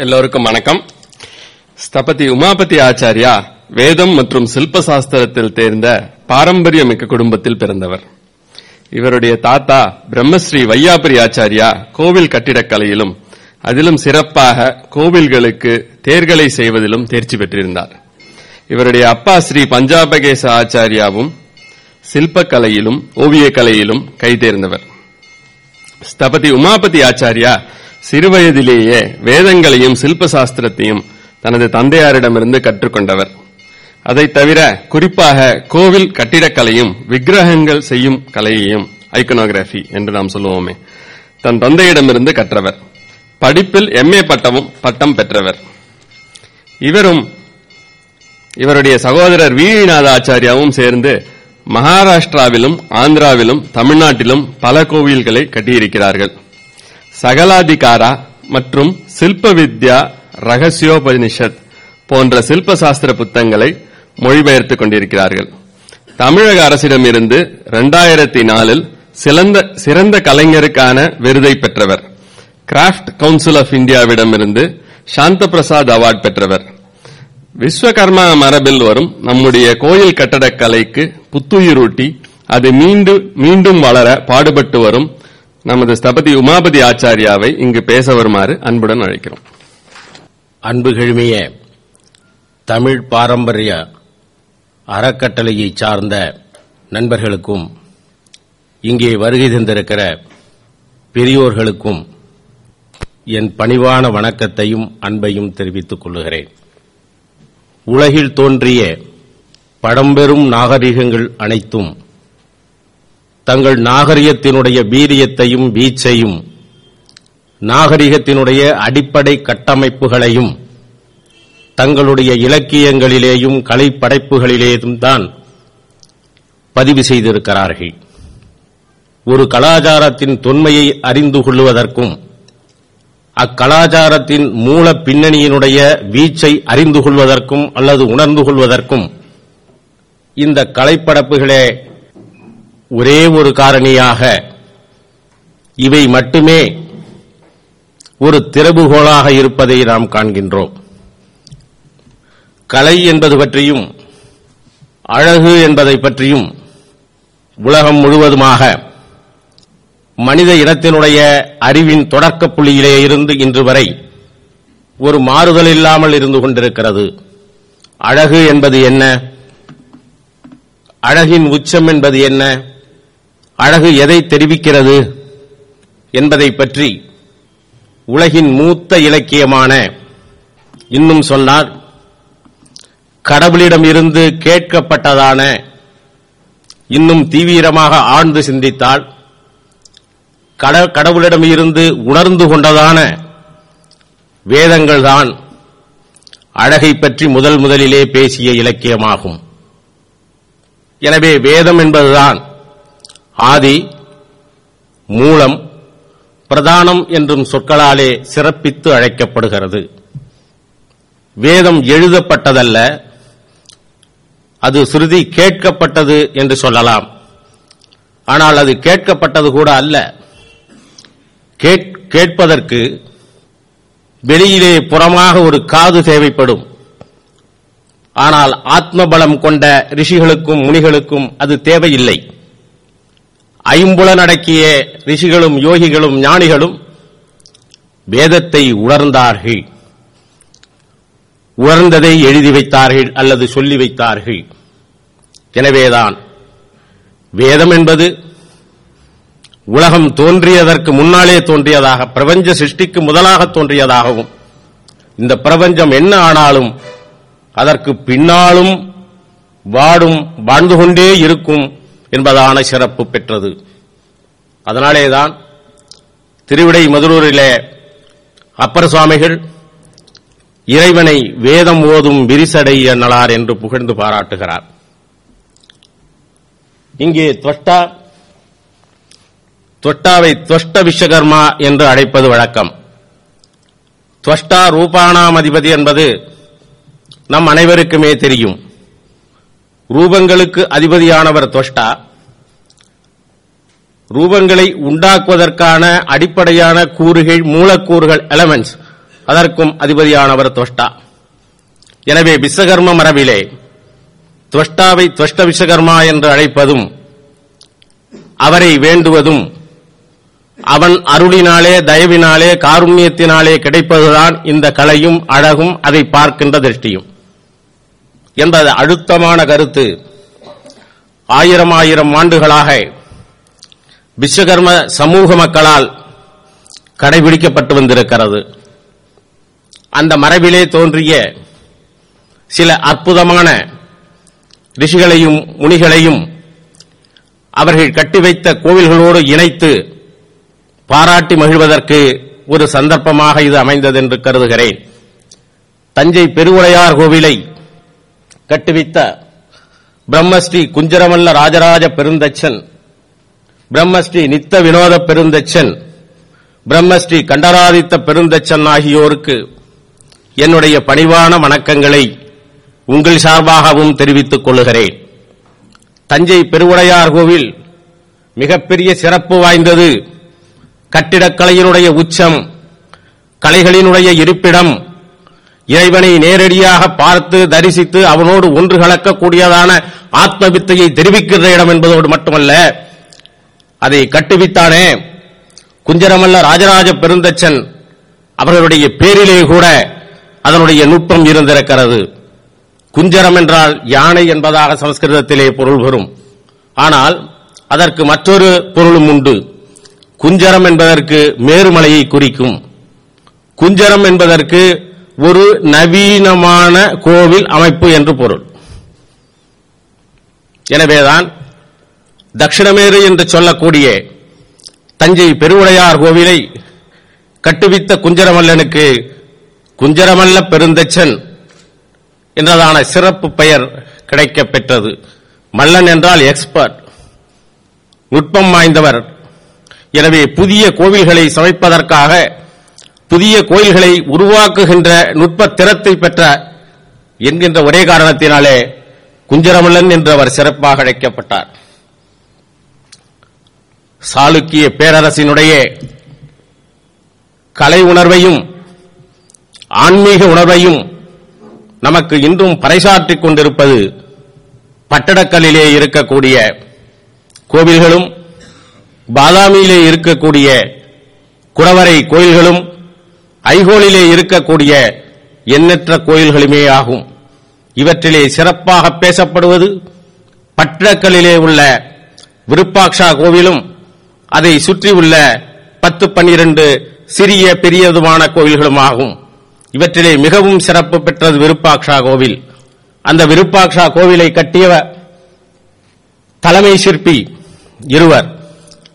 எல்லோருக்கும் வணக்கம். ஸ்தபதி உமாபதி ஆச்சாரியா வேதம் மற்றும் சில்ப சாஸ்திரத்தில் தேர்ந்த பாரம்பரியமிக்க குடும்பத்தில் பிறந்தவர். இவருடைய தாத்தா பிரம்மஸ்ரீ வையாபுரி ஆச்சாரியா கோவில் கட்டிடக்கலையிலும் அதிலும் சிறப்பாக கோவில்களுக்கு தேர்களை செய்வதிலும் தேர்ச்சி பெற்றிருந்தார். இவருடைய அப்பா ஸ்ரீ பஞ்சாபகேச ஆச்சாரியாவும் சில்பக்கலையிலும் ஓவியக்கலையிலும் கைதேர்ந்தவர். ஸ்தபதி உமாபதி ஆச்சாரியா சிறுவயதிலேயே வேதங்களையும் சில்ப சாஸ்திரத்தையும் தனது தந்தையாரிடமிருந்து கற்றுக்கொண்டவர். அதைத் தவிர குறிப்பாக கோவில் கட்டிடக்கலையும் விக்கிரகங்கள் செய்யும் கலையையும் ஐக்கனோகிராபி என்று நாம் சொல்லுவோமே தன் தந்தையிடமிருந்து கற்றவர். படிப்பில் எம்ஏ பட்டமும் பட்டம் பெற்றவர். இவரும் இவருடைய சகோதரர் வீரிநாத ஆச்சாரியாவும் சேர்ந்து மகாராஷ்டிராவிலும் ஆந்திராவிலும் தமிழ்நாட்டிலும் பல கோவில்களை கட்டியிருக்கிறார்கள். சகலாதிகாரா மற்றும் சில்ப வித்யா ரகசியோபனிஷத் போன்ற சில்ப சாஸ்திர புத்தகங்களை மொழிபெயர்த்துக் கொண்டிருக்கிறார்கள். தமிழக அரசிடமிருந்து இரண்டாயிரத்தி நாலில் சிறந்த சிறந்த கலைஞருக்கான விருதை பெற்றவர். கிராஃப்ட் கவுன்சில் ஆஃப் இந்தியாவிடமிருந்து சாந்த பிரசாத் அவார்ட் பெற்றவர். விஸ்வகர்மா மரபில் வரும் நம்முடைய கோயில் கட்டடக்கலைக்கு புத்துயிரூட்டி அது மீண்டும் மீண்டும் வளர பாடுபட்டு வரும் நமது ஸ்தபதி உமாபதி ஆச்சாரியாவை இங்கு பேச வருமாறு அன்புடன் அழைக்கிறோம். அன்புகிழ்மிய தமிழ் பாரம்பரிய அறக்கட்டளையைச் சார்ந்த நண்பர்களுக்கும் இங்கே வருகை தந்திருக்கிற பெரியோர்களுக்கும் என் பணிவான வணக்கத்தையும் அன்பையும் தெரிவித்துக் கொள்கிறேன் உலகில் தோன்றிய பழம்பெரும் நாகரிகங்கள் அனைத்தும் தங்கள் நாகரிகத்தினுடைய வீரியத்தையும் வீச்சையும் நாகரிகத்தினுடைய அடிப்படை கட்டமைப்புகளையும் தங்களுடைய இலக்கியங்களிலேயும் கலைப்படைப்புகளிலேயும் தான் பதிவு செய்திருக்கிறார்கள். ஒரு கலாச்சாரத்தின் தொன்மையை அறிந்து கொள்வதற்கும் அக்கலாச்சாரத்தின் மூல பின்னணியினுடைய வீச்சை அறிந்து கொள்வதற்கும் அல்லது உணர்ந்து கொள்வதற்கும் இந்த கலைப்படைப்புகளே ஒரே ஒரு காரணியாக இவை மட்டுமே ஒரு திறவுகோலாக இருப்பதை நாம் காண்கின்றோம். கலை என்பது பற்றியும் அழகு என்பதை பற்றியும் உலகம் முழுவதுமாக மனித இனத்தினுடைய அறிவின் தொடக்க புள்ளியிலே இருந்து இன்று வரை ஒரு மாறுதல் இல்லாமல் இருந்து கொண்டிருக்கிறது. அழகு என்பது என்ன? அழகின் உச்சம் என்பது என்ன? அழகு எதை தெரிவிக்கிறது என்பதை பற்றி உலகின் மூத்த இலக்கியமான இன்னும் சொன்னார் கடவுளிடம் இருந்து கேட்கப்பட்டதான இன்னும் தீவிரமாக ஆழ்ந்து சிந்தித்தால் கடவுளிடம் இருந்து உணர்ந்து கொண்டதான வேதங்கள் தான் அழகை பற்றி முதல் முதலிலே பேசிய இலக்கியமாகும். எனவே வேதம் என்பதுதான் ஆதி மூலம் பிரதானம் என்றும் சொற்களாலே சிறப்பித்து அழைக்கப்படுகிறது. வேதம் எழுதப்பட்டதல்ல அது சுருதி கேட்கப்பட்டது என்று சொல்லலாம். ஆனால் அது கேட்கப்பட்டது கூட அல்ல. கேட்பதற்கு வெளியிலே புறமாக ஒரு காது தேவைப்படும். ஆனால் ஆத்ம பலம் கொண்ட ரிஷிகளுக்கும் முனிகளுக்கும் அது தேவையில்லை. ஐம்புலனடக்கிய ரிஷிகளும் யோகிகளும் ஞானிகளும் வேதத்தை உணர்ந்தார்கள். உணர்ந்ததை எழுதி வைத்தார்கள் அல்லது சொல்லி வைத்தார்கள். எனவேதான் வேதம் என்பது உலகம் தோன்றியதற்கு முன்னாலே தோன்றியதாக பிரபஞ்ச சிருஷ்டிக்கு முதலாக தோன்றியதாகவும் இந்த பிரபஞ்சம் என்ன ஆனாலும் அதற்கு பின்னாலும் வாடும் வாழ்ந்து கொண்டே இருக்கும் என்பதான சிறப்பு பெற்றது. அதனாலேதான் திருவிடை மதுரூரிலே அப்பர் சுவாமிகள் இறைவனை வேதம் ஓதும் விரிசடை என்னலார் என்று புகழ்ந்து பாராட்டுகிறார். இங்கே தொட்டா தொட்டாவை தொஷ்ட விஸ்வகர்மா என்று அழைப்பது வழக்கம். துவஷ்டா ரூபானாம் அதிபதி என்பது நம் அனைவருக்குமே தெரியும். ரூபங்களுக்கு அதிபதியானவர் துவஷ்டா ரூபங்களை உண்டாக்குவதற்கான அடிப்படையான கூறுகள் மூலக்கூறுகள் எலமெண்ட்ஸ் அதற்கும் அதிபதியானவர் துவஷ்டா. எனவே விஸ்வகர்ம மரபிலே துவஷ்டாவை துவஷ்ட விஸ்வகர்மா என்று அழைப்பதும் அவரை வேண்டுவதும் அவன் அருளினாலே தயவினாலே காருண்யத்தினாலே கிடைப்பதுதான் இந்த கலையும் அழகும் அதை பார்க்கின்ற திருஷ்டியும். என்பது அழுத்தமான கருத்து. ஆயிரம் ஆயிரம் ஆண்டுகளாக விஸ்வகர்ம சமூக மக்களால் கடைபிடிக்கப்பட்டு வந்திருக்கிறது. அந்த மரபிலே தோன்றிய சில அற்புதமான ரிஷிகளையும் முனிகளையும் அவர்கள் கட்டி வைத்த கோவில்களோடு இணைத்து பாராட்டி மகிழ்வதற்கு ஒரு சந்தர்ப்பமாக இது அமைந்தது என்று கருதுகிறேன். தஞ்சை பெருவுடையார் கோவிலை கட்டுவித்த பிரம்மஸ்ரீ குஞ்சரமல்ல ராஜராஜ பெருந்தச்சன் பிரம்மஸ்ரீ நித்த வினோத பெருந்தச்சன். பிரம்மஸ்ரீ கண்டராதித்த பெருந்தச்சன் ஆகியோருக்கு என்னுடைய பணிவான வணக்கங்களை உங்கள் சார்பாகவும் தெரிவித்துக் கொள்கிறேன் தஞ்சை பெருவுடையார் கோவில் மிகப்பெரிய சிறப்பு வாய்ந்தது. கட்டிடக்கலையினுடைய உச்சம் கலைகளினுடைய இருப்பிடம் இறைவனை நேரடியாக பார்த்து தரிசித்து அவனோடு ஒன்று கலக்கக்கூடியதான ஆத்ம வித்தையை தெரிவிக்கின்ற இடம் என்பதோடு மட்டுமல்ல அதை கட்டுவித்தானே? குஞ்சரமல்ல ராஜராஜ பெருந்தச்சன் அவர்களுடைய பேரிலே கூட அதனுடைய நுட்பம் இருந்திருக்கிறது. குஞ்சரம் என்றால் யானை என்பதாக சமஸ்கிருதத்திலே பொருள் வரும் ஆனால் அதற்கு மற்றொரு பொருளும் உண்டு. குஞ்சரம் என்பதற்கு மேருமலையை குறிக்கும். குஞ்சரம் என்பதற்கு ஒரு நவீனமான கோவில் அமைப்பு என்று பொருள். எனவேதான் தட்சிணமேறு என்று சொல்லக்கூடிய தஞ்சை பெருவுடையார் கோவிலை கட்டுவித்த குஞ்சரமல்லனுக்கு குஞ்சரமல்ல பெருந்தச்சன் என்றதான சிறப்பு பெயர் கிடைக்கப் பெற்றது. மல்லன் என்றால் எக்ஸ்பர்ட் நுட்பம் வாய்ந்தவர். எனவே புதிய கோவில்களை சமைப்பதற்காக புதிய கோயில்களை உருவாக்குகின்ற நுட்ப திறத்தை பெற்ற என்கின்ற ஒரே காரணத்தினாலே குஞ்சரமல்லன் என்று அவர் சிறப்பாக அழைக்கப்பட்டார். சாளுக்கிய பேரரசினுடைய கலை உணர்வையும் ஆன்மீக உணர்வையும் நமக்கு இன்றும் பறைசாற்றிக் கொண்டிருப்பது பட்டடக்கல்லிலே இருக்கக்கூடிய கோவில்களும் பாதாமியிலே இருக்கக்கூடிய குடவரை கோயில்களும் ஐகோலிலே இருக்கக்கூடிய எண்ணற்ற கோயில்களுமே ஆகும். இவற்றிலே சிறப்பாக பேசப்படுவது பட்டடக்கல்லிலே உள்ள விருப்பாக்ஷா கோவிலும் அதை சுற்றியுள்ள பத்து பன்னிரண்டு சிறிய பெரியதுமான கோவில்களும் ஆகும் இவற்றிலே மிகவும் சிறப்பு பெற்றது விருப்பாக்ஷா கோவில். அந்த விருப்பாக்ஷா கோவிலை கட்டிய தலைமை சிற்பி இருவர்.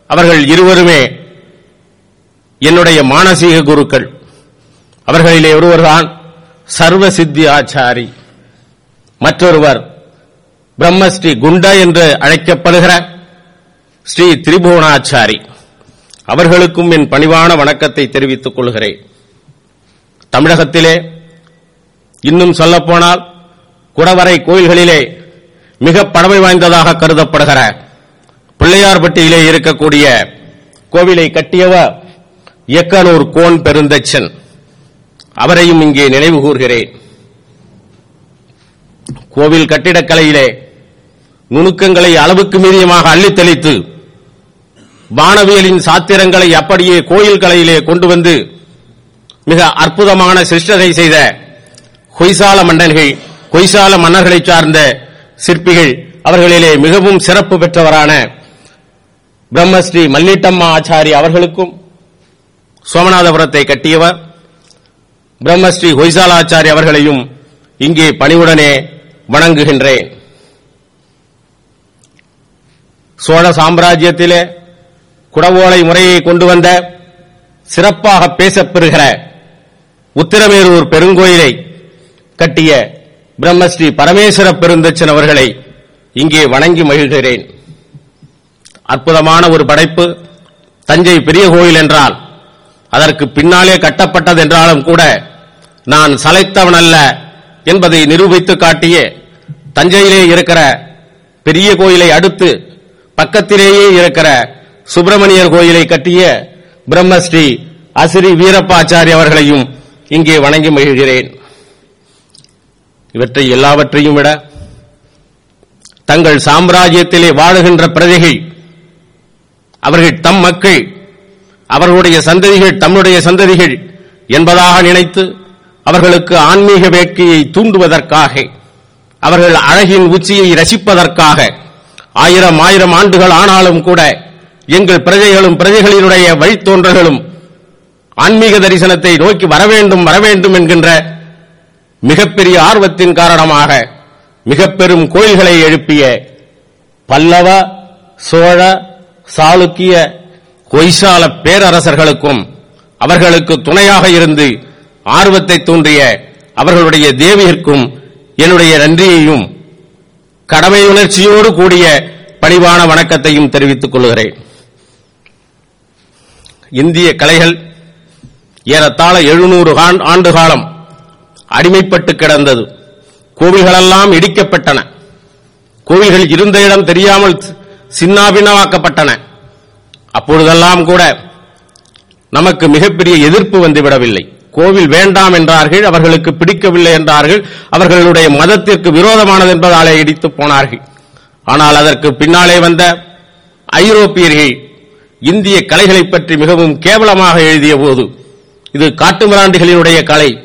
அவர்கள் இருவருமே என்னுடைய மானசீக குருக்கள். அவர்களிலே ஒருவர்தான் சர்வ சித்தி ஆச்சாரி. மற்றொருவர் பிரம்மஸ்ரீ குண்டா என்று அழைக்கப்படுகிற ஸ்ரீ திரிபுவனாச்சாரி அவர்களுக்கும் என் பணிவான வணக்கத்தை தெரிவித்துக் கொள்கிறேன். தமிழகத்திலே இன்னும் சொல்லப்போனால் குடவரை கோயில்களிலே மிக பழமை வாய்ந்ததாக கருதப்படுகிற பிள்ளையார்பட்டியிலே இருக்கக்கூடிய கோவிலை கட்டியவர் இயக்கனூர் கோன் பெருந்தச்சன் அவரையும் இங்கே நினைவு கூர்கிறேன். கோவில் கட்டிடக்கலையிலே நுணுக்கங்களை அளவுக்கு மீறியமாக அள்ளித் தெளித்து வானவியலின் சாத்திரங்களை அப்படியே கோயில் கலையிலே கொண்டு வந்து மிக அற்புதமான சிருஷ்டதை செய்த கொய்சால மன்னர்கள் கொய்சால மன்னர்களை சார்ந்த சிற்பிகள் அவர்களிலே மிகவும் சிறப்பு பெற்றவரான பிரம்மஸ்ரீ மல்லிட்டம்மா ஆச்சாரி அவர்களுக்கும் சோமநாதபுரத்தை கட்டியவர். பிரம்மஸ்ரீ ஹொய்சாலாச்சாரி அவர்களையும் இங்கே பணிவுடனே வணங்குகின்றேன். சோழ சாம்ராஜ்யத்திலே குடவோலை முறையை கொண்டு வந்த சிறப்பாக பேசப்பெறுகிற உத்திரமேரூர் பெருங்கோயிலை கட்டிய பிரம்மஸ்ரீ பரமேஸ்வர பெருந்தச்சன் அவர்களை இங்கே வணங்கி மகிழ்கிறேன். அற்புதமான ஒரு படைப்பு. தஞ்சை பெரிய கோயில் என்றால் அதற்கு பின்னாலே கட்டப்பட்டது என்றாலும் கூட நான் சளைத்தவன் அல்ல என்பதை நிரூபித்து காட்டிய தஞ்சையிலே இருக்கிற பெரிய கோயிலை அடுத்து பக்கத்திலேயே இருக்கிற சுப்பிரமணியர் கோயிலை கட்டிய பிரம்மஸ்ரீ அசிரி வீரப்பாச்சாரி அவர்களையும் இங்கே வணங்கி மகிழ்கிறேன். இவற்றை எல்லாவற்றையும் விட தங்கள் சாம்ராஜ்யத்திலே வாழுகின்ற பிரஜைகள் அவர்கள் தம் மக்கள் அவர்களுடைய சந்ததிகள் தம்முடைய சந்ததிகள் என்பதாக நினைத்து அவர்களுக்கு ஆன்மீக வேட்கையை தூண்டுவதற்காக அவர்கள் அழகின் உச்சியை ரசிப்பதற்காக ஆயிரம் ஆயிரம் ஆண்டுகள் ஆனாலும் கூட எங்கள் பிரஜைகளும் பிரஜைகளினுடைய வழித்தோன்றல்களும் ஆன்மீக தரிசனத்தை நோக்கி வரவேண்டும் வரவேண்டும் என்கின்ற மிகப்பெரிய ஆர்வத்தின் காரணமாக மிகப்பெரும் கோயில்களை எழுப்பிய பல்லவ சோழ சாளுக்கிய கொய்சால பேரரசர்களுக்கும் அவர்களுக்கு துணையாக இருந்து ஆர்வத்தை தூண்டிய அவர்களுடைய தேவியிற்கும் என்னுடைய நன்றியையும் கடமை உணர்ச்சியோடு கூடிய பணிவான வணக்கத்தையும் தெரிவித்துக் கொள்கிறேன். இந்திய கலைகள் ஏறத்தாழ எழுநூறு ஆண்டு காலம் அடிமைப்பட்டு கிடந்தது. கோவில்களெல்லாம் இடிக்கப்பட்டன. கோவில்கள் இருந்த இடம் தெரியாமல் சின்னாபின்னமாக்கப்பட்டன. அப்பொழுதெல்லாம் கூட நமக்கு மிகப்பெரிய எதிர்ப்பு வந்துவிடவில்லை. கோவில் வேண்டாம் என்றார்கள் அவர்களுக்கு பிடிக்கவில்லை என்றார்கள் அவர்களுடைய மதத்திற்கு விரோதமானது என்பதாலே இடித்து போனார்கள். ஆனால் அதற்கு பின்னாலே வந்த ஐரோப்பியர்கள் இந்திய கலைகளைப் பற்றி மிகவும் கேவலமாக எழுதிய போது இது காட்டுமிராண்டிகளினுடைய கலை.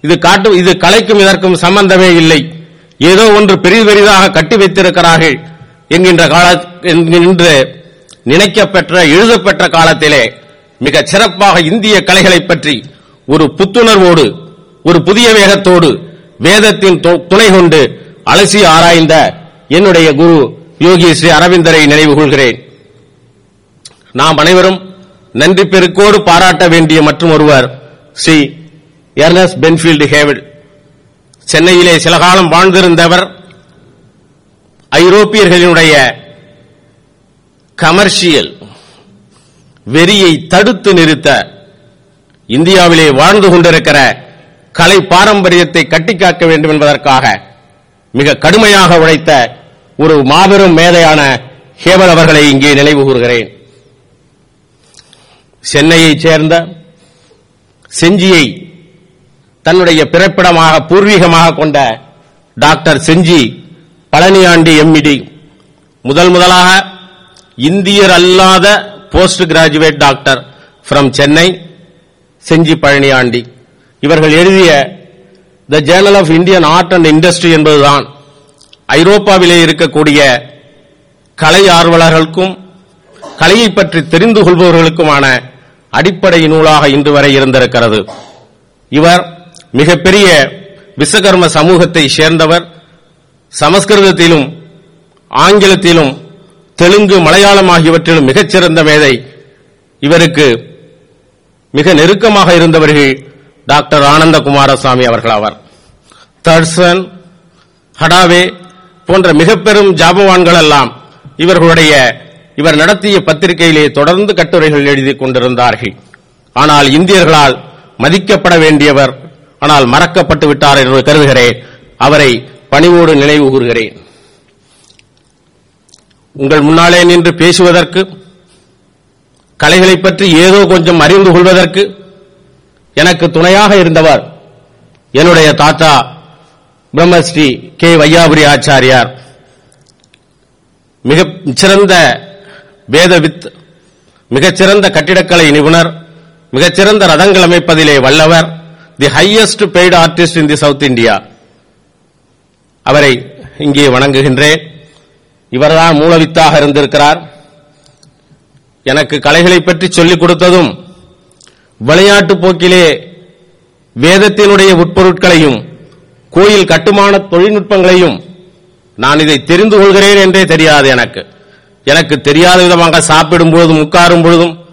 இது காட்டு இது கலைக்கும் இதற்கும் சம்பந்தமே இல்லை. ஏதோ ஒன்று பெரிய பெரிதாக கட்டி வைத்திருக்கிறார்கள் என்கின்ற கால என்று நினைக்கப்பெற்ற எழுதப்பெற்ற காலத்திலே மிக சிறப்பாக இந்திய கலைகளைப் பற்றி ஒரு புத்துணர்வோடு ஒரு புதிய வேகத்தோடு வேதத்தின் துணை கொண்டு அலசி ஆராய்ந்த என்னுடைய குரு யோகி ஸ்ரீ அரவிந்தரை நினைவு கொள்கிறேன். நாம் அனைவரும் நன்றி பெருக்கோடு பாராட்ட வேண்டிய மற்றும் ஒருவர் ஸ்ரீ எர்னஸ் பென்ஃபீல்டு ஹேவிட். சென்னையிலே சில காலம் வாழ்ந்திருந்தவர் ஐரோப்பியர்களினுடைய கமர்ஷியல் வெறியை தடுத்து நிறுத்த இந்தியாவிலே வாழ்ந்து கொண்டிருக்கிற கலை பாரம்பரியத்தை கட்டிக்காக்க வேண்டும் என்பதற்காக மிக கடுமையாக உழைத்த ஒரு மாபெரும் மேதையான ஹேவல் அவர்களை இங்கே நினைவு கூறுகிறேன். சென்னையைச் சேர்ந்த செஞ்சியை தன்னுடைய பிறப்பிடமாக பூர்வீகமாக கொண்ட டாக்டர் செஞ்சி பழனியாண்டி எம்இடி முதல் முதலாக இந்தியர் அல்லாத post graduate doctor from Chennai Senji Palaniyandi. இவர்கள் எழுதிய the journal of Indian art and industry என்பதுதான் ஐரோப்பாவிலே இருக்கக்கூடிய கலை ஆர்வலர்களுக்கும் கலையை பற்றி தெரிந்து கொள்பவர்களுக்குமான அடிப்படை நூலாக இன்று வரை இருந்திருக்கிறது. இவர் மிகப்பெரிய விஸ்வகர்ம சமூகத்தை சேர்ந்தவர். சமஸ்கிருதத்திலும் ஆங்கிலத்திலும் தெலுங்கு மலையாளம் ஆகியவற்றிலும் மிகச்சிறந்த மேதை. இவருக்கு மிக நெருக்கமாக இருந்தவர்கள் டாக்டர் ஆனந்த குமாரசாமி அவர்கள் அவர் தர்சன் ஹடாவே போன்ற மிக பெரும் ஜாபவான்கள் எல்லாம் இவர்களுடைய இவர் நடத்திய பத்திரிகையிலே தொடர்ந்து கட்டுரைகள் எழுதிக் கொண்டிருந்தார்கள். ஆனால் இந்தியர்களால் மதிக்கப்பட வேண்டியவர் ஆனால் மறக்கப்பட்டு விட்டார் என்று கருதுகிறேன் அவரை பணிவோடு நினைவு கூறுகிறேன். உங்கள் முன்னாலே நின்று பேசுவதற்கு கலைகளை பற்றி ஏதோ கொஞ்சம் அறிந்து கொள்வதற்கு எனக்கு துணையாக இருந்தவர் என்னுடைய தாத்தா பிரம்மஸ்ரீ கே வையாபுரி ஆச்சாரியார். மிக சிறந்த வேதவித் மிகச்சிறந்த கட்டிடக்கலை நிபுணர் மிகச்சிறந்த ரதங்கள் அமைப்பதிலே வல்லவர் the highest paid artist in the south India அவரை இங்கே வணங்குகின்றேன். இவர்தான் மூலவித்தாக இருந்திருக்கிறார். எனக்கு கலைகளை பற்றி சொல்லிக் கொடுத்ததும் விளையாட்டு போக்கிலே வேதத்தினுடைய உட்பொருட்களையும் கோயில் கட்டுமான தொழில்நுட்பங்களையும் நான் இதை தெரிந்து கொள்கிறேன் என்றே தெரியாது எனக்கு. எனக்கு தெரியாத விதமாக சாப்பிடும் பொழுதும் உட்காரும் பொழுதும்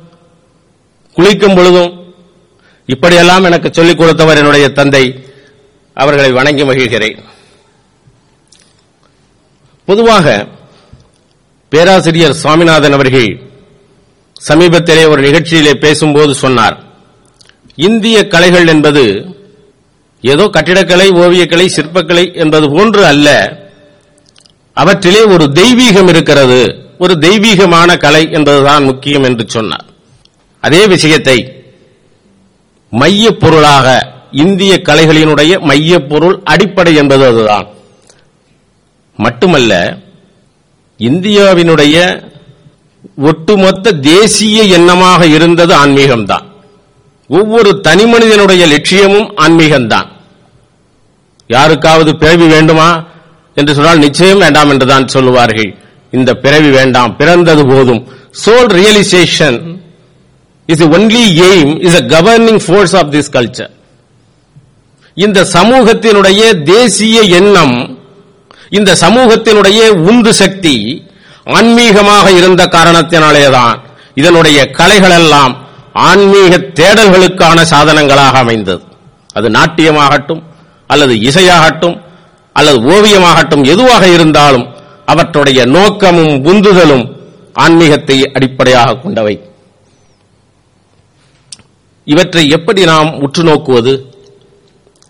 குளிக்கும் பொழுதும் இப்படியெல்லாம் எனக்கு சொல்லிக் கொடுத்தவர் என்னுடைய தந்தை. அவர்களை வணங்கி மகிழ்கிறேன். பொதுவாக பேராசிரியர் சுவாமிநாதன் அவர்கள் சமீபத்திலே ஒரு நிகழ்ச்சியிலே பேசும்போது சொன்னார் இந்திய கலைகள் என்பது ஏதோ கட்டிடக்கலை ஓவியக்கலை சிற்பக்கலை என்பது போன்று அல்ல அவற்றிலே ஒரு தெய்வீகம் இருக்கிறது. ஒரு தெய்வீகமான கலை என்பதுதான் முக்கியம் என்று சொன்னார். அதே விஷயத்தை மைய பொருளாக இந்திய கலைகளினுடைய மையப் பொருள் அடிப்படை என்பது அதுதான். மட்டுமல்ல இந்தியாவினுடைய ஒட்டுமொத்த தேசிய எண்ணமாக இருந்தது ஆன்மீகம்தான். ஒவ்வொரு தனி மனிதனுடைய லட்சியமும் ஆன்மீகம்தான். யாருக்காவது பிறவி வேண்டுமா என்று சொன்னால் நிச்சயம் வேண்டாம் என்றுதான் சொல்லுவார்கள். இந்த பிறவி வேண்டாம் பிறந்தது போதும். Soul realisation is only aim is a governing force of this culture இந்த சமூகத்தினுடைய தேசிய எண்ணம் இந்த சமூகத்தினுடைய உந்து சக்தி ஆன்மீகமாக இருந்த காரணத்தினாலேதான் இதனுடைய கலைகள் எல்லாம் ஆன்மீக தேடல்களுக்கான சாதனங்களாக அமைந்தது. அது நாட்டியமாகட்டும் அல்லது இசையாகட்டும் அல்லது ஓவியமாகட்டும் எதுவாக இருந்தாலும் அவற்றுடைய நோக்கமும் உந்துதலும் ஆன்மீகத்தை அடிப்படையாக கொண்டவை. இவற்றை எப்படி நாம் உற்று நோக்குவது?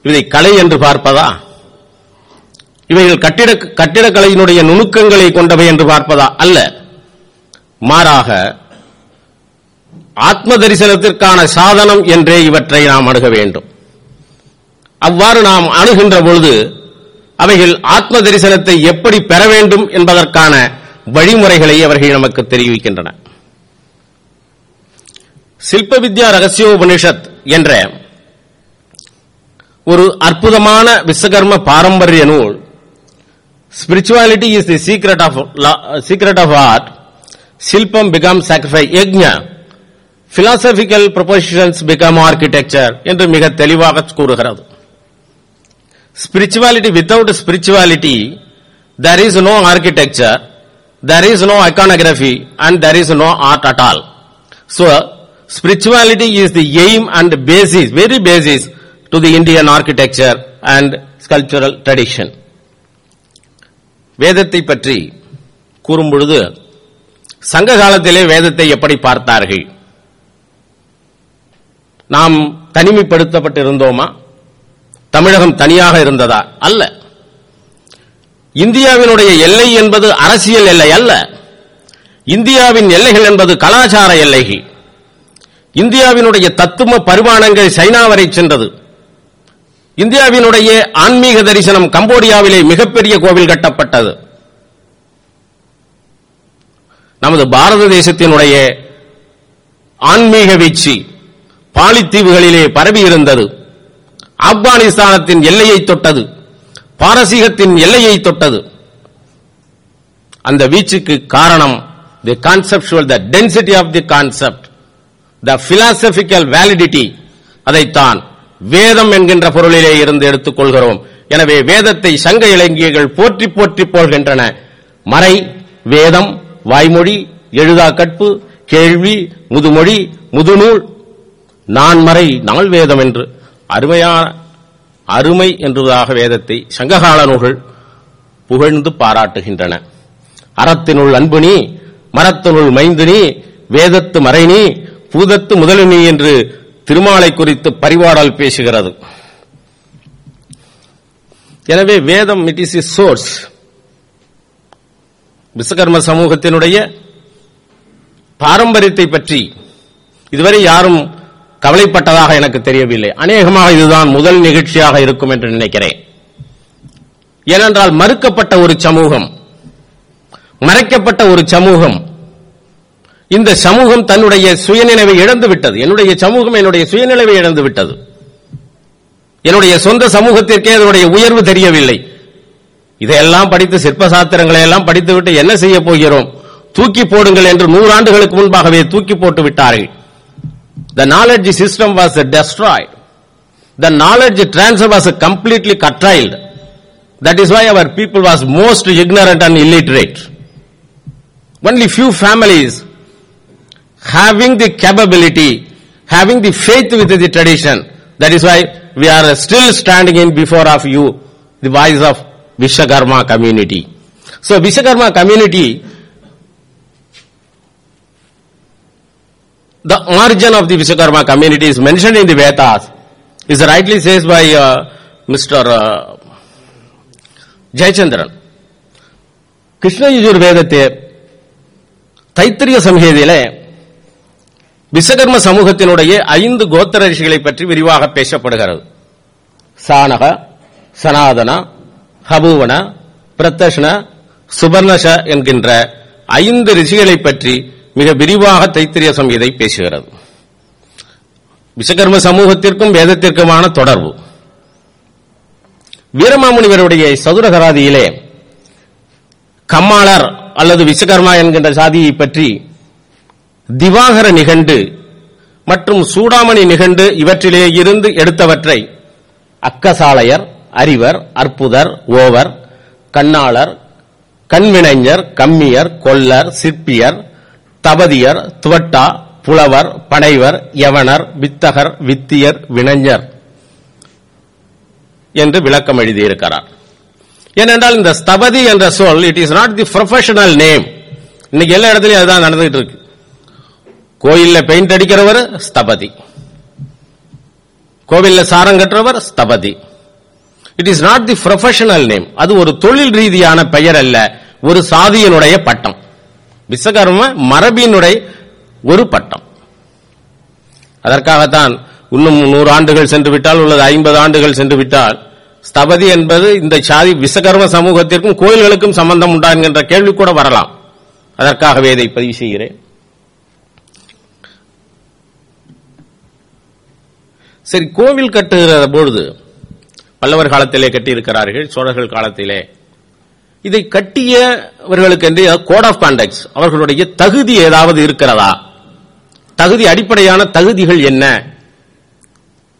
இதை கலை என்று பார்ப்பதா? இவைகள் கட்டிட கட்டிடக்கலையினுடைய நுணுக்கங்களை கொண்டவை என்று பார்ப்பதா? அல்ல. மாறாக ஆத்ம தரிசனத்திற்கான சாதனம் என்றே இவற்றை நாம் அணுக வேண்டும். அவ்வாறு நாம் அணுகின்ற பொழுது அவைகள் ஆத்ம தரிசனத்தை எப்படி பெற வேண்டும் என்பதற்கான வழிமுறைகளை அவர்கள் நமக்கு தெரிவிக்கின்றன. சில்ப வித்யா ரகசியோபனிஷத் என்ற ஒரு அற்புதமான விஸ்வகர்ம பாரம்பரிய நூல் spirituality is the secret of secret of art சில்பம் become sacrifice யக்ஞ பிலாசபிக்கல் ப்ரொபோசிஷன்ஸ் பிகம் ஆர்கிடெக்சர் என்று மிக தெளிவாக கூறுகிறது. Spirituality without spirituality there is no architecture there is no iconography and there is no art at all so spirituality is the aim and basis very basis to the indian architecture and sculptural tradition வேதத்தை பற்றி கூறும் பொழுது சங்க காலத்திலே வேதத்தை எப்படி பார்த்தார்கள் நாம் தனிமைப்படுத்தப்பட்டிருந்தோமா தமிழகம் தனியாக இருந்ததா? அல்ல. இந்தியாவினுடைய எல்லை என்பது அரசியல் எல்லை அல்ல. இந்தியாவின் எல்லைகள் என்பது கலாச்சார எல்லைகள். இந்தியாவினுடைய தத்துவ பரிமாணங்கள் சைனா வரை சென்றது. இந்தியாவினுடைய ஆன்மீக தரிசனம் கம்போடியாவிலே மிகப்பெரிய கோவில் கட்டப்பட்டது. நமது பாரத தேசத்தினுடைய ஆன்மீக வீச்சு பாலித்தீவுகளிலே பரவி இருந்தது. ஆப்கானிஸ்தானத்தின் எல்லையை தொட்டது. பாரசீகத்தின் எல்லையை தொட்டது. அந்த வீச்சுக்கு காரணம் the conceptual the density of the concept the philosophical validity அதைத்தான் வேதம் என்கின்ற பொருளிலே இருந்து எடுத்துக்கொள்கிறோம் எனவே வேதத்தை சங்க இலங்கியர்கள் போற்றி போற்றி போல்கின்றன மறை வேதம் வாய்மொழி எழுதா கற்பு கேள்வி முதுமொழி முதுநூல். நான் மறை நாள் வேதம் என்று. அருமையான அருமை என்றதாக வேதத்தை சங்ககால நூல்கள் புகழ்ந்து பாராட்டுகின்றன. அறத்தினுள் அன்புனி மரத்தினுள் மைந்துனி வேதத்து மறைனி பூதத்து முதலினி என்று திருமாலை குறித்து பரிவாடல் பேசுகிறது. எனவே வேதம் it is the source Vishwakarma சமூகத்தினுடைய பாரம்பரியத்தை பற்றி இதுவரை யாரும் கவலைப்பட்டதாக எனக்கு தெரியவில்லை. அநேகமாக இதுதான் முதல் நிகழ்ச்சியாக இருக்கும் என்று நினைக்கிறேன். ஏனென்றால் மறுக்கப்பட்ட ஒரு சமூகம் மறைக்கப்பட்ட ஒரு சமூகம் இந்த சமூகம் தன்னுடைய சுயநினைவை இழந்து விட்டது என்னுடைய சமூகம் என்னுடைய சுயநினைவை இழந்து விட்டது என்னுடைய சொந்த சமூகத்திற்கே அதனுடைய உயர்வு தெரியவில்லை. இதையெல்லாம் படித்து சிற்ப சாஸ்திரங்களை எல்லாம் படித்துவிட்டு என்ன செய்ய போகிறோம்? தூக்கி போடுங்கள் என்று நூறாண்டுகளுக்கு முன்பாகவே தூக்கி போட்டு விட்டார்கள். The knowledge system was destroyed. The knowledge transfer was completely curtailed. That is why our people was most ignorant and illiterate. Only few families having the capability, having the faith with the tradition. That is why we are still standing in before of you, the voice of Vishwakarma community. So Vishwakarma community the origin of the Vishwakarma community is mentioned in the Vedas. Is rightly says by uh, Mr. Uh, Jayachandran Krishna வேதத்தை தைத்திரிய சம்ஹேதியில விஸ்வகர்ம சமூகத்தினுடைய ஐந்து கோத்திர ரிஷிகளை பற்றி விரிவாக பேசப்படுகிறது சானக சனாதன ஹபூவன பிரத்தஷ்ண சுபர்ணஷ என்கின்ற ஐந்து ரிஷிகளை பற்றி மிக விரிவாக தைத்திரிய சம்ஹிதை பேசுகிறது. விஸ்வகர்ம சமூகத்திற்கும் வேதத்திற்குமான தொடர்பு. வீரமாமுனிவருடைய சதுரகராதியிலே கம்மாளர் அல்லது விஸ்வகர்மா என்கின்ற சாதியை பற்றி திவாகர நிகண்டு மற்றும் சூடாமணி நிகண்டு இவற்றிலே இருந்து எடுத்தவற்றை அக்கசாலையர் அறிவர் அற்புதர் ஓவர் கண்ணாளர் கண்வினைஞர் கம்மியர் கொல்லர் சிற்பியர் தபதியர் துவட்டா புலவர் படைவர் யவனர் வித்தகர் வித்தியர் வினைஞர் என்று விளக்கம் எழுதியிருக்கிறார். ஏனென்றால் இந்த ஸ்தபதி என்ற சொல் it is not the professional name இன்னைக்கு எல்லா இடத்துலயும் அதுதான் நடந்துகிட்டு இருக்கு கோயில்ல பெயிண்ட் அடிக்கிறவர் ஸ்தபதி. கோவில்ல சாரம் கட்டுறவர் ஸ்தபதி. It is not the professional name அது ஒரு தொழில் ரீதியான பெயர் அல்ல. ஒரு சாதியினுடைய பட்டம். விஸ்வகர்ம மரபினுடைய ஒரு பட்டம். அதற்காகத்தான் இன்னும் நூறு ஆண்டுகள் சென்று விட்டால் உள்ளது ஐம்பது ஆண்டுகள் சென்று விட்டால் ஸ்தபதி என்பது இந்த சாதி விஸ்வகர்ம சமூகத்திற்கும் கோயில்களுக்கும் சம்பந்தம் உண்டா என்கின்ற கேள்வி கூட வரலாம். அதற்காகவே இதை பதிவு செய்கிறேன். சரி கோவில் கட்டுகிற பொழுது பல்லவர் காலத்திலே கட்டியிருக்கிறார்கள் சோழர்கள் காலத்திலே. இதை கட்டியவர்களுக்கு என்று கோட் ஆஃப் கான்டக்ட் அவர்களுடைய தகுதி ஏதாவது இருக்கிறதா? தகுதி அடிப்படையான தகுதிகள் என்ன?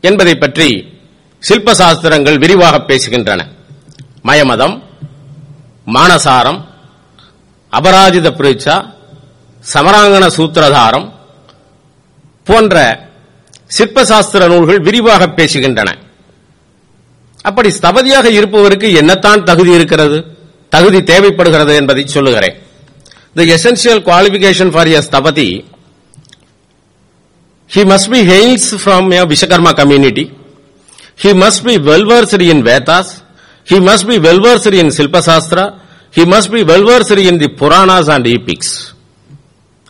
என்பதை பற்றி சில்ப சாஸ்திரங்கள் விரிவாக பேசுகின்றன. மயமதம் மானசாரம் அபராஜித பிரீட்சா சமராங்கன சூத்திரதாரம் போன்ற சிற்பசாஸ்திர நூல்கள் விரிவாக பேசுகின்றன. அப்படி ஸ்தபதியாக இருப்பவருக்கு என்னத்தான் தகுதி இருக்கிறது? தகுதி தேவைப்படுகிறது என்பதை சொல்லுகிறேன் the essential qualification for a Sthapathi he must be hails from a Vishwakarma community. He must be well versed in Vedas. He must be well versed in Silpa Sastra. He must be well versed in the Puranas and epics.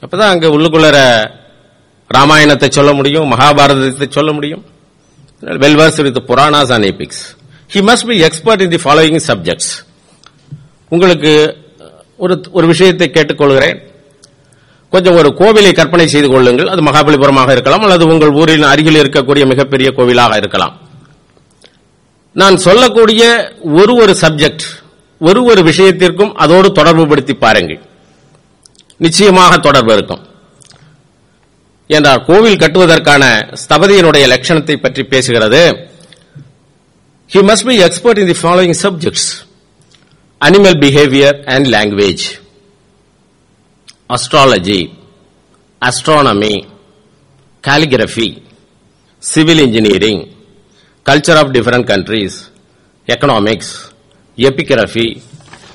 அப்பதான் அங்க உள்ளுக்குள்ளற ராமாயணத்தை சொல்ல முடியும் மகாபாரதத்தை சொல்ல முடியும் well versed with Puranas and epics he must be expert in the following subjects உங்களுக்கு ஒரு ஒரு விஷயத்தை கேட்டுக்கொள்கிறேன். கொஞ்சம் ஒரு கோவிலை கற்பனை செய்து கொள்ளுங்கள். அது மகாபலிபுரமாக இருக்கலாம் அல்லது உங்கள் ஊரின் அருகில் இருக்கக்கூடிய மிகப்பெரிய கோவிலாக இருக்கலாம். நான் சொல்லக்கூடிய ஒரு ஒரு சப்ஜெக்ட் ஒரு ஒரு விஷயத்திற்கும் அதோடு தொடர்பு படுத்தி பாருங்கள். நிச்சயமாக தொடர்பு இருக்கும். என்றால் கோவில் கட்டுவதற்கான ஸ்தபதியினுடைய லட்சணத்தை பற்றி பேசுகிறது. He must be expert in the following subjects animal behavior and language astrology, astronomy, calligraphy, civil engineering, culture of different countries, economics, epigraphy,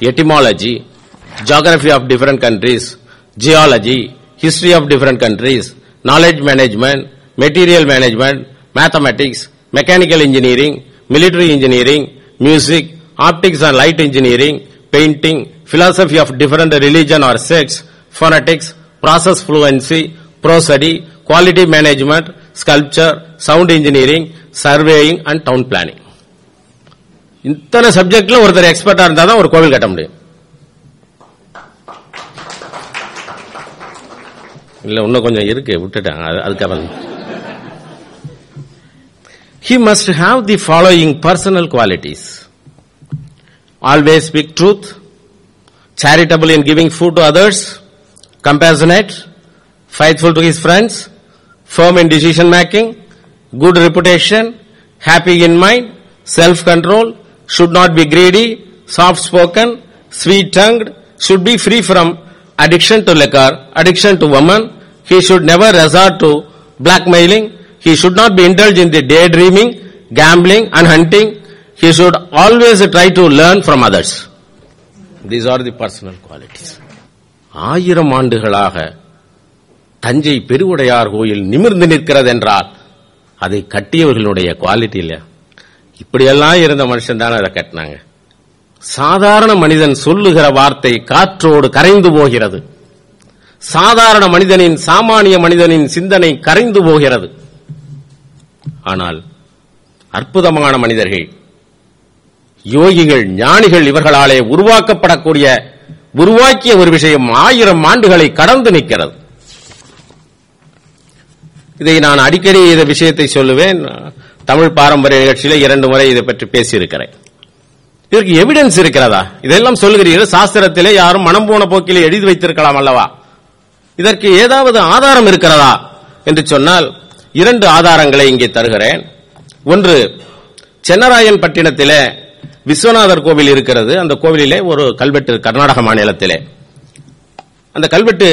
etymology, geography of different countries, geology, history of different countries, knowledge management, material management, mathematics, mechanical engineering, military engineering, music, optics and light engineering, painting, philosophy of different religion or sects, phonetics, process fluency, prosody, quality management, sculpture, sound engineering, surveying and town planning. இத்தனை சப்ஜெக்ட்ல ஒருத்தர் எக்ஸ்பர்ட்டா இருந்தா தான் ஒரு கோவில் கட்ட முடியும் இல்ல இன்னும் கொஞ்சம் இருக்கு விட்டுட்டேன் அது- அதுக்காக he must have the following personal qualities always speak truth. Charitable in giving food to others. Compassionate. Faithful to his friends. Firm in decision making. Good reputation. Happy in mind. Self control should not be greedy. Soft spoken sweet tongued should be free from addiction to liquor addiction to women he should never resort to blackmailing. He should not be indulged in the daydreaming gambling and hunting he should always try to learn from others. These are the personal qualities. ஆயிரம் ஆண்டுகளாக தஞ்சை பெருவுடையார் கோயில் நிமிர்ந்து நிற்கிறது என்றால் அதை கட்டியவர்களுடைய quality இப்படியெல்லாம் இருந்த மனுஷன் தானே அதை கட்டினாங்க. சாதாரண மனிதன் சொல்லுகிற வார்த்தை காற்றோடு கரைந்து போகிறது. சாதாரண மனிதனின் சாமானிய மனிதனின் சிந்தனை கரைந்து போகிறது. ஆனால் அற்புதமான மனிதர்கள் யோகிகள் ஞானிகள் இவர்களாலே உருவாக்கப்படக்கூடிய உருவாக்கிய ஒரு விஷயம் ஆயிரம் ஆண்டுகளை கடந்து நிற்கிறது. இதை நான் அடிக்கடி இந்த விஷயத்தை சொல்லுவேன். தமிழ் பாரம்பரிய நிகழ்ச்சியில இரண்டு முறை இதை பற்றி பேசியிருக்கிறேன். இதற்கு எவிடன்ஸ் இருக்கிறதா? இதெல்லாம் சொல்லுகிறீர்கள். சாஸ்திரத்திலே யாரும் மனம் போன போக்கிலே எழுதி வைத்திருக்கலாம் அல்லவா? இதற்கு ஏதாவது ஆதாரம் இருக்கிறதா? என்று சொன்னால் இரண்டு ஆதாரங்களை இங்கே தருகிறேன். ஒன்று சென்னராயன் பட்டினத்திலே விஸ்வநாதர் கோவில் இருக்கிறது அந்த கோவிலிலே ஒரு கல்வெட்டு கர்நாடக மாநிலத்திலே அந்த கல்வெட்டு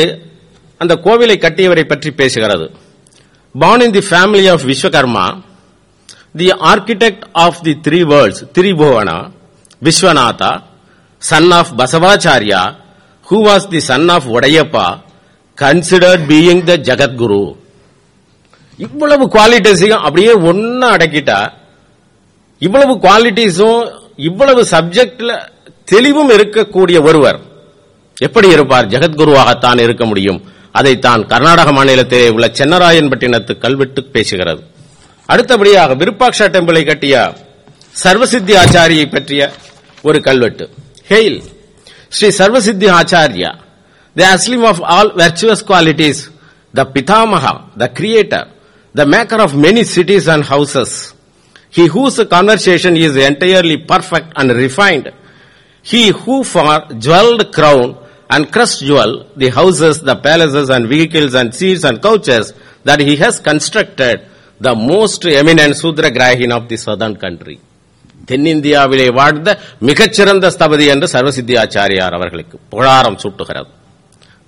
அந்த கோவிலை கட்டியவரை பற்றி பேசுகிறது born in the family of Vishwakarma the architect of the three worlds Tribhuvana Vishwanatha son of Basavacharya who was the son of Udayappa considered being the Jagadguru இவ்வளவு குவாலிட்டிஸையும் அப்படியே ஒன்னா அடக்கிட்டா இவ்வளவு குவாலிட்டிஸும் இவ்வளவு சப்ஜெக்ட்ல தெளிவும் இருக்கக்கூடிய ஒருவர் எப்படி இருப்பார்? ஜெகத்குருவாகத்தான் இருக்க முடியும். அதை தான் கர்நாடக மாநிலத்திலே உள்ள சென்னராயன்பட்டினத்து கல்வெட்டு பேசுகிறது. அடுத்தபடியாக விருப்பாக்ஷா டெம்பிளை கட்டிய சர்வசித்தி ஆச்சாரியை பற்றிய ஒரு கல்வெட்டு. Hail Shri Sarvasiddhi Acharya the asylum of all virtuous qualities the Pitamaha the creator the maker of many cities and houses He whose conversation is entirely perfect and refined. He who for jeweled crown and crushed jewel, the houses, the palaces and vehicles and seats and couches that he has constructed, the most eminent Sudra Grahin of the southern country. தென்னிந்தியாவிலே வாழ்ந்த மிகச்சிறந்த ஸ்தபதி என்று சர்வசித்தி ஆச்சாரியார் அவர்களுக்கு புகழாரம் சூட்டுகிறது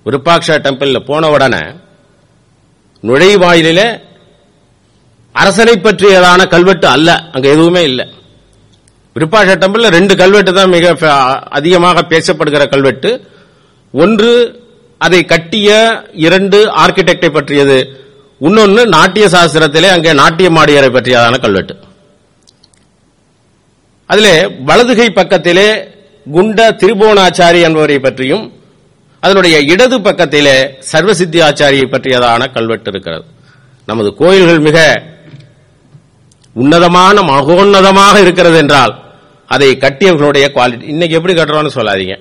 Virupaksha temple போன உடனே நுழைவாயிலே அரசனை பற்றியதான கல்வெட்டு அல்ல. அங்க எதுவுமே இல்லை. விருப்பாஷ டெம்பிள் ரெண்டு கல்வெட்டு தான் மிக அதிகமாக பேசப்படுகிற கல்வெட்டு. ஒன்று அதை கட்டிய இரண்டு ஆர்கிடெக்டை பற்றியது. இன்னொன்னு நாட்டிய சாஸ்திரத்திலே அங்கே நாட்டியமாடியரை பற்றியதான கல்வெட்டு. அதிலே வலதுகை பக்கத்திலே குண்ட திரிபுவனாச்சாரி என்பவரை பற்றியும் அதனுடைய இடது பக்கத்திலே சர்வசித்தி ஆச்சாரியை பற்றியதான கல்வெட்டு இருக்கிறது. நமது கோயில்கள் மிக உன்னதமான மகோன்னதமாக இருக்கிறது என்றால் அதை கட்டியவர்களுடைய குவாலிட்டி இன்னைக்கு எப்படி கட்டுறோம்னு சொல்லாதீங்க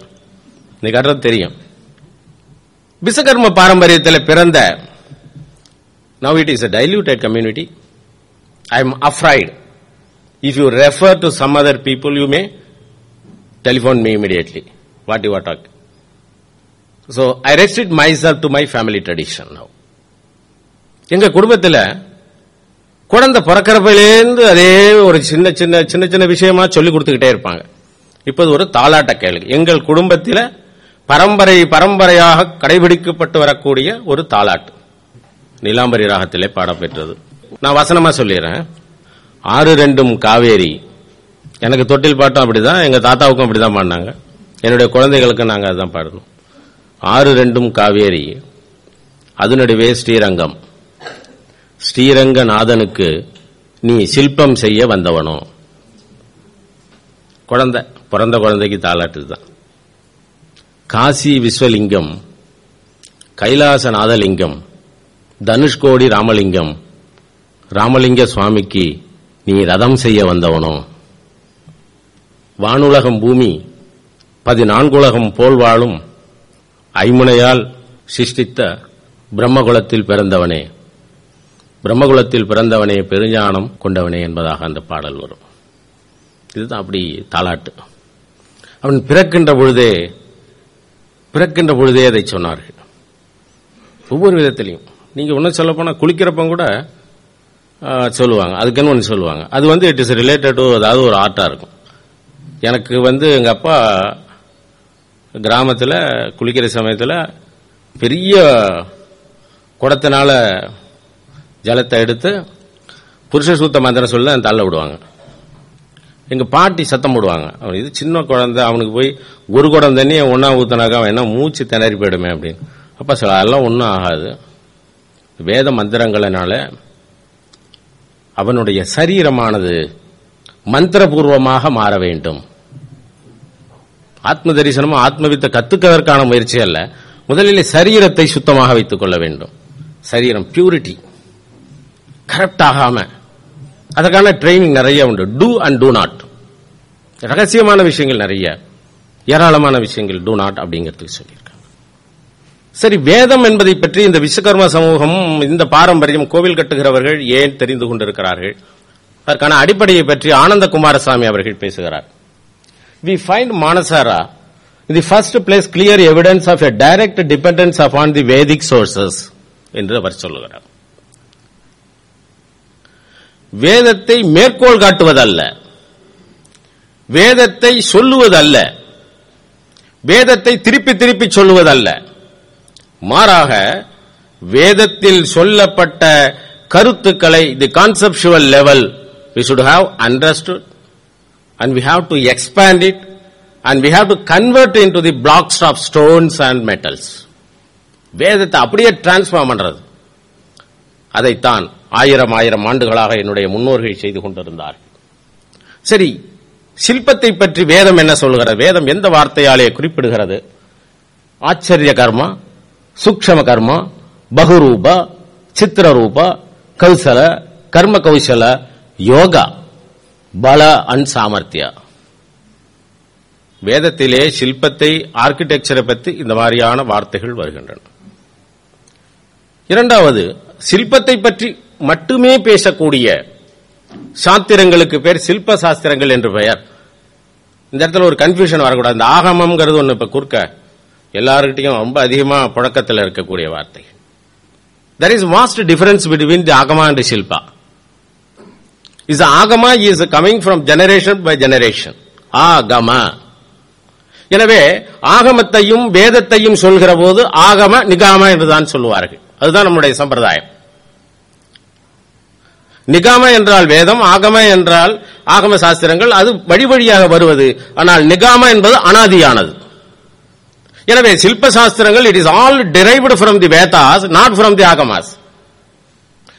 நீ கட்டுறது தெரியும் விஸ்வகர்ம பாரம்பரியத்தில் பிறந்த now it is a diluted community I am afraid if you refer to some other people you may telephone me immediately what you are talk so I rest it myself to my family tradition now எங்கள் குடும்பத்தில் குழந்தை பிறக்கிறப்பிலேருந்து அதே ஒரு சின்ன சின்ன சின்ன சின்ன விஷயமா சொல்லி கொடுத்துக்கிட்டே இருப்பாங்க. இப்போது ஒரு தாலாட்ட கேள்வி. எங்கள் குடும்பத்தில் பரம்பரை பரம்பரையாக கடைபிடிக்கப்பட்டு வரக்கூடிய ஒரு தாலாட்டு. நிலாம்பரி ராகத்திலே பாடப்பெற்றது நான் வசனமா சொல்லிடுறேன். ஆறு ரெண்டும் காவேரி. எனக்கு தொட்டில் பாட்டும் அப்படிதான் எங்க தாத்தாவுக்கும் அப்படிதான் பாடினாங்க. என்னுடைய குழந்தைகளுக்கு நாங்கள் அதுதான் பாடணும். ஆறு ரெண்டும் காவேரி. அது நடுவே ஸ்ரீரங்கம். ஸ்ரீரங்கநாதனுக்கு நீ சில்பம் செய்ய வந்தவனோ? குழந்தை பிறந்த குழந்தைக்கு தாளாட்டுதான் காசி விஸ்வலிங்கம் கைலாசநாதலிங்கம் தனுஷ்கோடி ராமலிங்கம் ராமலிங்க சுவாமிக்கு நீ ரதம் செய்ய வந்தவனோ? வானுலகம் பூமி பதினான்குலகம் போல் வாழும் ஐமுனையால் சிருஷ்டித்த பிரம்மகுலத்தில் பிறந்தவனே? பிரம்மகுலத்தில் பிறந்தவனே பெருஞானம் கொண்டவனே என்பதாக அந்த பாடல் வரும். இதுதான் அப்படி தாலாட்டு. அவன் பிறக்கின்ற பொழுதே பிறக்கின்ற பொழுதே அதை சொன்னார்கள் ஒவ்வொரு விதத்திலையும். நீங்க ஒன்னும் சொல்ல போனா குளிக்கிறப்ப கூட சொல்லுவாங்க. அதுக்குன்னு ஒன்று சொல்லுவாங்க? அது வந்து இட் இஸ் ரிலேட்டட் டு அதாவது ஒரு ஆர்ட்டா இருக்கும். எனக்கு வந்து எங்க அப்பா கிராமத்தில் குளிக்கிற சமயத்தில் பெரிய குடத்தினால ஜலத்தை எடுத்து புருஷ சூத்த மந்திரம் சொல்ல தள்ள விடுவாங்க. எங்க பாட்டி சத்தம் போடுவாங்க. அவன் இது சின்ன குழந்தை அவனுக்கு போய் ஒரு குடம் தண்ணியை ஒன்னா ஊத்தினாக்கா அவன் என்ன மூச்சு திணறி போயிடுமே அப்படின்னு. அப்போ சொல்ல அதெல்லாம் ஒன்றும் ஆகாது. வேத மந்திரங்களினால அவனுடைய சரீரமானது மந்திரபூர்வமாக மாற வேண்டும். ஆத்ம தரிசனமும் ஆத்மவித்தை கத்துக்கதற்கான முயற்சி அல்ல. முதலில் சரீரத்தை சுத்தமாக வைத்துக் கொள்ள வேண்டும். சரீரம் பியூரிட்டி கரெக்ட் ஆகாம. அதற்கான ட்ரைனிங் நிறைய உண்டு. டூ அண்ட் டூ நாட் ரகசியமான விஷயங்கள் நிறைய. ஏராளமான விஷயங்கள் டூ நாட் அப்படிங்கிறதுக்கு சொல்லியிருக்காங்க. சரி வேதம் என்பதை பற்றி இந்த விஸ்வகர்ம சமூகம் இந்த பாரம்பரியம் கோவில் கட்டுகிறவர்கள் ஏன் தெரிந்து கொண்டிருக்கிறார்கள்? அதற்கான அடிப்படையை பற்றி ஆனந்த குமாரசாமி அவர்கள் பேசுகிறார். We find Manasara the first place clear evidence of a direct dependence of on the Vedic sources என்று அவர் சொல்லுகிறார். வேதத்தை மேற்கோள் காட்டுவதல்ல. வேதத்தை சொல்லுவதல்ல. வேதத்தை திருப்பி திருப்பி சொல்லுவதல்ல. மாறாக வேதத்தில் சொல்லப்பட்ட கருத்துக்களை the conceptual level we should have understood and we have to expand it and we have to convert into the blocks of stones and metals வேதத்தை அப்படியே டிரான்ஸ்ஃபார்ம் பண்றது. அதைத்தான் ஆயிரம் ஆயிரம் ஆண்டுகளாக என்னுடைய முன்னோர்கள் செய்து கொண்டிருந்தார். சரி சில்பத்தை பற்றி வேதம் என்ன சொல்கிறது வேதம் எந்த வார்த்தையாலே குறிப்பிடுகிறது? ஆச்சரிய கர்மா சூக்ஷம கர்மா பகுரூப சித்திரரூப கௌசல கர்ம கௌசல யோகா பல அன் சாமர்த்தியா. வேதத்திலே சில்பத்தை ஆர்கிடெக்சரை பற்றி இந்த மாதிரியான வார்த்தைகள் வருகின்றன. இரண்டாவது சில்பத்தை பற்றி மட்டுமே பேசக்கூடிய சாத்திரங்களுக்கு பேர் சில்ப சாஸ்திரங்கள் என்று பெயர். இந்த இடத்துல ஒரு கன்ஃபியூஷன் வரக்கூடாது. இந்த ஆகமம்ங்கிறது ஒன்று இப்ப குறுக்க. எல்லாருக்கிட்டையும் ரொம்ப அதிகமா புழக்கத்தில் இருக்கக்கூடிய வார்த்தை. There is most difference between the Agama and Shilpa. Is Agama is coming from generation by generation generation. Agama. எனவே ஆகமத்தையும் வேதத்தையும் சொல்கிற போது ஆகம நிகாம என்றுதான் சொல்லுவார்கள். அதுதான் நம்முடைய சம்பிரதாயம். நிகாம என்றால் வேதம் ஆகம என்றால் ஆகம சாஸ்திரங்கள் அது வழி வழியாக வருவது ஆனால் நிகாம என்பது அனாதியானது எனவே சில்ப சாஸ்திரங்கள் it is all derived from the Vedas not from the Agamas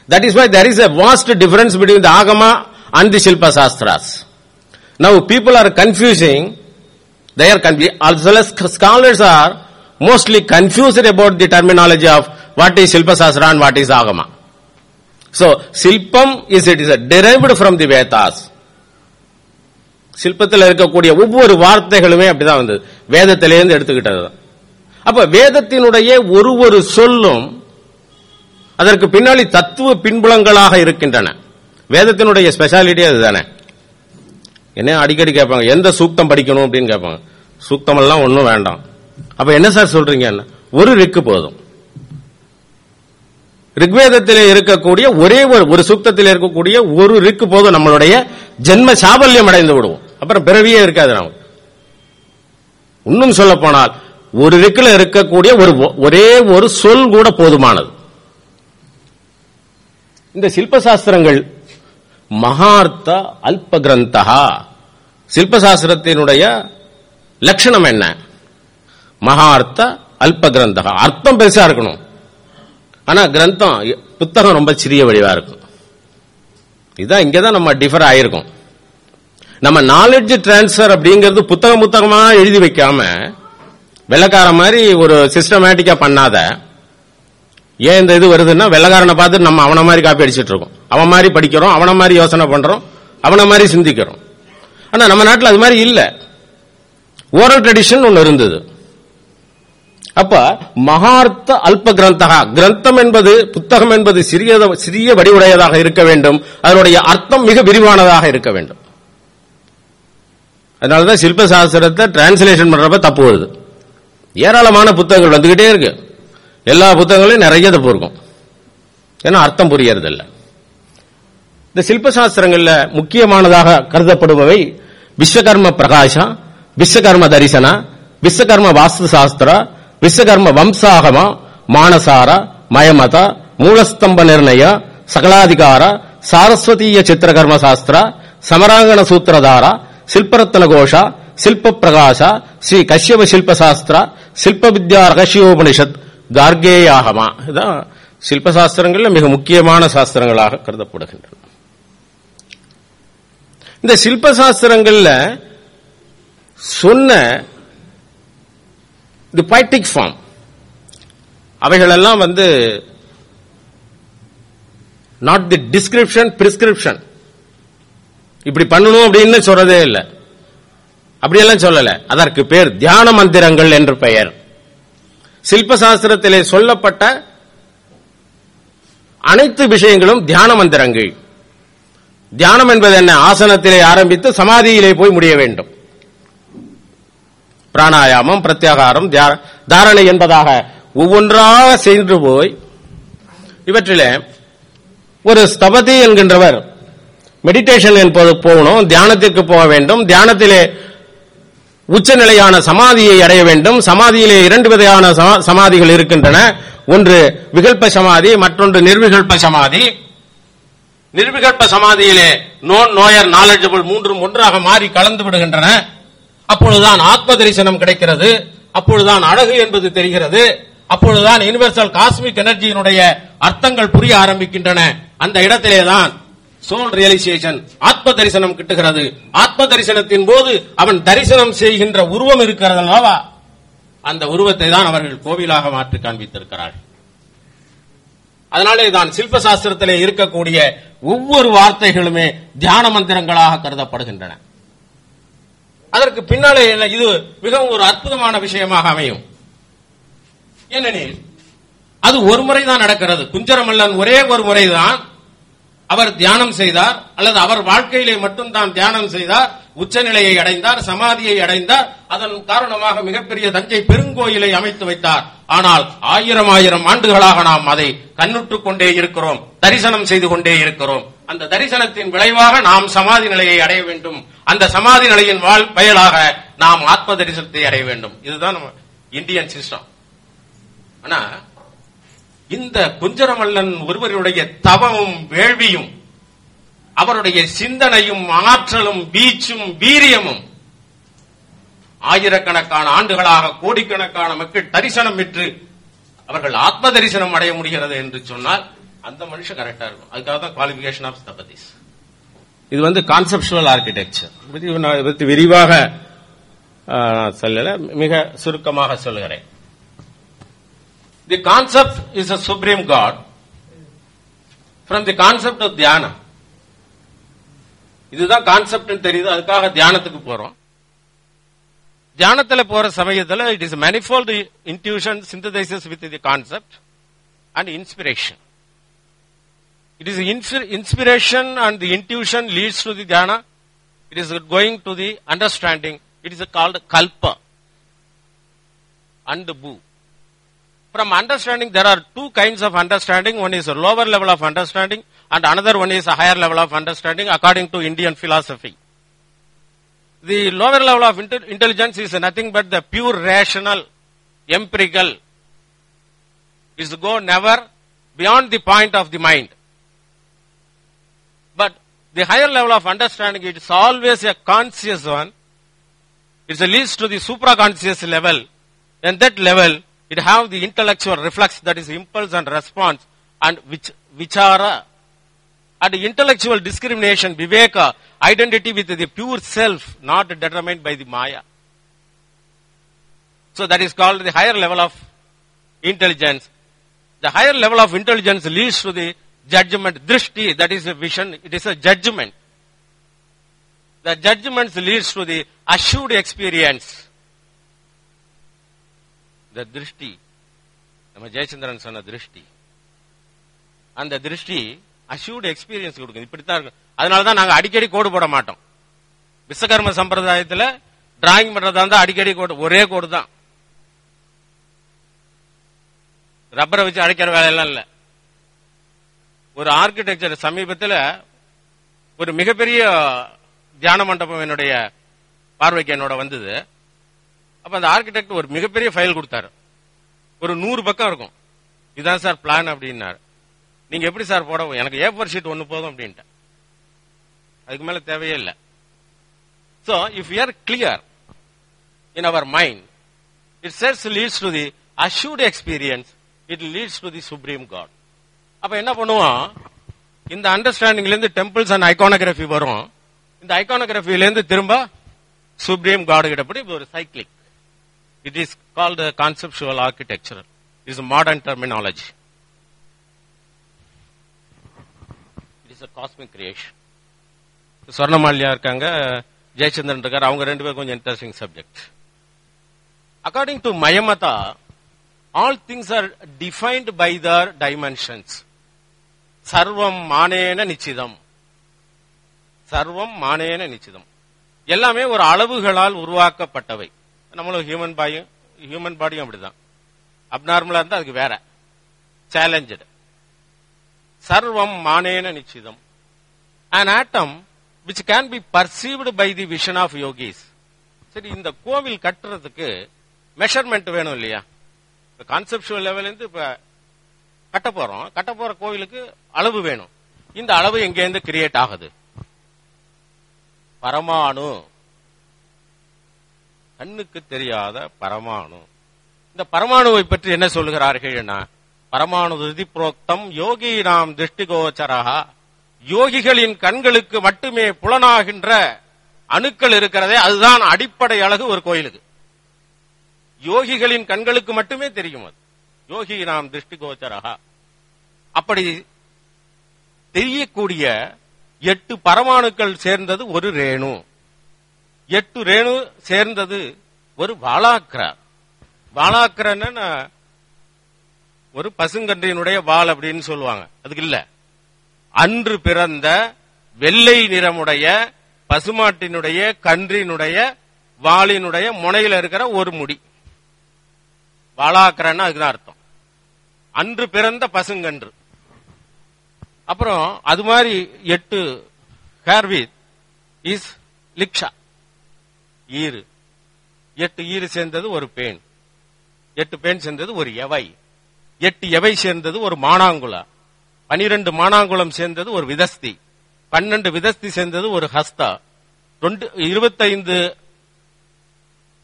that is why there is a vast difference between the Agama and the Shilpa Shastras now people are confusing their are confused. As well as scholars are mostly confused about the terminology of what is Shilpa Sastra. So silpam is it is a derived from the vedas. சில்பத்தில் இருக்கக்கூடிய ஒவ்வொரு வார்த்தைகளுமே அப்படிதான் வந்தது வேதத்திலேருந்து எடுத்துக்கிட்டது அப்ப வேதத்தினுடைய ஒரு ஒரு சொல்லும் அதற்கு பின்னாடி தத்துவ பின்புலங்களாக இருக்கின்றன வேதத்தினுடைய ஸ்பெஷாலிட்டி அதுதானே என்ன அடிக்கடி கேட்பாங்க எந்த சூக்தம் படிக்கணும் அப்படின்னு கேட்பாங்க சூக்தம் எல்லாம் ஒன்றும் வேண்டாம் அப்ப என்ன சார் சொல்றீங்க ஒரு ரிக்கு போதும் ரிக்வேதத்திலே இருக்கக்கூடிய ஒரே ஒரு ஒரு சூக்தத்தில் இருக்கக்கூடிய ஒரு ரிக்கு போதும் நம்மளுடைய ஜென்ம சாபல்யம் அடைந்து விடுவோம். அப்புறம் பிறவியே இருக்காது நமக்கு இன்னும் சொல்ல போனால் ஒரு ரிக்கில் இருக்கக்கூடிய ஒரு ஒரே ஒரு சொல் கூட போதுமானது. இந்த சில்பசாஸ்திரங்கள் மகார்த்த அல்ப கிரந்தா சில்பசாஸ்திரத்தினுடைய லட்சணம் என்ன? மகார்த்த அல்ப கிரந்தகா அர்த்தம் பெருசா இருக்கணும். ஆனா கிரந்தம் புத்தகம் ரொம்ப சிறிய வடிவா இருக்கும். இதுதான் இங்கதான் நம்ம டிஃபர் ஆயிருக்கும். நம்ம நாலெட்ஜ் டிரான்ஸ்பர் அப்படிங்கிறது புத்தகம் புத்தகமா எழுதி வைக்காம வெள்ளக்கார மாதிரி ஒரு சிஸ்டமேட்டிக்கா பண்ணாத ஏன் இந்த இது வருதுன்னா வெள்ளக்காரனை பார்த்து நம்ம அவனை மாதிரி காப்பி அடிச்சிட்டு இருக்கோம். அவன் மாதிரி படிக்கிறோம் அவனை மாதிரி யோசனை பண்றோம் அவனை மாதிரி சிந்திக்கிறோம். ஆனா நம்ம நாட்டில் அது மாதிரி இல்லை. ஓரல் ட்ரெடிஷன் ஒன்று இருந்தது. அப்ப மகார்த்த அல்ப கிரந்தகா. கிரந்தம் என்பது புத்தகம் என்பது சிறிய சிறிய வடிவுடையதாக இருக்க வேண்டும். அதனுடைய அர்த்தம் மிக விரிவானதாக இருக்க வேண்டும். அதனாலதான் சில்ப சாஸ்திரத்தை டிரான்ஸ்லேஷன் பண்றப்ப தப்பு வருது. ஏராளமான புத்தகங்கள் வந்துகிட்டே இருக்கு. எல்லா புத்தகங்களையும் நிறைய தப்பு இருக்கும். ஏன்னா அர்த்தம் புரியறது இந்த சில்ப சாஸ்திரங்கள்ல முக்கியமானதாக கருதப்படுபவை விஸ்வகர்ம பிரகாஷா விஸ்வகர்ம தரிசனா விஸ்வகர்ம வாஸ்து சாஸ்திரம் విశ్వకర్మ வம்சாகமா மானசார మయమత மூலஸ்தம்ப నిర్ణయ சகலாதிகார సారస్వతీయ சித்திரகர்ம శాస్త్ర சமராங்கண సూత్రధార శిల్పరత్న ఘోష சில்ப ప్రకాశ ஸ்ரீ கஷ்யப சில்பசாஸ்திரா சில்ப வித்யா ரகசியோபனிஷத் கார்கேயாகமா. இதுதான் சில்பசாஸ்திரங்களில் மிக முக்கியமான சாஸ்திரங்களாக கருதப்படுகின்றன. இந்த சில்பசாஸ்திரங்களில் சொன்ன தி பைட்டிக் ஃபார்ம் அவைகளெல்லாம் வந்து நாட் தி டிஸ்கிரிப்ஷன் பிரிஸ்கிரிப்ஷன் இப்படி பண்ணணும் அப்படின்னு சொல்றதே இல்லை. அப்படியெல்லாம் சொல்லல. அதற்கு பேர் தியான மந்திரங்கள் என்று பெயர். சில்ப சாஸ்திரத்திலே சொல்லப்பட்ட அனைத்து விஷயங்களும் தியான மந்திரங்கள். தியானம் என்பது என்ன? ஆசனத்திலே ஆரம்பித்து சமாதியிலே போய் முடிய வேண்டும். பிராணாயாமம் பிரத்யாகாரம் தியா- தாரணை என்பதாக ஒவ்வொன்றாக சென்று போய் இவற்றிலே ஒரு ஸ்தபதி என்கின்றவர். மெடிடேஷன் என்பது போகணும் தியானத்திற்கு போக வேண்டும். தியானத்திலே உச்சநிலையான சமாதியை அடைய வேண்டும். சமாதியிலே இரண்டு விதையான சமாதிகள் இருக்கின்றன. ஒன்று விகல்ப சமாதி மற்றொன்று நிர்விகல்ப சமாதி. நிர்விகல்ப சமாதியிலே நோன் நோயர் நாலெட்ஜபிள் மூன்றும் ஒன்றாக மாறி கலந்து விடுகின்றன. அப்பொழுதுதான் ஆத்ம தரிசனம் கிடைக்கிறது. அப்பொழுதுதான் அழகு என்பது தெரிகிறது. அப்பொழுதுதான் யுனிவர்சல் காஸ்மிக் எனர்ஜியினுடைய அர்த்தங்கள் புரிய ஆரம்பிக்கின்றன. அந்த இடத்திலேதான் சோல் ரியலைசேஷன் ஆத்ம தரிசனம் கிட்டுகிறது. ஆத்ம தரிசனத்தின் போது அவன் தரிசனம் செய்கின்ற உருவம் இருக்கிறது அல்லவா? அந்த உருவத்தை தான் அவர்கள் கோவிலாக மாற்றி காண்பித்திருக்கிறார்கள். அதனாலே தான் சில்ப சாஸ்திரத்திலே இருக்கக்கூடிய ஒவ்வொரு வார்த்தைகளுமே தியான மந்திரங்களாக கருதப்படுகின்றன. அதற்கு பின்னாலே என்ன, இது மிகவும் ஒரு அற்புதமான விஷயமாக அமையும். ஏனெனில் அது ஒரு முறைதான் நடக்கிறது. குஞ்சரமல்லன் ஒரே ஒரு முறைதான் அவர் தியானம் செய்தார் அல்லது அவர் வாழ்க்கையிலே மட்டும் தான் தியானம் செய்தார் உச்சநிலையை அடைந்தார் சமாதியை அடைந்தார் அதன் காரணமாக மிகப்பெரிய தஞ்சை பெருங்கோயிலை அமைத்து வைத்தார். ஆனால் ஆயிரம் ஆயிரம் ஆண்டுகளாக நாம் அதை கண்ணுற்றுக் கொண்டே இருக்கிறோம் தரிசனம் செய்து கொண்டே இருக்கிறோம். அந்த தரிசனத்தின் விளைவாக நாம் சமாதி நிலையை அடைய வேண்டும். அந்த சமாதி நிலையின் வாழ் பயலாக நாம் ஆத்ம தரிசனத்தை அடைய வேண்டும். இதுதான் நம்ம இந்தியன் சிஸ்டம் ஆனா இந்த குஞ்சரமல்லன் ஒருவருடைய தவமும் வேள்வியும் அவருடைய சிந்தனையும் ஆற்றலும் வீச்சும் வீரியமும் ஆயிரக்கணக்கான ஆண்டுகளாக கோடிக்கணக்கான மக்கள் தரிசனம் பெற்று அவர்கள் ஆத்ம தரிசனம் அடைய முடிகிறது என்று சொன்னால் அந்த மனுஷன் கரெக்டா இருக்கும். அதுக்காக தான் குவாலிபிகேஷன் ஆஃப் ஸ்தபதிஸ் இது வந்து கான்செப்சுவல் ஆர்கிடெக்சர் பற்றி நான் விரிவாக சொல்லல. மிக சுருக்கமாக சொல்கிறேன் the concept is a supreme God from the concept of தியானம் இதுதான் கான்செப்ட் தெரியுது. அதுக்காக தியானத்துக்கு போறோம். தியானத்துல போற சமயத்துல it is manifold intuition synthesizes with the concept and inspiration it is insp- inspiration and the intuition leads to the dhyana it is going to the understanding it is called kalpa and bu from understanding there are two kinds of understanding one is a lower level of understanding and another one is a higher level of understanding according to indian philosophy the lower level of inte- intelligence is nothing but the pure rational empirical is to go never beyond the point of the mind. But the higher level of understanding it is always a conscious one. It leads to the supraconscious level. And that level it have the intellectual reflex that is impulse and response and which vichara uh, and intellectual discrimination, viveka, identity with the pure self, not determined by the maya. So that is called the higher level of intelligence. The higher level of intelligence leads to the judgment, drishti, that is a vision, it is a judgment. The judgment leads to the assured experience. The drishti. ನಮ್ಮ ಜಯಚಂದ್ರನ್ ಸಣ್ಣ ದೃಷ್ಟಿ ಅಂದ ದೃಷ್ಟಿ assured experience கொடுக்கும். இப்படித்தான் இருக்கும். அதனாலதான் நாங்க அடிக்கடி கோடு போட மாட்டோம். விஸ்வகர்ம சம்பிரதாயத்துல டிராயிங் பண்றதா இருந்தா அடிக்கடி கோடு ஒரே கோடு தான். ரப்பரை வச்சு அடிக்கிற வேலையெல்லாம் இல்ல. ஒரு ஆர்கிடெக்சர் சமீபத்தில் ஒரு மிகப்பெரிய தியான மண்டபம் என்னுடைய பார்வைக்கு என்னோட வந்தது. அப்ப அந்த ஆர்கிடெக்ட் ஒரு மிகப்பெரிய ஃபைல் கொடுத்தாரு. ஒரு நூறு பக்கம் இருக்கும். இதுதான் சார் பிளான் அப்படின்னாரு. நீங்க எப்படி சார் போட எனக்கு ஏ ஷீட் ஒன்னு போதும் அப்படின்ட்டு அதுக்கு மேல தேவையே இல்லை. So if you are clear in our mind it says leads to the assured experience it leads to the supreme God அப்ப என்ன பண்ணுவோம்? இந்த அண்டர்ஸ்டாண்டிங்ல இருந்து டெம்பிள்ஸ் அண்ட் ஐகானோகிராஃபி வரும். இந்த ஐகானோகிராஃபில இருந்து திரும்ப சுப்ரீம் காடு கிட்டபடி ஒரு cyclic it is called conceptual architecture is modern terminology it is a cosmic creation Swarnamalya இருக்காங்க ஜெயச்சந்திரன் இருக்காரு அவங்க ரெண்டு பேரும் கொஞ்சம் interesting subject according to Mayamata all things are defined by three dimensions சர்வம் மானேன நிச்சிதம் சர்வம் மானேன நிச்சிதம் எல்லாமே ஒரு அளவுகளால் உருவாக்கப்பட்டவை நம்மளும் ஹியூமன் பாயும் ஹியூமன் பாடியும் அப்படிதான் அப்நார்மலா இருந்தா அதுக்கு வேற சேலஞ்சு சர்வம் மானேன நிச்சிதம். An atom which can be perceived by the vision of yogis. சரி இந்த கோவில் கட்டுறதுக்கு மெஷர்மெண்ட் வேணும் இல்லையா? கான்செப்டுவல் லெவல் இருந்து இப்போ கட்ட போகிறோம் கட்ட போகிற கோவிலுக்கு அளவு வேணும். இந்த அளவு எங்கேருந்து கிரியேட் ஆகுது? பரமாணு. கண்ணுக்கு தெரியாத பரமாணு. இந்த பரமாணுவை பற்றி என்ன சொல்லுகிறார்கள் என்ன? பரமானுதி புரோக்தம் யோகி நாம் திருஷ்டிகோச்சரா யோகிகளின் கண்களுக்கு மட்டுமே புலனாகின்ற அணுக்கள் இருக்கிறதே அதுதான் அடிப்படை அழகு ஒரு கோயிலுக்கு. யோகிகளின் கண்களுக்கு மட்டுமே தெரியும் அது. யோகி நாம் திருஷ்டிகோச்சரா அப்படி தெரியக்கூடிய எட்டு பரமாணுக்கள் சேர்ந்தது ஒரு ரேணு. எட்டு ரேணு சேர்ந்தது ஒரு வாளாக்கிரா வாளாக்கிரன்னு ஒரு பசுங்கன்றியினுடைய வால் அப்படின்னு சொல்லுவாங்க. அதுக்கு இல்ல. அன்று பிறந்த வெள்ளை நிறமுடைய பசுமாட்டினுடைய கன்றினுடைய வாளினுடைய முனையில இருக்கிற ஒரு முடி. வாளாக்கிறன்னா அதுக்குதான் அர்த்தம். அன்று பிறந்த பசுங்கன்று. அப்புறம் அது மாதிரி எட்டு ஹேர்வித் இஸ் லிக்ஷா. ஈரு எட்டு ஈரு சேர்ந்தது ஒரு பேன். எட்டு பேன் சேர்ந்தது ஒரு எவை. எட்டு எவை சேர்ந்தது? ஒரு மானாங்குளம். பனிரெண்டு மானாங்குளம் சேர்ந்தது ஒரு விதஸ்தி. பன்னெண்டு விதஸ்தி சேர்ந்தது ஒரு ஹஸ்தா. ரெண்டு இருபத்தைந்து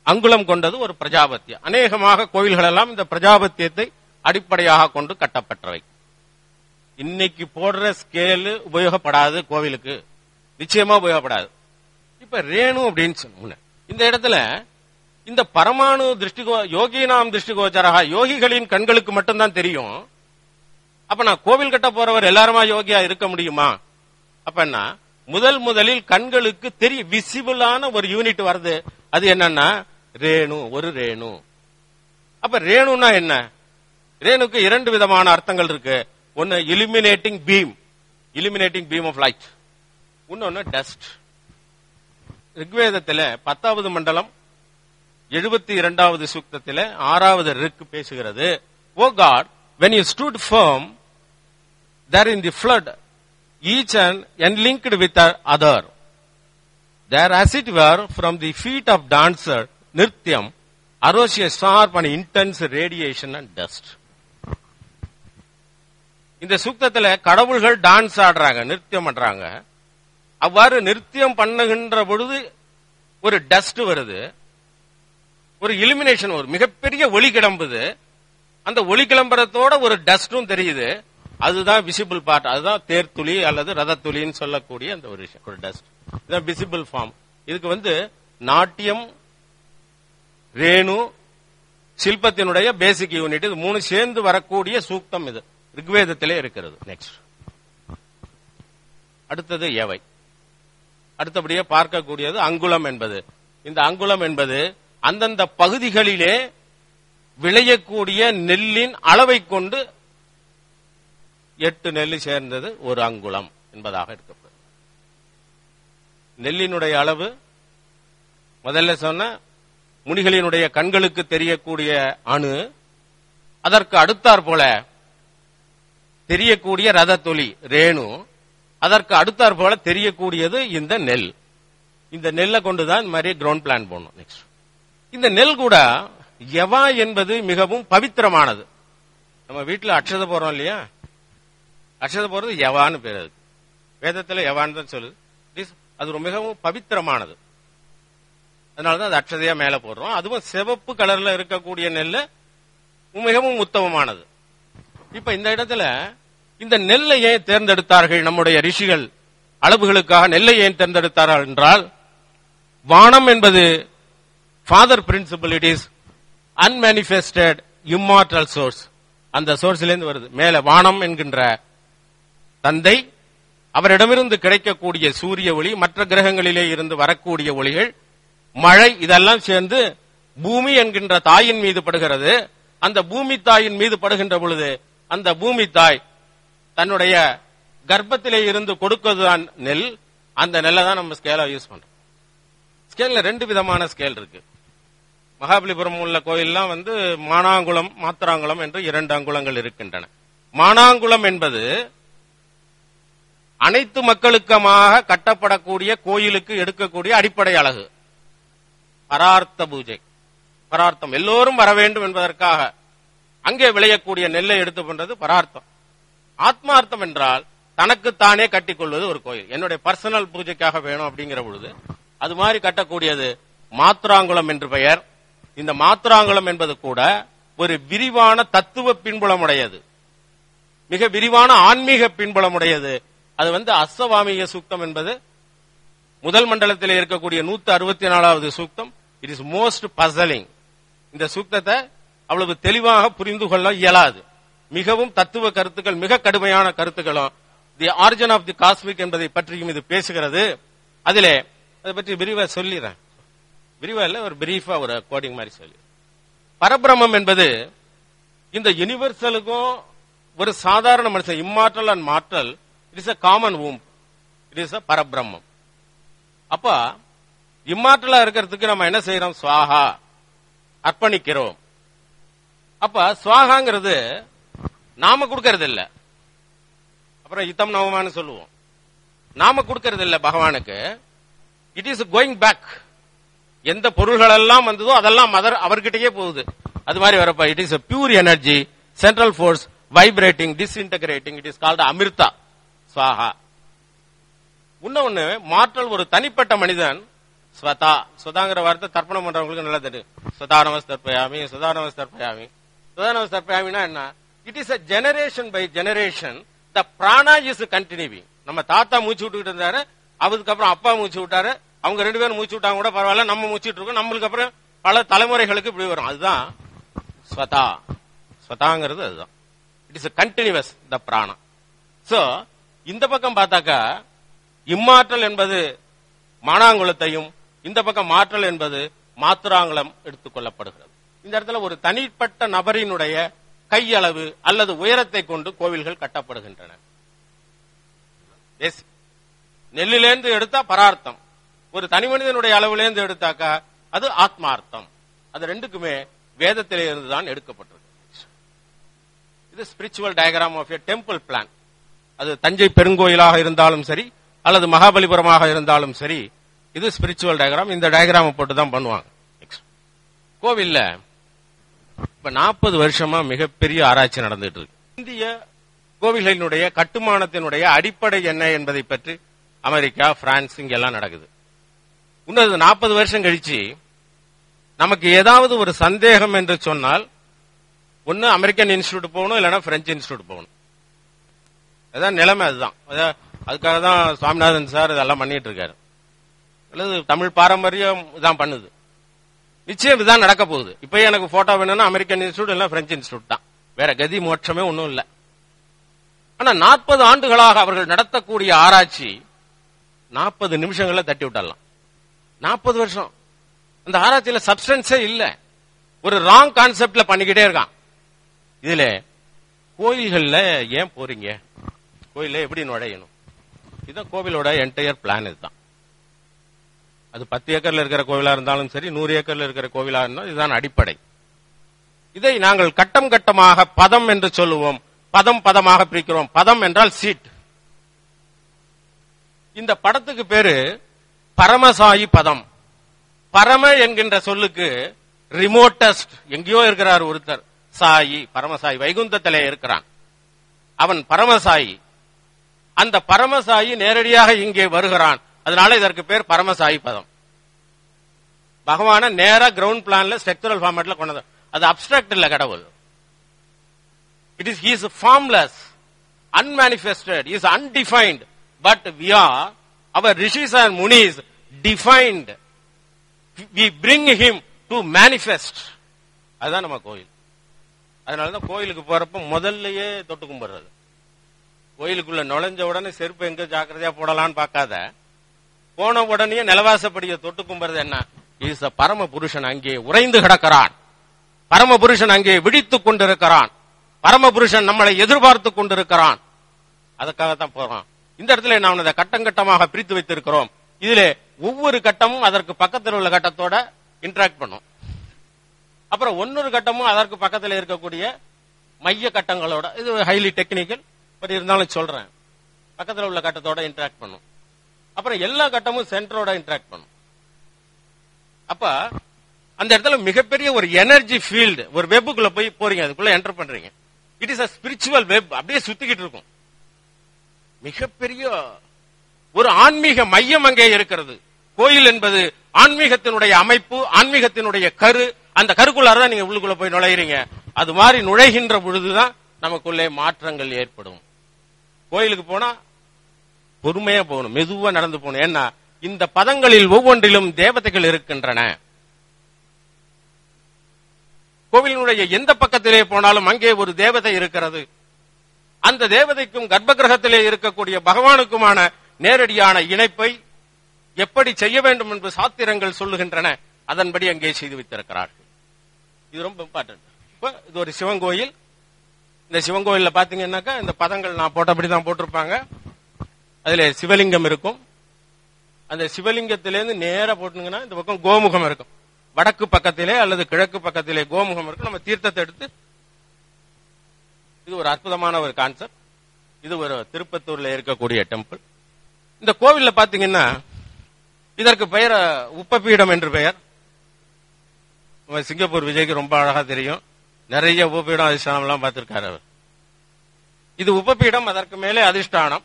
அங்குலம் கொண்டது ஒரு பிரஜாபத்தியம் அநேகமாக கோயில்கள் எல்லாம் இந்த பிரஜாபத்தியத்தை அடிப்படையாக கொண்டு கட்டப்பட்டவை. இன்னைக்கு போடுற ஸ்கேலு உபயோகப்படாது கோவிலுக்கு. நிச்சயமா உபயோகப்படாது. இப்ப ரேணு அப்படின்னு சொன்ன இந்த இடத்துல இந்த பரமாணு திருஷ்டிகோ யோகினாம் திருஷ்டிகோச்சரா யோகிகளின் கண்களுக்கு மட்டும்தான் தெரியும். அப்ப நான் கோவில் கட்ட போறவர் எல்லாருமா யோகியா இருக்க முடியுமா? அப்பன்னா முதல் முதலில் கண்களுக்கு தெரிய விசிபிளான ஒரு யூனிட் வருது. அது என்னன்னா ரேணு ஒரு ரேணு. அப்ப ரேணுனா என்ன? ரேணுக்கு இரண்டு விதமான அர்த்தங்கள் இருக்கு. ஒன்னு illuminating beam illuminating beam of light இன்னொன்னு டஸ்ட் ரிக்வேதத்துல பத்தாவது மண்டலம் எழுபத்தி இரண்டாவது சூக்தத்தில் ஆறாவது ரிக் பேசுகிறது. O God when you stood firm there in the flood each and in linked with other there as it were from the feet of dancer நிருத்தியம் அரோசிய a sharp and intense radiation and இந்த சூக்தத்துல கடவுள்கள் dance ஆடுறாங்க நிருத்தியம் பண்றாங்க. அவ்வாறு நிருத்தியம் பண்ணுகின்ற பொழுது ஒரு dust வருது. ஒரு இலுமினேஷன் ஒரு மிகப்பெரிய ஒளி கிளம்புது. அந்த ஒளி கிளம்புறதோட ஒரு டஸ்டும் தெரியுது. அதுதான் விசிபிள் பார்ட் அதுதான் தேர்த்துளி அல்லது ரதத்துளின்னு சொல்லக்கூடிய அந்த ஒரு விஷயம் ஒரு டஸ்ட் இதுதான் விசிபிள் ஃபார்ம் இதுக்கு வந்து நாட்டியம் ரேணு சில்பத்தினுடைய பேசிக் யூனிட் இது மூணு சேர்ந்து வரக்கூடிய சூக்தம் இது. ரிக்வேதத்திலே இருக்கிறது. நெக்ஸ்ட் அடுத்தது எவை? அடுத்தபடியே பார்க்கக்கூடியது அங்குலம் என்பது. இந்த அங்குலம் என்பது அந்தந்த பகுதிகளிலே விளையக்கூடிய நெல்லின் அளவை கொண்டு எட்டு நெல் சேர்ந்தது ஒரு அங்குளம் என்பதாக இருக்கப்படுது நெல்லினுடைய அளவு முதல்ல சொன்ன முனிகளினுடைய கண்களுக்கு தெரியக்கூடிய அணு அதற்கு அடுத்தாற் போல தெரியக்கூடிய ரதத்தொலி ரேணு அதற்கு அடுத்தாற் போல தெரியக்கூடியது இந்த நெல். இந்த நெல்லை கொண்டுதான் இந்த மாதிரி கிரவுண்ட் பிளான் போடணும் நெக்ஸ்ட் இந்த நெல் கூட எவா என்பது மிகவும் பவித்திரமானது. நம்ம வீட்டில் அக்ஷதை போறோம் இல்லையா? அக்ஷதை போறது எவான்னு பேர் அது வேதத்தில் எவான்னு தான் சொல்லுது. அது ஒரு மிகவும் பவித்திரமானது. அதனாலதான் அது அக்ஷதையா மேல போடுறோம். அதுவும் சிவப்பு கலர்ல இருக்கக்கூடிய நெல் மிகவும் உத்தமமானது. இப்ப இந்த இடத்துல இந்த நெல்லை ஏன் தேர்ந்தெடுத்தார்கள் நம்முடைய ரிஷிகள்? அளவுகளுக்காக நெல்லை ஏன் தேர்ந்தெடுத்தார்கள் என்றால் வானம் என்பது father principle it is unmanifested immortal source அந்த சோர்ஸ்லேருந்து வருது. மேல வானம் என்கின்ற தந்தை அவரிடமிருந்து கிடைக்கக்கூடிய சூரிய ஒளி மற்ற கிரகங்களிலே இருந்து வரக்கூடிய ஒளிகள் மழை இதெல்லாம் சேர்ந்து பூமி என்கின்ற தாயின் மீது படுகிறது. அந்த பூமி தாயின் மீது படுகின்ற பொழுது அந்த பூமி தாய் தன்னுடைய கர்ப்பத்திலே இருந்து கொடுக்கறதுதான் நெல். அந்த நெல்லை தான் நம்ம ஸ்கேலா யூஸ் பண்றோம். ஸ்கேல்ல ரெண்டு விதமான ஸ்கேல் இருக்கு. மகாபலிபுரம் உள்ள கோயில்லாம் வந்து மானாங்குளம் மாத்திராங்குளம் என்று இரண்டு அங்குலங்கள் இருக்கின்றன. மானாங்குளம் என்பது அனைத்து மக்களுக்கமாக கட்டப்படக்கூடிய கோயிலுக்கு எடுக்கக்கூடிய அடிப்படை அழகு. பரார்த்த பூஜை. பரார்த்தம். எல்லோரும் வர வேண்டும் என்பதற்காக அங்கே விளையக்கூடிய நெல்லை எடுத்து பண்றது பரார்த்தம். ஆத்மார்த்தம் என்றால் தனக்குத்தானே கட்டிக்கொள்வது ஒரு கோயில். என்னுடைய பர்சனல் பூஜைக்காக வேணும் அப்படிங்கிற பொழுது அது மாதிரி கட்டக்கூடியது மாத்ராங்குளம் என்று பெயர். இந்த மாத்ராங்குளம் என்பது கூட ஒரு விரிவான தத்துவ பின்புலமுடையது. மிக விரிவான ஆன்மீக பின்புலமுடையது. அது வந்து அஸ்வவாமிக சூக்தம் என்பது முதல் மண்டலத்தில் இருக்கக்கூடிய நூத்தி அறுபத்தி நாலாவது சூக்தம். இட் இஸ் மோஸ்ட் பசலிங் இந்த சூக்தத்தை அவ்வளவு தெளிவாக புரிந்து கொள்ள இயலாது. மிகவும் தத்துவ கருத்துக்கள் மிக கடுமையான கருத்துக்களும் the origin of the cosmic என்பதை பற்றியும் இது பேசுகிறது. அதிலே அதை பற்றி விரிவாக சொல்லிடுறேன். விரிவா இல்ல ஒரு பிரீஃபா ஒரு கோடிங் மாதிரி சொல்லி. பரபிரமம் என்பது இந்த யுனிவர்சலுக்கும் ஒரு சாதாரண மனுஷன் immortal and mortal it is a common um it is a பரபிரம்மம். அப்ப இம்மாற்றலா இருக்கிறதுக்கு நம்ம என்ன செய்யறோம் சுவாகா. அர்ப்பணிக்கிறோம். அப்ப சுவாகாங்கிறது நாம கொடுக்கறது இல்ல அப்புறம் இத்தம் நவமான்னு சொல்லுவோம். நாம கொடுக்கறது இல்ல பகவானுக்கு. இட் இஸ் கோயிங் பேக் எந்த பொருள்கள் எல்லாம் வந்ததோ அதெல்லாம் மதர் அவர்கிட்டயே போகுது. அது மாதிரி வரப்ப it is pure energy central force vibrating disintegrating it is called Amrita சுவாகா இன்னொன்னு மாற்றல் ஒரு தனிப்பட்ட மனிதன் ஸ்வதா. சுதாங்கிற வார்த்தை தர்ப்பணம் பண்றவங்களுக்கு நல்லா தெரியும். சுதானவஸ் தர்ப்பயாமி சுதானவஸ் தர்ப்பயாமி. சுதானவஸ் தர்ப்பயாமினா என்ன? It is a generation by generation the prana is continuing நம்ம தாத்தா மூச்சு விட்டுக்கிட்டு இருந்தாரு அதுக்கப்புறம் அப்பா மூச்சு விட்டாரு அவங்க ரெண்டு பேரும் மூச்சு விட்டாங்க கூட பரவாயில்ல நம்ம மூச்சுட்டு இருக்கோம். நம்மளுக்கு அப்புறம் பல தலைமுறைகளுக்கு இப்படி வரும். அதுதான் ஸ்வதா. ஸ்வதாங்கிறது அதுதான். இட் இஸ் கண்டினியூஸ் த பிராணம் சோ இந்த பக்கம் பார்த்தாக்கா இம்மாற்றல் என்பது மானாங்குளத்தையும் இந்த பக்கம் மாற்றல் என்பது மாத்திராங்குளம் எடுத்துக்கொள்ளப்படுகிறது இந்த இடத்துல ஒரு தனிப்பட்ட நபரினுடைய கையளவு அல்லது உயரத்தை கொண்டு கோவில்கள் கட்டப்படுகின்றன. Yes. நெல்லிலேந்து எடுத்தா பரார்த்தம். ஒரு தனி மனிதனுடைய அளவிலேந்து எடுத்தாக்கா அது ஆத்மார்த்தம். அது ரெண்டுக்குமே வேதத்திலே இருந்துதான் எடுக்கப்பட்டிருக்கு. இது spiritual diagram of a temple plan அது தஞ்சை பெருங்கோயிலாக இருந்தாலும் சரி அல்லது மகாபலிபுரமாக இருந்தாலும் சரி இது ஸ்பிரிச்சுவல் டயக்ராம் இந்த டயக்ராம் போட்டு தான் பண்ணுவாங்க. கோவில்ல இப்ப நாற்பது வருஷமா மிகப்பெரிய ஆராய்ச்சி நடந்துட்டு இருக்கு இந்திய கோவில்களினுடைய கட்டுமானத்தினுடைய அடிப்படை என்ன என்பதை பற்றி அமெரிக்கா பிரான்ஸ் இங்கெல்லாம் நடக்குது. இன்னும் நாற்பது வருஷம் கழிச்சு நமக்கு ஏதாவது ஒரு சந்தேகம் என்று சொன்னால் ஒன்னு அமெரிக்கன் இன்ஸ்டியூட் போகணும் இல்லைன்னா பிரெஞ்சு இன்ஸ்டியூட் போகணும். அதான் நிலைமை அதுதான். அதான் அதுக்காக தான் சுவாமிநாதன் சார் இதெல்லாம் பண்ணிட்டு இருக்காரு. அல்லது தமிழ் பாரம்பரியம் இதான் பண்ணுது. நிச்சயம் இதுதான் நடக்க போகுது. இப்பயே எனக்கு போட்டோ வேணும்னா அமெரிக்கன் இன்ஸ்டியூட் இல்லை பிரெஞ்சு இன்ஸ்டியூட் தான். வேற கதி மோட்சமே ஒன்றும் இல்ல. ஆனா நாற்பது ஆண்டுகளாக அவர்கள் நடத்தக்கூடிய ஆராய்ச்சி நாற்பது நிமிஷங்களை தட்டி விட்டலாம் நாற்பது வருஷம். அந்த ஆராய்ச்சியில சப்ஸ்டன்ஸே இல்ல. ஒரு ராங் கான்செப்ட்ல பண்ணிக்கிட்டே இருக்கான். இதுல கோயில்கள்ல ஏன் போறீங்க? கோயில்ல எப்படி நுழையணும்? இதுதான் கோவிலோட என்டையர் பிளான் இதுதான். அது பத்து ஏக்கர்ல இருக்கிற கோவிலா இருந்தாலும் சரி நூறு ஏக்கர்ல இருக்கிற கோவிலா இருந்தாலும் இதுதான் அடிப்படை. இதை நாங்கள் கட்டம் கட்டமாக பதம் என்று சொல்லுவோம். பதம் பதமாக பிரிக்கிறோம். பதம் என்றால் சீட் இந்த படத்துக்கு பேரு பரமசாயி பதம். பரம என்கின்ற சொல்லுக்கு ரிமோட்டஸ்ட் எங்கேயோ இருக்கிறார் ஒருத்தர். சாயி பரமசாயி வைகுந்தத்திலே இருக்கிறான். அவன் பரமசாயி. அந்த பரமசாயி நேரடியாக இங்கே வருகிறான். அதனால இதற்கு பேர் பரமசாயி பதம். பகவான நேரா கிரவுண்ட் பிளான்ல ஸ்ட்ரக்சரல் ஃபார்மேட்ல கொண்டது. அது அப்டிராக்ட் இல்ல கடவுள். It is he's formless unmanifested is undefined but we are our rishis and munis defined we bring him to manifest அதுதான் நம்ம கோயில். அதனாலதான் கோயிலுக்கு போறப்ப முதல்லயே தொட்டு கும்பிடுறது. கோயிலுக்குள்ள நுழைஞ்ச உடனே செருப்பு எங்க ஜாக்கிரதையா போடலாம்னு பார்க்காத. போன உடனே நிலவாசப்படிய தொட்டு கும்புறது என்ன? இஸ் பரம புருஷன் அங்கே உறைந்து கிடக்கிறான். பரம புருஷன் அங்கே விழித்துக் கொண்டிருக்கிறான். பரம புருஷன் நம்மளை எதிர்பார்த்து கொண்டிருக்கிறான். அதுக்காகத்தான் போறான் இந்த இடத்துல நாம் அதை கட்டம் கட்டமாக பிரித்து வைத்திருக்கிறோம். இதுல ஒவ்வொரு கட்டமும் அதற்கு பக்கத்தில் உள்ள கட்டத்தோட இன்டராக்ட் பண்ணும். அப்புறம் ஒன்னொரு கட்டமும் அதற்கு பக்கத்தில் இருக்கக்கூடிய மைய கட்டங்களோட இது ஹைலி டெக்னிக்கல் பட் இருந்தாலும் சொல்றேன். பக்கத்தில் உள்ள கட்டத்தோட இன்டராக்ட் பண்ணும். அப்புறம் எல்லா கட்டமும் சென்டரோட இன்டராக்ட் பண்ணும். அப்ப அந்த இடத்துல மிகப்பெரிய ஒரு எனர்ஜி ஃபீல்டு ஒரு வெப்புக்குள்ள போய் போறீங்க அதுக்குள்ள என்டர் பண்றீங்க. It is a spiritual web அப்படியே சுத்திக்கிட்டு இருக்கும். மிகப்பெரிய ஒரு ஆன்மீக மையம் அங்கே இருக்கிறது. கோயில் என்பது ஆன்மீகத்தினுடைய அமைப்பு ஆன்மீகத்தினுடைய கரு. அந்த கருக்குள்ளாரதான் நீங்க உள்ளுக்குள்ள போய் நுழையிறீங்க. அது மாதிரி நுழைகின்ற பொழுதுதான் நமக்குள்ளே மாற்றங்கள் ஏற்படும். கோயிலுக்கு போனா பொறுமையா போகணும் மெதுவா நடந்து போகணும். ஏன்னா இந்த பதங்களில் ஒவ்வொன்றிலும் தேவதைகள் இருக்கின்றன. கோவிலினுடைய எந்த பக்கத்திலே போனாலும் அங்கே ஒரு தேவதை இருக்கிறது. அந்த தேவதைக்கும் கர்ப்ப கிரகத்திலே இருக்கக்கூடிய பகவானுக்குமான நேரடியான இணைப்பை எப்படி செய்ய வேண்டும் என்று சாத்திரங்கள் சொல்லுகின்றன அதன்படி அங்கே செய்து வைத்திருக்கிறார்கள். இது ரொம்ப இம்பார்ட்டன்ட் இது ஒரு சிவன் கோயில். இந்த சிவன் கோயில்ல பாத்தீங்கன்னாக்கா இந்த பதங்கள் நான் போட்டபடி தான் போட்டிருப்பாங்க. அதுல சிவலிங்கம் இருக்கும். அந்த சிவலிங்கத்திலேருந்து நேரா போட்டுங்கன்னா இந்த பக்கம் கோமுகம் இருக்கும். வடக்கு பக்கத்திலே அல்லது கிழக்கு பக்கத்திலே கோமுகம் இருக்கும். நம்ம தீர்த்தத்தை எடுத்து இது ஒரு அற்புதமான ஒரு கான்செப்ட் இது ஒரு திருப்பத்தூர்ல இருக்கக்கூடிய டெம்பிள் இந்த கோவில்ல பாத்தீங்கன்னா இதற்கு பெயர் உப்பபீடம் என்று பெயர். சிங்கப்பூர் விஜய்க்கு ரொம்ப அழகா தெரியும். நிறைய உபபீடம் அதிஷ்டானம் எல்லாம் பார்த்திருக்காரு அவர். இது உபபீடம் அதற்கு மேலே அதிஷ்டானம்.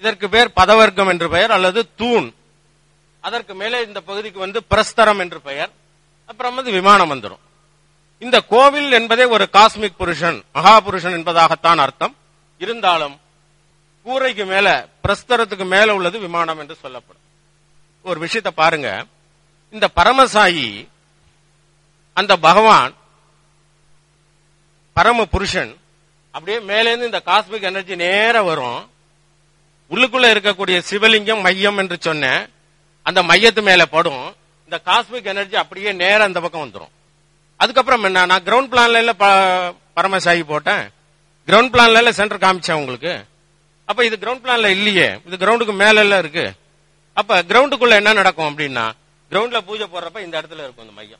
இதற்கு பேர் பதவர்க்கம் என்று பெயர் அல்லது தூண். அதற்கு மேலே இந்த பகுதிக்கு வந்து பிரஸ்தரம் என்று பெயர். அப்புறம் வந்து விமானம் வந்துடும் இந்த கோவில் என்பதே ஒரு காஸ்மிக் புருஷன் மகா புருஷன் என்பதாகத்தான் அர்த்தம். இருந்தாலும் கூரைக்கு மேல பிரஸ்தரத்துக்கு மேல உள்ளது விமானம் என்று சொல்லப்படும். ஒரு விஷயத்தை பாருங்க. இந்த பரமசாயி அந்த பகவான் பரம புருஷன் அப்படியே மேலேருந்து இந்த காஸ்மிக் எனர்ஜி நேர வரும். உள்ளுக்குள்ள இருக்கக்கூடிய சிவலிங்கம் மையம் என்று சொன்ன அந்த மையத்து மேல படும். இந்த காஸ்மிக் எனர்ஜி அப்படியே நேரம் அந்த பக்கம் வந்துடும் அதுக்கப்புறம் என்ன நான் கிரவுண்ட் பிளான்ல இல்ல ப- போட்டேன். கிரவுண்ட் பிளான்ல இல்ல சென்டர் காமிச்சேன் உங்களுக்கு. அப்ப இது கிரவுண்ட் பிளான்ல இல்லையே. இது கிரவுண்டுக்கு மேல எல்லாம் இருக்கு. அப்ப கிரவுண்டுக்குள்ள என்ன நடக்கும் அப்படின்னா கிரவுண்ட்ல பூஜை போடுறப்ப இந்த இடத்துல இருக்கும் இந்த மையம்.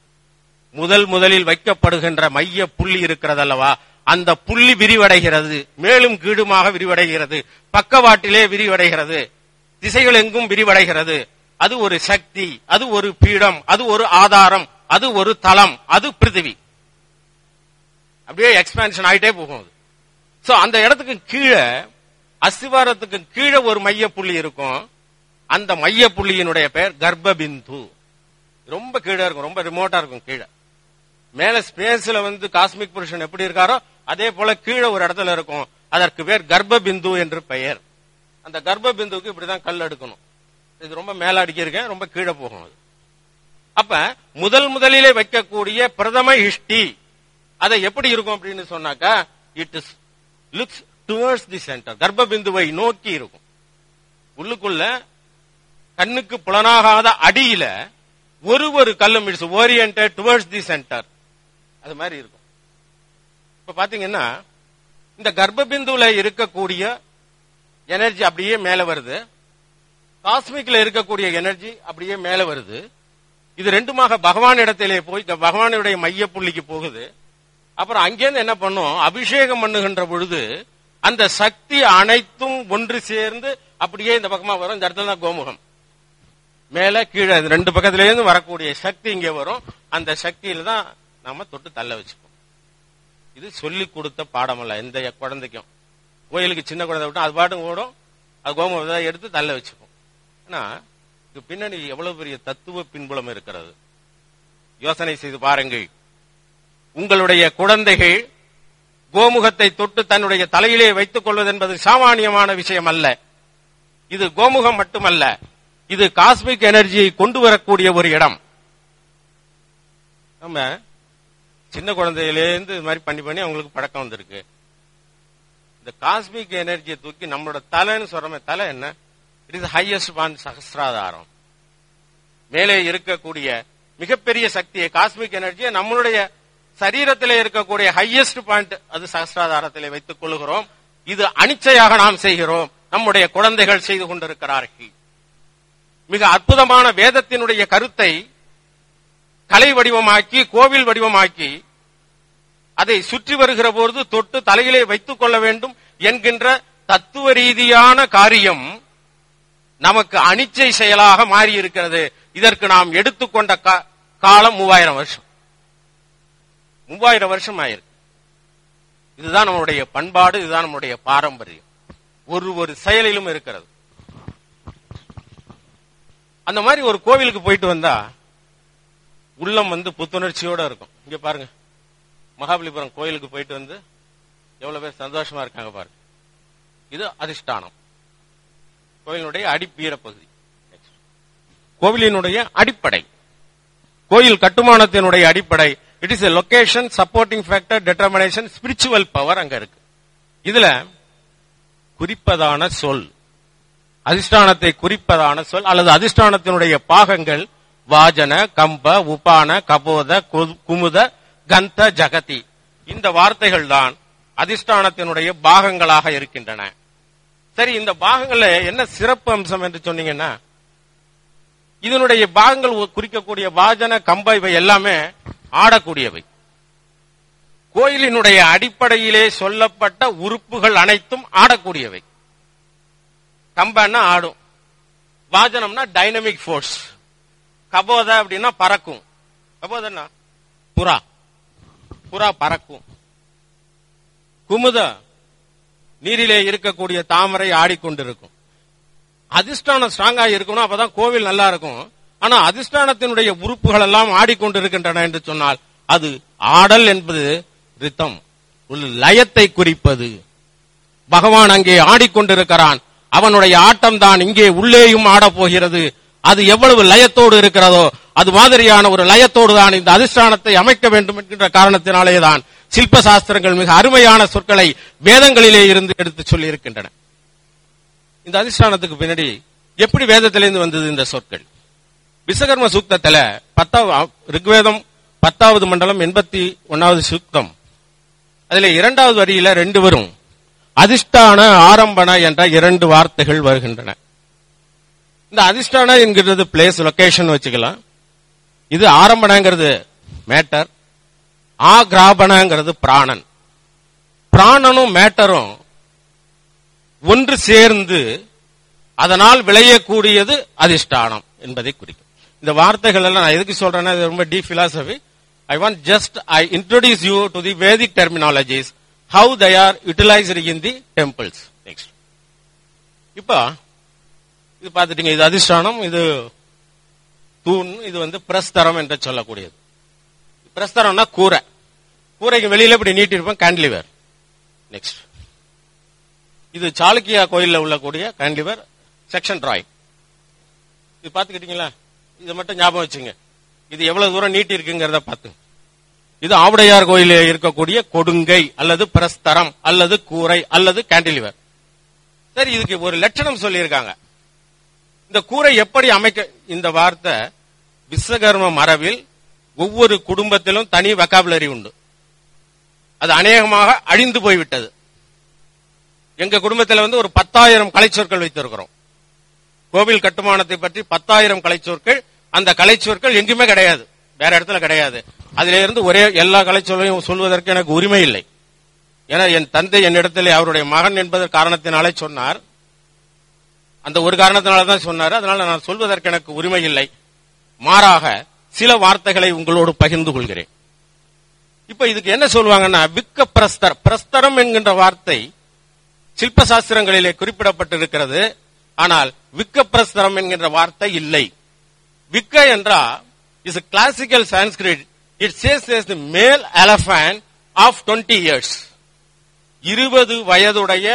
முதல் முதலில் வைக்கப்படுகின்ற மைய புள்ளி இருக்கிறது அல்லவா அந்த புள்ளி விரிவடைகிறது. மேலும் கீழுமாக விரிவடைகிறது. பக்கவாட்டிலே விரிவடைகிறது. திசைகள் எங்கும் விரிவடைகிறது. அது ஒரு சக்தி அது ஒரு பீடம் அது ஒரு ஆதாரம். அது ஒரு தலம் அது பிருத்திவி அப்படியே எக்ஸ்பேன்ஷன் ஆயிட்டே போகும் அது. சோ அந்த இடத்துக்கு கீழே அஸ்திவாரத்துக்கு கீழே ஒரு மைய புள்ளி இருக்கும். அந்த மைய புள்ளியினுடைய பெயர் கர்ப்பபிந்து. ரொம்ப கீழே இருக்கும் ரொம்ப ரிமோட்டா இருக்கும் கீழே. மேல ஸ்பேஸ்ல வந்து காஸ்மிக் புருஷன் எப்படி இருக்காரோ அதே போல கீழே ஒரு இடத்துல இருக்கும். அதற்கு பேர் கர்ப்ப பிந்து என்று பெயர். அந்த கர்ப்ப பிந்துவுக்கு இப்படிதான் கல் எடுக்கணும். இது ரொம்ப மேல அடிக்கிருக்கேன் ரொம்ப கீழே போகும் அது. அப்ப முதல் முதலிலே வைக்கக்கூடிய பிரதம இஷ்டி அதை எப்படி இருக்கும் அப்படின்னு சொன்னாக்கா it is looks towards the centre கர்ப்ப பிந்துவை நோக்கி இருக்கும். உள்ளுக்குள்ள கண்ணுக்கு புலனாகாத அடியில ஒரு ஒரு கல்லும் it's orient towards the centre அது மாதிரி இருக்கும். இப்ப பாத்தீங்கன்னா இந்த கர்ப்பபிந்துல இருக்கக்கூடிய எனர்ஜி அப்படியே மேல வருது. காஸ்மிக்ல இருக்கக்கூடிய எனர்ஜி அப்படியே மேல வருது. இது ரெண்டுமாக பகவான் இடத்திலே போய் பகவானுடைய மைய புள்ளிக்கு போகுது. அப்புறம் அங்கேருந்து என்ன பண்ணும்? அபிஷேகம் பண்ணுகின்ற பொழுது அந்த சக்தி அனைத்தும் ஒன்று சேர்ந்து அப்படியே இந்த பக்கமா வரும். இந்த இடத்துல தான் கோமுகம். மேல கீழே ரெண்டு பக்கத்துல இருந்து வரக்கூடிய சக்தி இங்க வரும். அந்த சக்தியில தான் நாம தொட்டு தள்ள வச்சுப்போம். இது சொல்லி கொடுத்த பாடமல்ல எந்த குழந்தைக்கும். கோயிலுக்கு சின்ன குழந்தை விட்டு அது பாட்டும் ஓடும். அது கோமுகத்தை எடுத்து தள்ள வச்சுப்போம். ஆனா இதற்கு பின்னணி எவ்வளவு பெரிய தத்துவ பின்புலம் இருக்கிறது? யோசனை செய்து பாருங்கள். உங்களுடைய குழந்தைகள் கோமுகத்தை தொட்டு தன்னுடைய தலையிலே வைத்துக் கொள்வது என்பது சாமானியமான விஷயம் அல்ல. இது கோமுகம் மட்டுமல்ல. இது காஸ்மிக் எனர்ஜியை கொண்டு வரக்கூடிய ஒரு இடம். நம்ம சின்ன குழந்தையிலேருந்து இது மாதிரி பண்ணி பண்ணி அவங்களுக்கு பழக்கம் வந்திருக்கு. இந்த காஸ்மிக் எனர்ஜியை தூக்கி நம்மளோட தலைன்னு சொல்றோமே தலை என்ன? இட் இஸ் ஹையஸ்ட் ஒன் சகசிராதாரம் மேலே இருக்கக்கூடிய மிகப்பெரிய சக்தியை காஸ்மிக் எனர்ஜியை நம்மளுடைய சரீரத்திலே இருக்கக்கூடிய ஹையஸ்ட் பாயிண்ட் அது சகசிராதாரத்தில் வைத்துக் கொள்கிறோம். இது அனிச்சையாக நாம் செய்கிறோம். நம்முடைய குழந்தைகள் செய்து கொண்டிருக்கிறார்கள். மிக அற்புதமான வேதத்தினுடைய கருத்தை கலை வடிவமாக்கி கோவில் வடிவமாக்கி அதை சுற்றி வருகிற பொழுது தொட்டு தலையிலே வைத்துக் கொள்ள வேண்டும் என்கின்ற தத்துவ ரீதியான காரியம் நமக்கு அனிச்சை செயலாக மாறி இருக்கிறது இதற்கு நாம் எடுத்துக்கொண்ட காலம் மூவாயிரம் வருஷம். மூவாயிரம் வருஷம் ஆயிருக்கு. இதுதான் நம்மளுடைய பண்பாடு இதுதான் நம்முடைய பாரம்பரியம். ஒரு ஒரு செயலிலும் இருக்கிறது. அந்த மாதிரி ஒரு கோவிலுக்கு போயிட்டு வந்தா உள்ளம் வந்து புத்துணர்ச்சியோட இருக்கும். இங்க பாருங்க. மகாபலிபுரம் கோயிலுக்கு போயிட்டு வந்து எவ்வளவு பேர் சந்தோஷமா இருக்காங்க பாருங்க. இது அதிஷ்டானம். கோயிலுடைய அடிப்பீர பகுதி. கோவிலினுடைய அடிப்படை. கோயில் கட்டுமானத்தினுடைய அடிப்படை. It is a location supporting factor determination spiritual power அங்க இருக்கு. இதுல குறிப்பதான சொல். அதிஷ்டானத்தை குறிப்பதான சொல் அல்லது அதிஷ்டானத்தினுடைய பாகங்கள் வாஜன கம்ப உபான கபோத கு- குமுத கந்த ஜகதி. இந்த வார்த்தைகள் தான் அதிஷ்டானத்தினுடைய பாகங்களாக இருக்கின்றன. சரி இந்த பாகங்கள்ல என்ன சிறப்பு அம்சம் என்று சொன்னீங்கன்னா இதனுடைய பாகங்கள் குறிக்கக்கூடிய வாஜன கம்ப இவை எல்லாமே ஆடக்கூடியவை. கோயிலினுடைய அடிப்படையிலே சொல்லப்பட்ட உறுப்புகள் அனைத்தும் ஆடக்கூடியவை. கம்பன்னா ஆடும். வாஜனம்னா டைனமிக் ஃபோர்ஸ் கபோத அப்படின்னா பறக்கும். கபோதன்னா புறா. புறா பறக்கும். குமுத நீரிலே இருக்கக்கூடிய தாமரை ஆடிக்கொண்டிருக்கும். அதிஷ்டானம் ஸ்ட்ராங்கா இருக்கணும் அப்பதான் கோவில் நல்லா இருக்கும் ஆனா அதிஷ்டானத்தினுடைய உறுப்புகள் எல்லாம் ஆடிக்கொண்டிருக்கின்றன என்று சொன்னால் அது ஆடல் என்பது ரித்தம். ஒரு லயத்தை குறிப்பது. பகவான் அங்கே ஆடிக்கொண்டிருக்கிறான். அவனுடைய ஆட்டம் தான் இங்கே உள்ளேயும் ஆடப் போகிறது அது எவ்வளவு லயத்தோடு இருக்கிறதோ அது மாதிரியான ஒரு லயத்தோடு தான் இந்த அதிஷ்டானத்தை அமைக்க வேண்டும் என்கின்ற காரணத்தினாலேதான். சில்ப சாஸ்திரங்கள் மிக அருமையான சொற்களை வேதங்களிலே இருந்து எடுத்து சொல்லி இருக்கின்றன இந்த அதிஷ்டானத்துக்கு பின்னாடி எப்படி வேதத்திலிருந்து வந்தது இந்த சொற்கள்? விஸ்வகர்ம சூக்தத்துல பத்தாவது ரிக்வேதம் பத்தாவது மண்டலம் எண்பத்தி ஒன்னாவது சூக்தம். அதுல இரண்டாவது வரியில ரெண்டு வரும். அதிஷ்டான ஆரம்பன என்ற இரண்டு வார்த்தைகள் வருகின்றன. இந்த அதிஷ்டான என்கிறது பிளேஸ் லொகேஷன் வச்சுக்கலாம். இது ஆரம்பனங்கிறது மேட்டர் ஆகிராபனங்கிறது பிராணன். பிராணனும் மேட்டரும் ஒன்று சேர்ந்து அதனால் விளையக்கூடியது அதிஷ்டானம் என்பதை குறிக்கும். இந்த வார்த்தைகள் எல்லாம் நான் எதுக்கு சொல்றேன்னா இது ரொம்ப deep philosophy I want just I introduce you to the Vedic terminologies how they are utilised in the temples next இப்போ இது பார்த்துட்டீங்க இது அதிஷ்டானம் இது தூண் இது வந்து பிரஸ்தரம் என்று சொல்லக்கூடியது. பிரஸ்தரம்னா கூரை. கூரைக்கு வெளியில இப்படி நீட்டிருப்போம் கேண்டிலிவர் நெக்ஸ்ட் இது சாளுக்கியா கோயில்ல உள்ளக்கூடிய கேண்டிலிவர் செக்ஷன் டிராயிங் இது பாத்துக்கிட்டீங்களா இதை மட்டும் ஞாபகம் வச்சுங்க. இது எவ்வளவு தூரம் நீட்டி இருக்குங்கிறத பார்த்து. இது ஆவுடையார் கோயிலில் இருக்கக்கூடிய கொடுங்கை அல்லது பிரஸ்தரம் அல்லது கூரை அல்லது கேண்டிலிவர் சரி இதுக்கு ஒரு லட்சணம் சொல்லியிருக்காங்க. இந்த கூரை எப்படி அமைக்க இந்த வார்த்தை விஸ்வகர்ம மரபில் ஒவ்வொரு குடும்பத்திலும் தனி வக்காபுலரி உண்டு. அது அநேகமாக அழிந்து போய்விட்டது. எங்க குடும்பத்தில் வந்து ஒரு பத்தாயிரம் கலைச்சொற்கள் வைத்திருக்கிறோம். கோவில் கட்டுமானத்தை பற்றி பத்தாயிரம் கலைச்சொற்கள் அந்த கலைச்சொற்கள் எங்குமே கிடையாது. வேற இடத்துல கிடையாது. அதுல இருந்து ஒரே எல்லா கலைச்சொல்லையும் சொல்வதற்கு எனக்கு உரிமை இல்லை. ஏன்னா என் தந்தை என்னிடத்தில் அவருடைய மகன் என்பதன் காரணத்தினாலே சொன்னார். அந்த ஒரு காரணத்தினால தான் சொன்னார். அதனால நான் சொல்வதற்கு எனக்கு உரிமை இல்லை. மாறாக சில வார்த்தைகளை உங்களோடு பகிர்ந்து கொள்கிறேன். இப்ப இதுக்கு என்ன சொல்லுவாங்கன்னா விக்க பிரஸ்தர் பிரஸ்தரம் என்கின்ற வார்த்தை சில்ப சாஸ்திரங்களிலே குறிப்பிடப்பட்டிருக்கிறது. ஆனால் விக்க பிரஸ்தரம் என்கின்ற வார்த்தை இல்லை. விக்க என்றா is classical Sanskrit it says the male elephant of twenty years இருபது வயதுடைய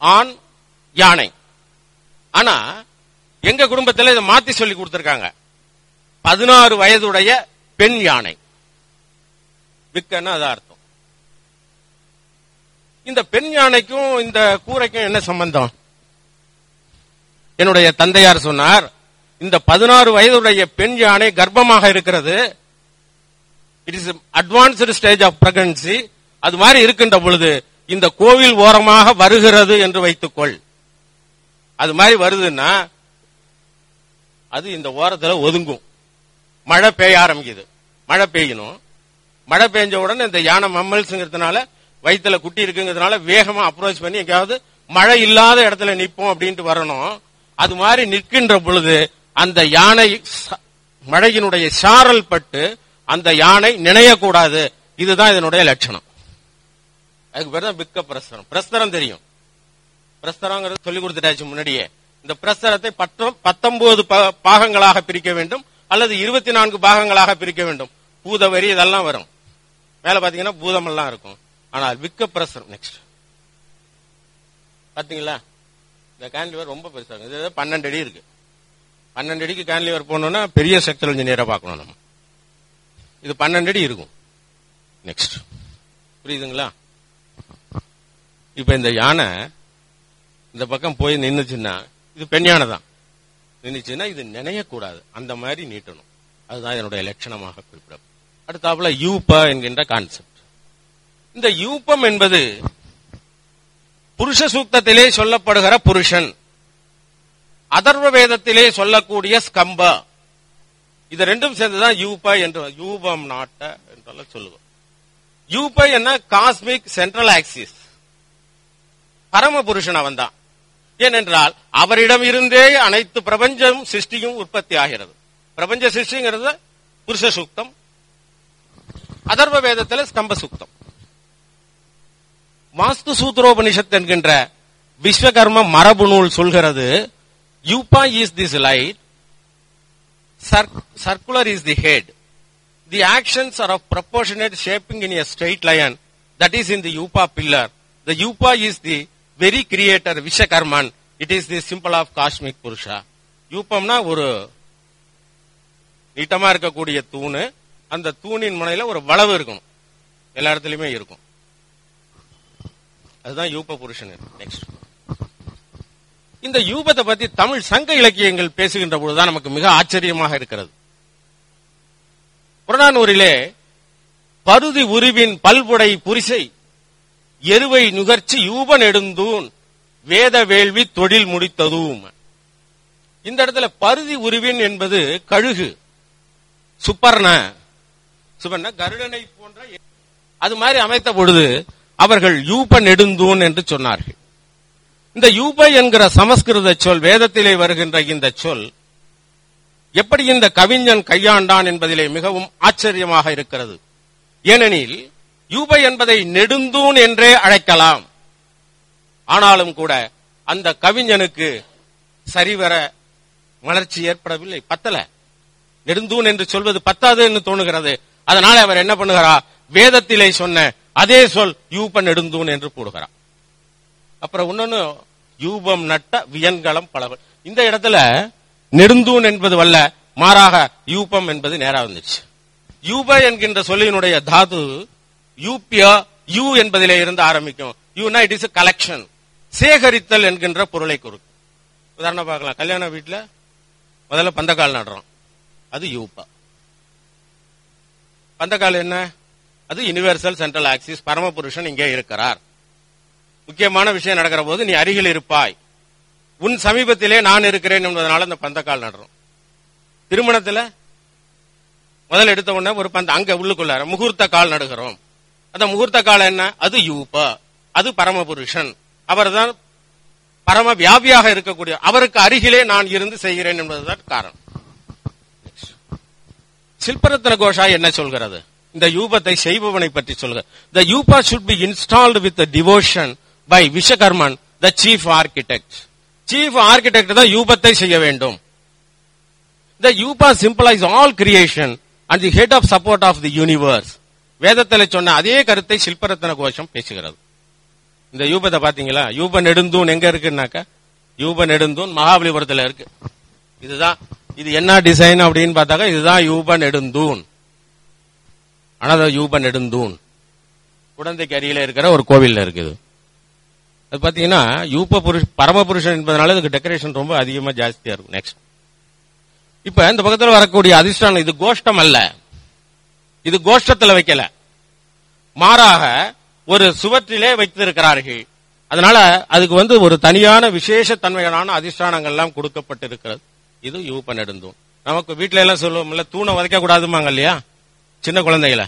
ஆண் யானை. ஆனா எங்க குடும்பத்தில் இதை மாத்தி சொல்லி கொடுத்திருக்காங்க. பதினாறு வயதுடைய பெண் யானை. விற்கன்னு அதான் அர்த்தம். இந்த பெண் யானைக்கும் இந்த கூரைக்கும் என்ன சம்பந்தம்? என்னுடைய தந்தையார் சொன்னார் இந்த பதினாறு வயதுடைய பெண் யானை கர்ப்பமாக இருக்கிறது. It is advanced stage of pregnancy அது மாதிரி இருக்கின்ற பொழுது இந்த கோவில் ஓரமாக வருகிறது என்று வைத்துக்கொள். அது மாதிரி வருதுன்னா அது இந்த ஓரத்துல ஒதுங்கும். மழை பெய்ய ஆரம்பிக்குது. மழை பெய்யணும். மழை பெஞ்ச உடனே இந்த யானை மம்மல்ஸுங்கிறதுனால வயிற்றுல குட்டி இருக்குங்கிறதுனால வேகமா அப்ரோச் பண்ணி எங்கேயாவது மழை இல்லாத இடத்துல நிற்போம் அப்படின்ட்டு வரணும். அது மாதிரி நிற்கின்ற பொழுது அந்த யானை ச- மழையினுடைய சாரல் பட்டு அந்த யானை நினையக்கூடாது. இதுதான் இதனுடைய லட்சணம். அதுக்கு பேர் தான் விக்க பிரஸ்தரம். பிரஸ்தரம் தெரியும். பிரஸ்தரங்கிறது சொல்லி கொடுத்துட்டாச்சு முன்னாடியே. இந்த பிரஸ்தரத்தை பத்தொன்பது பாகங்களாக பிரிக்க வேண்டும். அல்லது இருபத்தி நான்கு பாகங்களாக பிரிக்க வேண்டும். பூதவரி இதெல்லாம் வரும். மேல பாத்தீங்கன்னா பூதமெல்லாம் இருக்கும். ஆனால் விக்க பிரஸ்தரம் நெக்ஸ்ட் பாத்தீங்களா? இந்த கேன்லிவர் ரொம்ப பெருசா இருக்கு இது பன்னெண்டு அடி இருக்கு. பன்னெண்டு அடிக்கு கேன்லிவர் போனோம்னா பெரிய ஸ்ட்ரக்சரல் இன்ஜினியரை பார்க்கணும் நம்ம. இது பன்னெண்டு அடி இருக்கும். நெக்ஸ்ட் புரியுதுங்களா? இப்ப இந்த யானை இந்த பக்கம் போய் நின்றுச்சுன்னா இது பெண் யானை தான். நின்றுச்சுன்னா இது நினையக்கூடாது. அந்த மாதிரி நீட்டணும். அதுதான் என்னுடைய லட்சணமாக குறிப்பிடப்படும். அடுத்தாப்புல யூப என்கின்ற கான்செப்ட் இந்த யூபம் என்பது புருஷ சூக்தத்திலே சொல்லப்படுகிற புருஷன். அதர்வ வேதத்திலே சொல்லக்கூடிய ஸ்கம்ப. இது ரெண்டும் சேர்ந்துதான் யூப என்று யூபம் நாட்ட என்றெல்லாம் சொல்லுவோம். யூப என்ன? காஸ்மிக் சென்ட்ரல் ஆக்சிஸ் பரம புருஷன் அவன் தான் ஏனென்றால் அவரிடம் இருந்தே அனைத்து பிரபஞ்சம் சிருஷ்டியும் உற்பத்தி ஆகிறது. பிரபஞ்ச சிருஷ்டிங்கிறது புருஷ சூக்தம் அதர்வ வேதத்தில் ஸ்தம்ப சூக்தம் வாஸ்து சூத்ரோபனிஷத் என்கின்ற விஸ்வகர்ம மரபு நூல் சொல்கிறது yupa is this light circular is the head the actions are of proportionate shaping in a straight line that is in the yupa pillar the yupa is the very creator Vishwakarman it is the symbol of cosmic Purusha யூபம்னா ஒரு நீட்டமா இருக்கக்கூடிய தூணு அந்த தூணின் முனையில ஒரு வளவு இருக்கணும். எல்லா இடத்துலயுமே இருக்கும். அதுதான் யூப புருஷன். நெக்ஸ்ட் இந்த யூபத்தை பத்தி தமிழ் சங்க இலக்கியங்கள் பேசுகின்ற பொழுதுதான் நமக்கு மிக ஆச்சரியமாக இருக்கிறது. புறநானூரிலே பருதி உருவின் பல்புடை புரிசை எருவை நுகர்ச்சி யூப நெடுந்தூன் வேத வேள்வி தொழில் முடித்ததும். இந்த இடத்துல பருதி உருவின் என்பது கழுகு சுப்பர்ண சுப்பர்ண கருடனை போன்ற அது மாதிரி அமைத்த பொழுது அவர்கள் யூப நெடுந்தூன் என்று சொன்னார்கள். இந்த யூப என்கிற சமஸ்கிருத சொல் வேதத்திலே வருகின்ற இந்த சொல் எப்படி இந்த கவிஞன் கையாண்டான் என்பதிலே மிகவும் ஆச்சரியமாக இருக்கிறது. ஏனெனில் யூப என்பதை நெடுந்தூன் என்றே அழைக்கலாம். ஆனாலும் கூட அந்த கவிஞனுக்கு சரிவர வளர்ச்சி ஏற்படவில்லை பத்தல. நெடுந்தூன் என்று சொல்வது பத்தாது என்று தோணுகிறது. அதனால அவர் என்ன பண்ணுகிறார்? வேதத்திலே சொன்ன அதே சொல் யூப நெடுந்தூன் என்று கூடுகிறா அப்புறம் இன்னொன்னு யூபம் நட்ட வியன்களம் பலவல் இந்த இடத்துல நெடுந்தூன் என்பது வல்ல மாறாக யூபம் என்பது நேரா வந்துச்சு. யூப என்கின்ற சொல்லினுடைய தாது யூபியா யூ என்பதிலே இருந்து ஆரம்பிக்கும். யூனா இட் இஸ் கலெக்ஷன் சேகரித்தல் என்கின்ற பொருளை கொடுக்கும் உதாரணம் பார்க்கலாம். கல்யாண வீட்டில் முதல்ல பந்தக்கால் நடுறோம். அது யூபா. பந்தக்கால் என்ன? அது யுனிவர்சல் சென்ட்ரல் ஆக்சிஸ் பரமபுருஷன் இங்கே இருக்கிறார். முக்கியமான விஷயம் நடக்கிற போது நீ அருகில் இருப்பாய். உன் சமீபத்திலே நான் இருக்கிறேன் என்பதனால அந்த பந்தக்கால் நடுறோம். திருமணத்துல முதல்ல எடுத்த உடனே ஒரு பந்த அங்க உள்ளுக்குள்ளார முகூர்த்த கால் நடுகிறோம். அந்த முகூர்த்த கால் என்ன? அது யூப அது பரமபுருஷன். அவர்தான் பரம வியாபியாக இருக்கக்கூடிய அவருக்கு அருகிலே நான் இருந்து செய்கிறேன் என்பதுதான் காரணம். சில்பரத்ன கோஷா என்ன சொல்கிறது? இந்த யூபத்தை செய்பவனை பற்றி சொல்கிறது the yupa should be installed with devotion by Vishwakarman the chief architect chief architect தான் யூபத்தை செய்ய வேண்டும். The yupa symbolises all creation and the head of support of the universe வேதத்தில் சொன்ன அதே கருத்தை சில்பரத்ன கோஷம் பேசுகிறது. இந்த யூபத்தை பாத்தீங்களா யூப நெடுந்தூன் எங்க இருக்குன்னாக்கா? யூப நெடுந்தூன் மகாபலிபுரத்துல இருக்கு. இதுதான் இது என்ன டிசைன் அப்படின்னு பார்த்தாக்கா இதுதான் யூப நெடுந்தூன் ஆனா யூப நெடுந்தூன் குழந்தைக்கு அருகில இருக்கிற ஒரு கோவில்ல இருக்குது. அது பாத்தீங்கன்னா யூப புருஷ பரம புருஷன் என்பதனால இதுக்கு டெக்கரேஷன் ரொம்ப அதிகமா ஜாஸ்தியா இருக்கும். நெக்ஸ்ட் இப்ப இந்த பக்கத்தில் வரக்கூடிய அதிர்ஷ்டானம் இது கோஷ்டம் அல்ல. இது கோஷ்டத்துல வைக்கல. மாறாக ஒரு சுவற்றிலே வைத்திருக்கிறார்கள். அதனால அதுக்கு வந்து ஒரு தனியான விசேஷ தன்மையான அதிஷ்டானங்கள் எல்லாம் கொடுக்கப்பட்டிருக்கிறது. இதுவும் யூப நெடுந்தூண் நமக்கு வீட்டில எல்லாம் சொல்லுவோம்ல தூணை உதைக்க கூடாதுமாங்க இல்லையா? சின்ன குழந்தைகளை.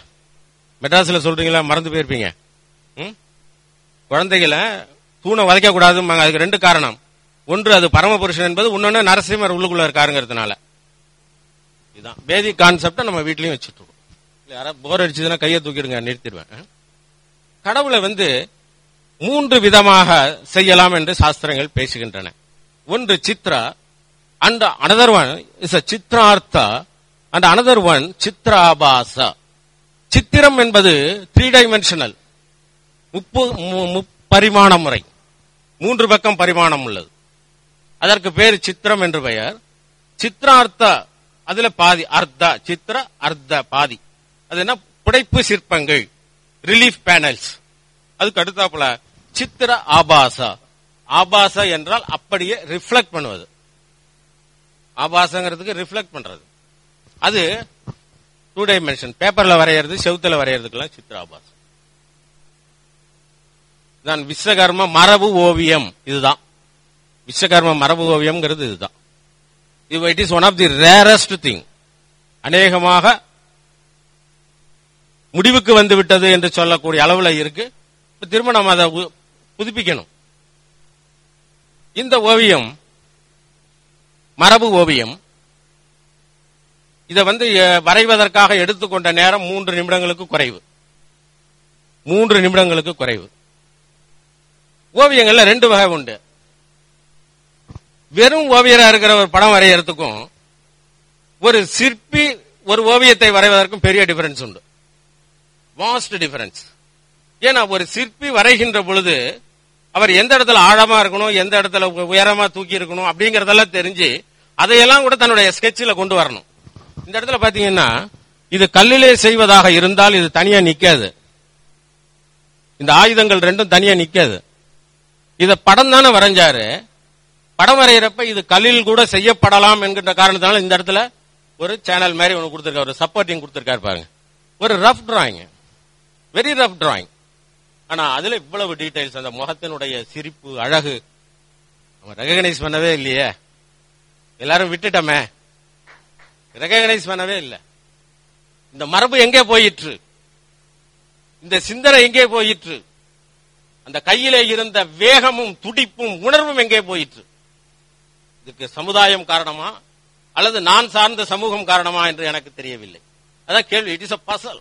மெட்ராஸ்ல சொல்றீங்களா? மறந்து போயிருப்பீங்க. குழந்தைகளை தூணை வதைக்க கூடாதுமாங்க அதுக்கு ரெண்டு காரணம். ஒன்று அது பரமபுருஷன் என்பது இன்னொன்னு நரசிம்மர் உள்ளுக்குள்ள இருக்காருங்கிறதுனால. இதுதான். பேதி கான்செப்ட நம்ம வீட்லயும் வச்சுட்டு இருக்கோம். யாராவது போர் அடிச்சதுன்னா கையை தூக்கிடுங்க நிறுத்திடுவேன். கடவுளை வந்து மூன்று விதமாக செய்யலாம் என்று சாஸ்திரங்கள் பேசுகின்றன. ஒன்று Chitra and another one is a Chitrartha and another one Chitrabhasa சித்திரம் என்பது த்ரீ டைமென்ஷனல் முப்பு மு- முறை மூன்று பக்கம் பரிமாணம் உள்ளது. அதற்கு பேர் சித்திரம் என்று பெயர். சித்ரார்த்த அதுல பாதி அர்த்த சித்திர அர்த்த பாதி. அது என்ன? புடைப்பு சிற்பங்கள் ரிலீஃப் பேனல்ஸ் அதுக்கு அடுத்தாப்புல சித்திர ஆபாசா. ஆபாசா என்றால் அப்படியே ரிஃப்ளெக்ட் பண்ணுவது. ஆபாசங்கிறதுக்கு ரிஃப்ளெக்ட் பண்றது. அது டூ டைமென்ஷன் பேப்பர்ல வரைகிறது செவுத்துல வரைகிறதுக்கெல்லாம் சித்திர ஆபாசம். தான் விஸ்வகர்ம மரபு ஓவியம். இதுதான். விஸ்வகர்ம மரபு ஓவியம்ங்கிறது இதுதான். இது it is one of the rarest thing அநேகமாக முடிவுக்கு வந்து விட்டது என்று சொல்லக்கூடிய அளவில் இருக்கு. இப்ப திரும்ப நம்ம அதை புதுப்பிக்கணும். இந்த ஓவியம் மரபு ஓவியம். இதை வந்து வரைவதற்காக எடுத்துக்கொண்ட நேரம் மூன்று நிமிடங்களுக்கு குறைவு. மூன்று நிமிடங்களுக்கு குறைவு. ஓவியங்கள்ல ரெண்டு வகை உண்டு. வெறும் ஓவியரா இருக்கிற ஒரு படம் வரையறதுக்கும் ஒரு சிற்பி ஒரு ஓவியத்தை வரைவதற்கும் பெரிய டிஃபரன்ஸ் உண்டு. வாஸ்ட் டிஃபரன்ஸ் ஏன்னா ஒரு சிற்பி வரைகின்ற பொழுது அவர் எந்த இடத்துல ஆழமா இருக்கணும் எந்த இடத்துல உ- உயரமா தூக்கி இருக்கணும் அப்படிங்கறதெல்லாம் தெரிஞ்சு அதையெல்லாம் கூட தன்னுடைய ஸ்கெட்சில் கொண்டு வரணும். இந்த இடத்துல பாத்தீங்கன்னா இது கல்லிலே செய்வதாக இருந்தால் இது தனியா நிக்காது. இந்த ஆயுதங்கள் ரெண்டும் தனியா நிக்காது. இத படம் தானே வரைஞ்சாரு. படம் வரைகிறப்ப இது கல்லில் கூட செய்யப்படலாம் என்கின்ற காரணத்தினால இந்த இடத்துல ஒரு சேனல் மாதிரி ஒன்று கொடுத்துருக்காரு. ஒரு சப்போர்ட்டிங் கொடுத்துருக்காரு பாருங்க. ஒரு rough drawing very rough drawing ஆனா அதுல இவ்வளவு டீடைல்ஸ் அந்த முகத்தினுடைய சிரிப்பு அழகு நம்ம ரெகனைஸ் பண்ணவே இல்லையே. எல்லாரும் விட்டுட்டோமே. ரெகனைஸ் பண்ணவே இல்லை. இந்த மரபு எங்கே போயிற்று? இந்த சிந்தனை எங்கே போயிற்று? அந்த கையிலே இருந்த வேகமும் துடிப்பும் உணர்வும் எங்கே போயிற்று? இதுக்கு சமுதாயம் காரணமா? அல்லது நான் சார்ந்த சமூகம் காரணமா என்று எனக்கு தெரியவில்லை. அதான் கேள்வி. இட் இஸ் அ பசல்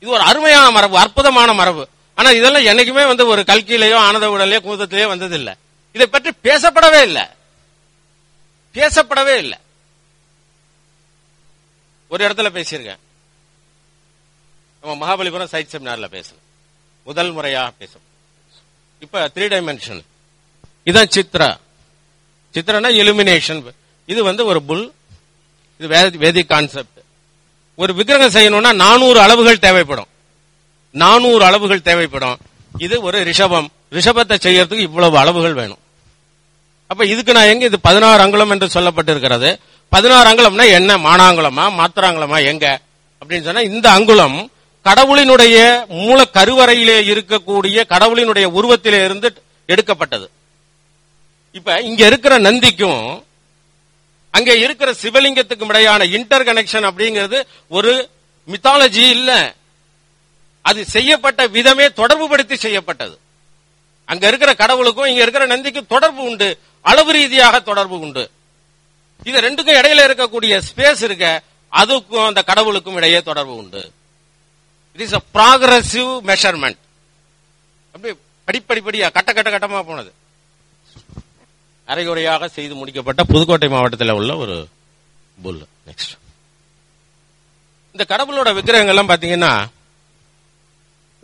இது ஒரு அருமையான மரபு அற்புதமான மரபு. ஆனா இதெல்லாம் என்னைக்குமே வந்து ஒரு கல்கிலேயோ ஆனந்த உடலையோ கூதத்திலேயோ வந்ததில்லை. இதை பற்றி பேசப்படவே இல்லை. பேசப்படவே இல்லை. ஒரு இடத்துல பேசியிருக்கேன். நம்ம மகாபலிபுரம் சைட் செமினார்ல பேசணும். முதல் முறையாக பேசும் இப்ப த்ரீ டைமென்ஷன் இதுதான் சித்ரா. சித்ரனா இலுமினேஷன் இது வந்து ஒரு புல் இது வேதி கான்செப்ட் ஒரு விக்கிரகம் செய்யணும்னா நானூறு அளவுகள் தேவைப்படும். நானூறு அளவுகள் தேவைப்படும். இது ஒரு ரிஷபம். ரிஷபத்தை செய்யறதுக்கு இவ்வளவு அளவுகள் வேணும். அப்ப இதுக்கு நான் எங்க இது பதினாறு அங்குலம் என்று சொல்லப்பட்டிருக்கிறது. பதினாறு அங்குலம்னா என்ன? மானாங்குலமா? மாத்திராங்குலமா? எங்க? அப்படின்னு சொன்னா இந்த அங்குலம் கடவுளினுடைய மூல கருவறையிலே இருக்கக்கூடிய கடவுளினுடைய உருவத்திலே இருந்து எடுக்கப்பட்டது. இப்ப இங்க இருக்கிற நந்திக்கும் அங்க இருக்கிற சிவலிங்கத்துக்கும் இடையான இன்டர் கனெக்ஷன் அப்படிங்கிறது ஒரு மித்தாலஜி இல்லை. அது செய்யப்பட்ட விதமே தொடர்புபடுத்தி செய்யப்பட்டது. அங்க இருக்கிற கடவுளுக்கும் இங்க இருக்கிற நந்திக்கும் தொடர்பு உண்டு. அளவு ரீதியாக தொடர்பு உண்டு. இது ரெண்டுக்கும் இடையில இருக்கக்கூடிய ஸ்பேஸ் இருக்க அதுக்கும் அந்த கடவுளுக்கும் இடையே தொடர்பு உண்டு. It is a progressive measurement அப்படி படிப்படிப்படியா கட்ட கட்ட கட்டமா போனது. அரைகுறையாக செய்து முடிக்கப்பட்ட புதுக்கோட்டை மாவட்டத்தில் உள்ள ஒரு புல் நெக்ஸ்ட் இந்த கடவுளோட விக்கிரகங்கள்லாம் பாத்தீங்கன்னா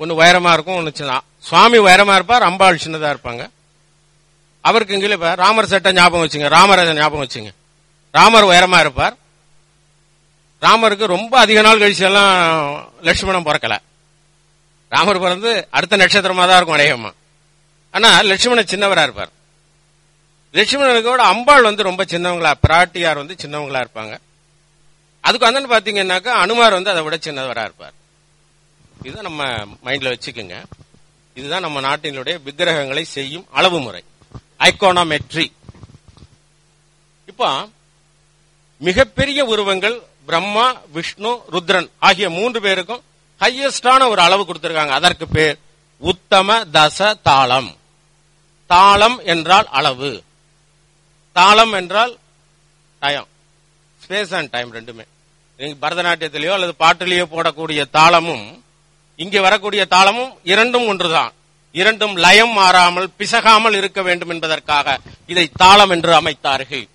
ஒன்னு உயரமா இருக்கும் ஒன்னு சின்ன. சுவாமி உயரமா இருப்பார் அம்பாள் சின்னதா இருப்பாங்க. அவருக்கு இங்கே இப்ப ராமர் சட்டை ஞாபகம் வச்சுங்க. ராமரை ஞாபகம் வச்சுங்க. ராமர் உயரமா இருப்பார். ராமருக்கு ரொம்ப அதிக நாள் கழிச்சு எல்லாம் லட்சுமணன் பிறக்கல. ராமர் பிறந்து அடுத்த நட்சத்திரமா தான் இருக்கும் அநேகமா. ஆனா லட்சுமணன் சின்னவரா இருப்பார். லட்சுமணனுக்கோட அம்பாள் வந்து ரொம்ப சின்னவங்களா பிராட்டியார் வந்து சின்னவங்களா இருப்பாங்க. அதுக்கு வந்து பார்த்தீங்கன்னாக்கா அனுமார் வந்து அதை விட சின்னவரா இருப்பார். இதுதான் நம்ம மைண்ட்ல வச்சுக்கோங்க. இதுதான் நம்ம நாட்டினுடைய விக்கிரகங்களை செய்யும் அளவு முறை ஐகோனாமெட்ரி இப்போ மிகப்பெரிய உருவங்கள் பிரம்மா விஷ்ணு ருத்ரன் ஆகிய மூன்று பேருக்கும் ஹையஸ்டான ஒரு அளவு கொடுத்திருக்காங்க. அதற்கு பேர் உத்தம தச தாளம். தாளம் என்றால் அளவு. தாளம் என்றால் டயம் ஸ்பேஸ் அண்ட் டைம் ரெண்டுமே. நீங்க பரதநாட்டியத்திலேயோ அல்லது பாட்டிலேயோ போடக்கூடிய தாளமும் இங்கே வரக்கூடிய தாளமும் இரண்டும் ஒன்றுதான். இரண்டும் லயம் மாறாமல் பிசகாமல் இருக்க வேண்டும் என்பதற்காக இதை தாளம் என்று அமைத்தார்கள்.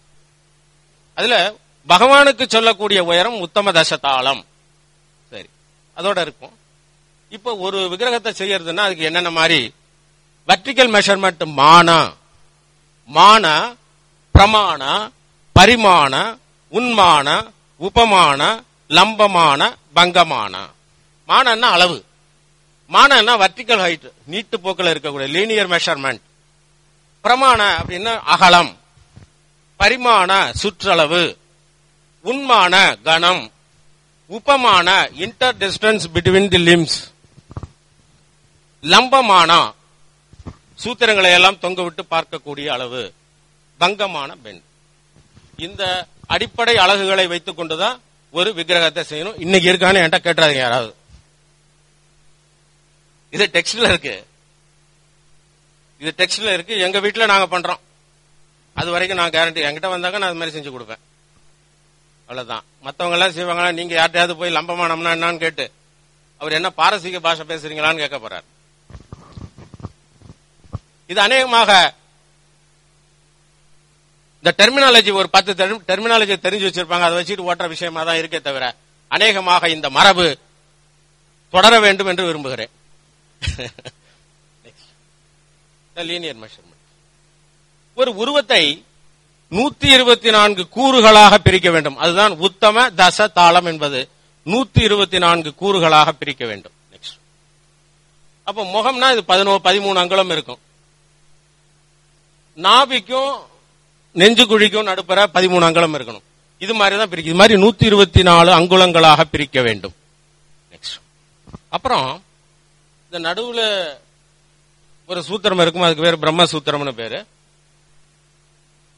அதுல பகவானுக்கு சொல்லக்கூடிய உயரம் உத்தம தச தாளம். சரி அதோட இருக்கும். இப்ப ஒரு விக்கிரகத்தை செய்யறதுன்னா அதுக்கு என்னென்ன மாதிரி? வெர்டிக்கல் மெஷர்மெண்ட் மான. மான பிரமாண பரிமாண உன்மான உபமான லம்பமான பங்கமான. மானன்னா அளவு. மானன்னா வர்டிக்கல் ஹைட் நீட்டு போக்கில் இருக்கக்கூடிய லீனியர் மெஷர்மெண்ட் பிரமாண அப்படின்னா அகலம். பரிமாண சுற்றளவு. உண்மான கணம். உபமான inter distance between the limbs லம்பமான சூத்திரங்களை எல்லாம் தொங்க விட்டு பார்க்கக்கூடிய அளவு. பங்கமான பெண். இந்த அடிப்படை அழகுகளை வைத்துக் கொண்டுதான் ஒரு விக்கிரகத்தை செய்யணும். இன்னைக்கு இருக்கான்னு என்கிட்ட கேட்டுறாதீங்க யாராவது. இது டெக்ஸ்ட்ல இருக்கு. இது டெக்ஸ்ட்ல இருக்கு. எங்க வீட்டுல நாங்க பண்றோம். அது வரைக்கும் நான் கேரண்டி என்கிட்ட வந்தாக்க நான் அது மாதிரி செஞ்சு கொடுப்பேன். அவ்வளவுதான். மத்தவங்க எல்லாம் செய்வாங்களா? நீங்க யார்ட்டையாவது போய் லம்பமானம்னா என்னன்னு கேட்டு அவர் என்ன பாரசீக பாஷை பேசுறீங்களான்னு கேட்க போறார். இது அநேகமாக இந்த டெர்மினாலஜி ஒரு பத்து டெர்மினாலஜி தெரிஞ்சு வச்சிருப்பாங்க. அதை வச்சுட்டு ஓட்டுற விஷயமா தான் இருக்கே தவிர அநேகமாக இந்த மரபு தொடர வேண்டும் என்று விரும்புகிறேன். லீனியர் மெஷர்மெண்ட் ஒரு உருவத்தை நூத்தி இருபத்தி நான்கு கூறுகளாக பிரிக்க வேண்டும். அதுதான் உத்தம தச தாளம் என்பது. நூத்தி இருபத்தி நான்கு கூறுகளாக பிரிக்க வேண்டும். நெக்ஸ்ட் அப்ப முகம்னா இது பதினோ பதிமூணு அங்குலம் இருக்கும். நாபிக்கும் நெஞ்சு குழிக்கும் நடுப்புற பதிமூணு அங்குலம் இருக்கணும். இது மாதிரி தான் இது மாதிரி நூத்தி இருபத்தி நாலு அங்குலங்களாக பிரிக்க வேண்டும். நெக்ஸ்ட் அப்புறம் இந்த நடுவுல ஒரு சூத்திரம் இருக்கும்? அதுக்கு பேர் பிரம்ம சூத்திரம்னு பேரு.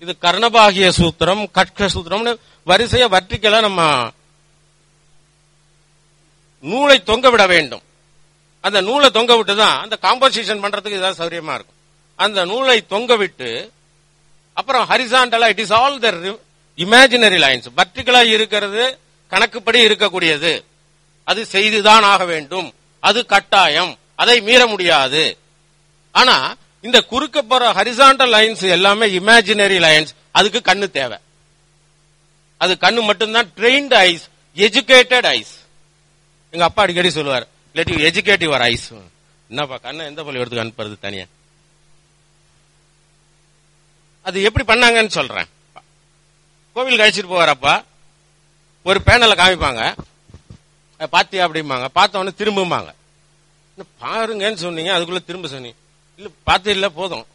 இது கர்ணபாகிய சூத்திரம் கட்க சூத்திரம்னு வரிசைய வர்த்திக்கல நம்ம நூலை தொங்க விட வேண்டும். அந்த நூலை தொங்க விட்டு தான் அந்த காம்போசிஷன் பண்றதுக்கு இதான் சௌரியமா இருக்கும். அந்த நூலை தொங்க விட்டு அப்புறம் ஹரிசாண்டலா it is all the imaginary lines வர்டிகலா இருக்கிறது கணக்குப்படி இருக்கக்கூடியது. அது செய்துதான் ஆக வேண்டும். அது கட்டாயம். அதை மீற முடியாது. ஆனா இந்த குறுக்க போற ஹரிசாண்டல் லைன்ஸ் எல்லாமே இமேஜினரி லைன்ஸ் அதுக்கு கண்ணு தேவை. அது கண்ணு மட்டும்தான் ட்ரெயின்ட் ஐஸ் எஜுகேட்டட் ஐஸ் எங்க அப்பா அடிக்கடி சொல்லுவார் லெட் யூ எஜுகேட்டிவ் ஐஸ் என்னப்பா கண்ணை எந்த பள்ளிக்கூடத்துக்கு அனுப்புறது தனியா? அது எப்படி பண்ணாங்கன்னு சொல்றேன். கோவில் கழிச்சிட்டு போவாரப்பா. ஒரு பேனலை காமிப்பாங்க. பாத்தியா அப்படிம்பாங்க. பார்த்த திரும்பும்பாங்க. பாருங்கன்னு சொன்னீங்க அதுக்குள்ள திரும்ப சொன்னீங்க. இல்ல பார்த்து இல்ல போதும்.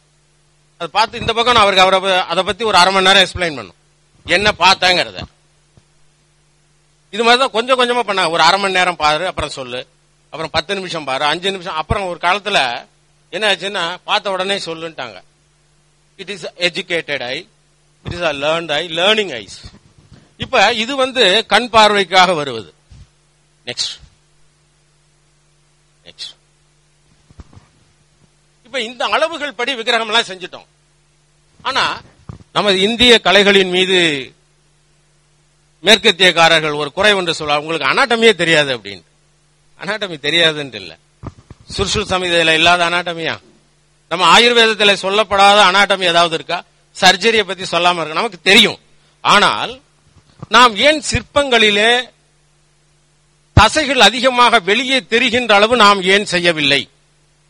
அது பார்த்து இந்த பக்கம் நான் அவருக்கு அவரை அதை பத்தி ஒரு அரை மணி நேரம் எக்ஸ்பிளைன் பண்ணும். என்ன பார்த்தாங்கிறத. இது மாதிரி தான் கொஞ்சம் கொஞ்சமா பண்ணாங்க. ஒரு அரை மணி நேரம் பாரு அப்புறம் சொல்லு. அப்புறம் பத்து நிமிஷம் பாரு அஞ்சு நிமிஷம். அப்புறம் ஒரு காலத்துல என்ன ஆச்சுன்னா பார்த்த உடனே சொல்லுன்ட்டாங்க. It is educated eye it is a learned eye learning eyes இப்ப இது வந்து கண் பார்வைக்காக வருவது. நெக்ஸ்ட் நெக்ஸ்ட் இப்ப இந்த அளவுகள் படி விக்கிரகம் எல்லாம் செஞ்சிட்டோம். ஆனா நமது இந்திய கலைகளின் மீது மேற்கத்தியக்காரர்கள் ஒரு குறை ஒன்று சொல்ல உங்களுக்கு அனாட்டமியே தெரியாது அப்படின்னு அனாட்டமி தெரியாதுன்னு இல்ல. சுர்சுல் சமிதையில இல்லாத அனாட்டமியா? நம்ம ஆயுர்வேதத்தில் சொல்லப்படாத அனாட்டமி ஏதாவது இருக்கா? சர்ஜரியை பத்தி சொல்லாம இருக்கு நமக்கு தெரியும். ஆனால் நாம் ஏன் சிற்பங்களிலே தசைகள் அதிகமாக வெளியே தெரிகின்ற அளவு நாம் ஏன் செய்யவில்லை?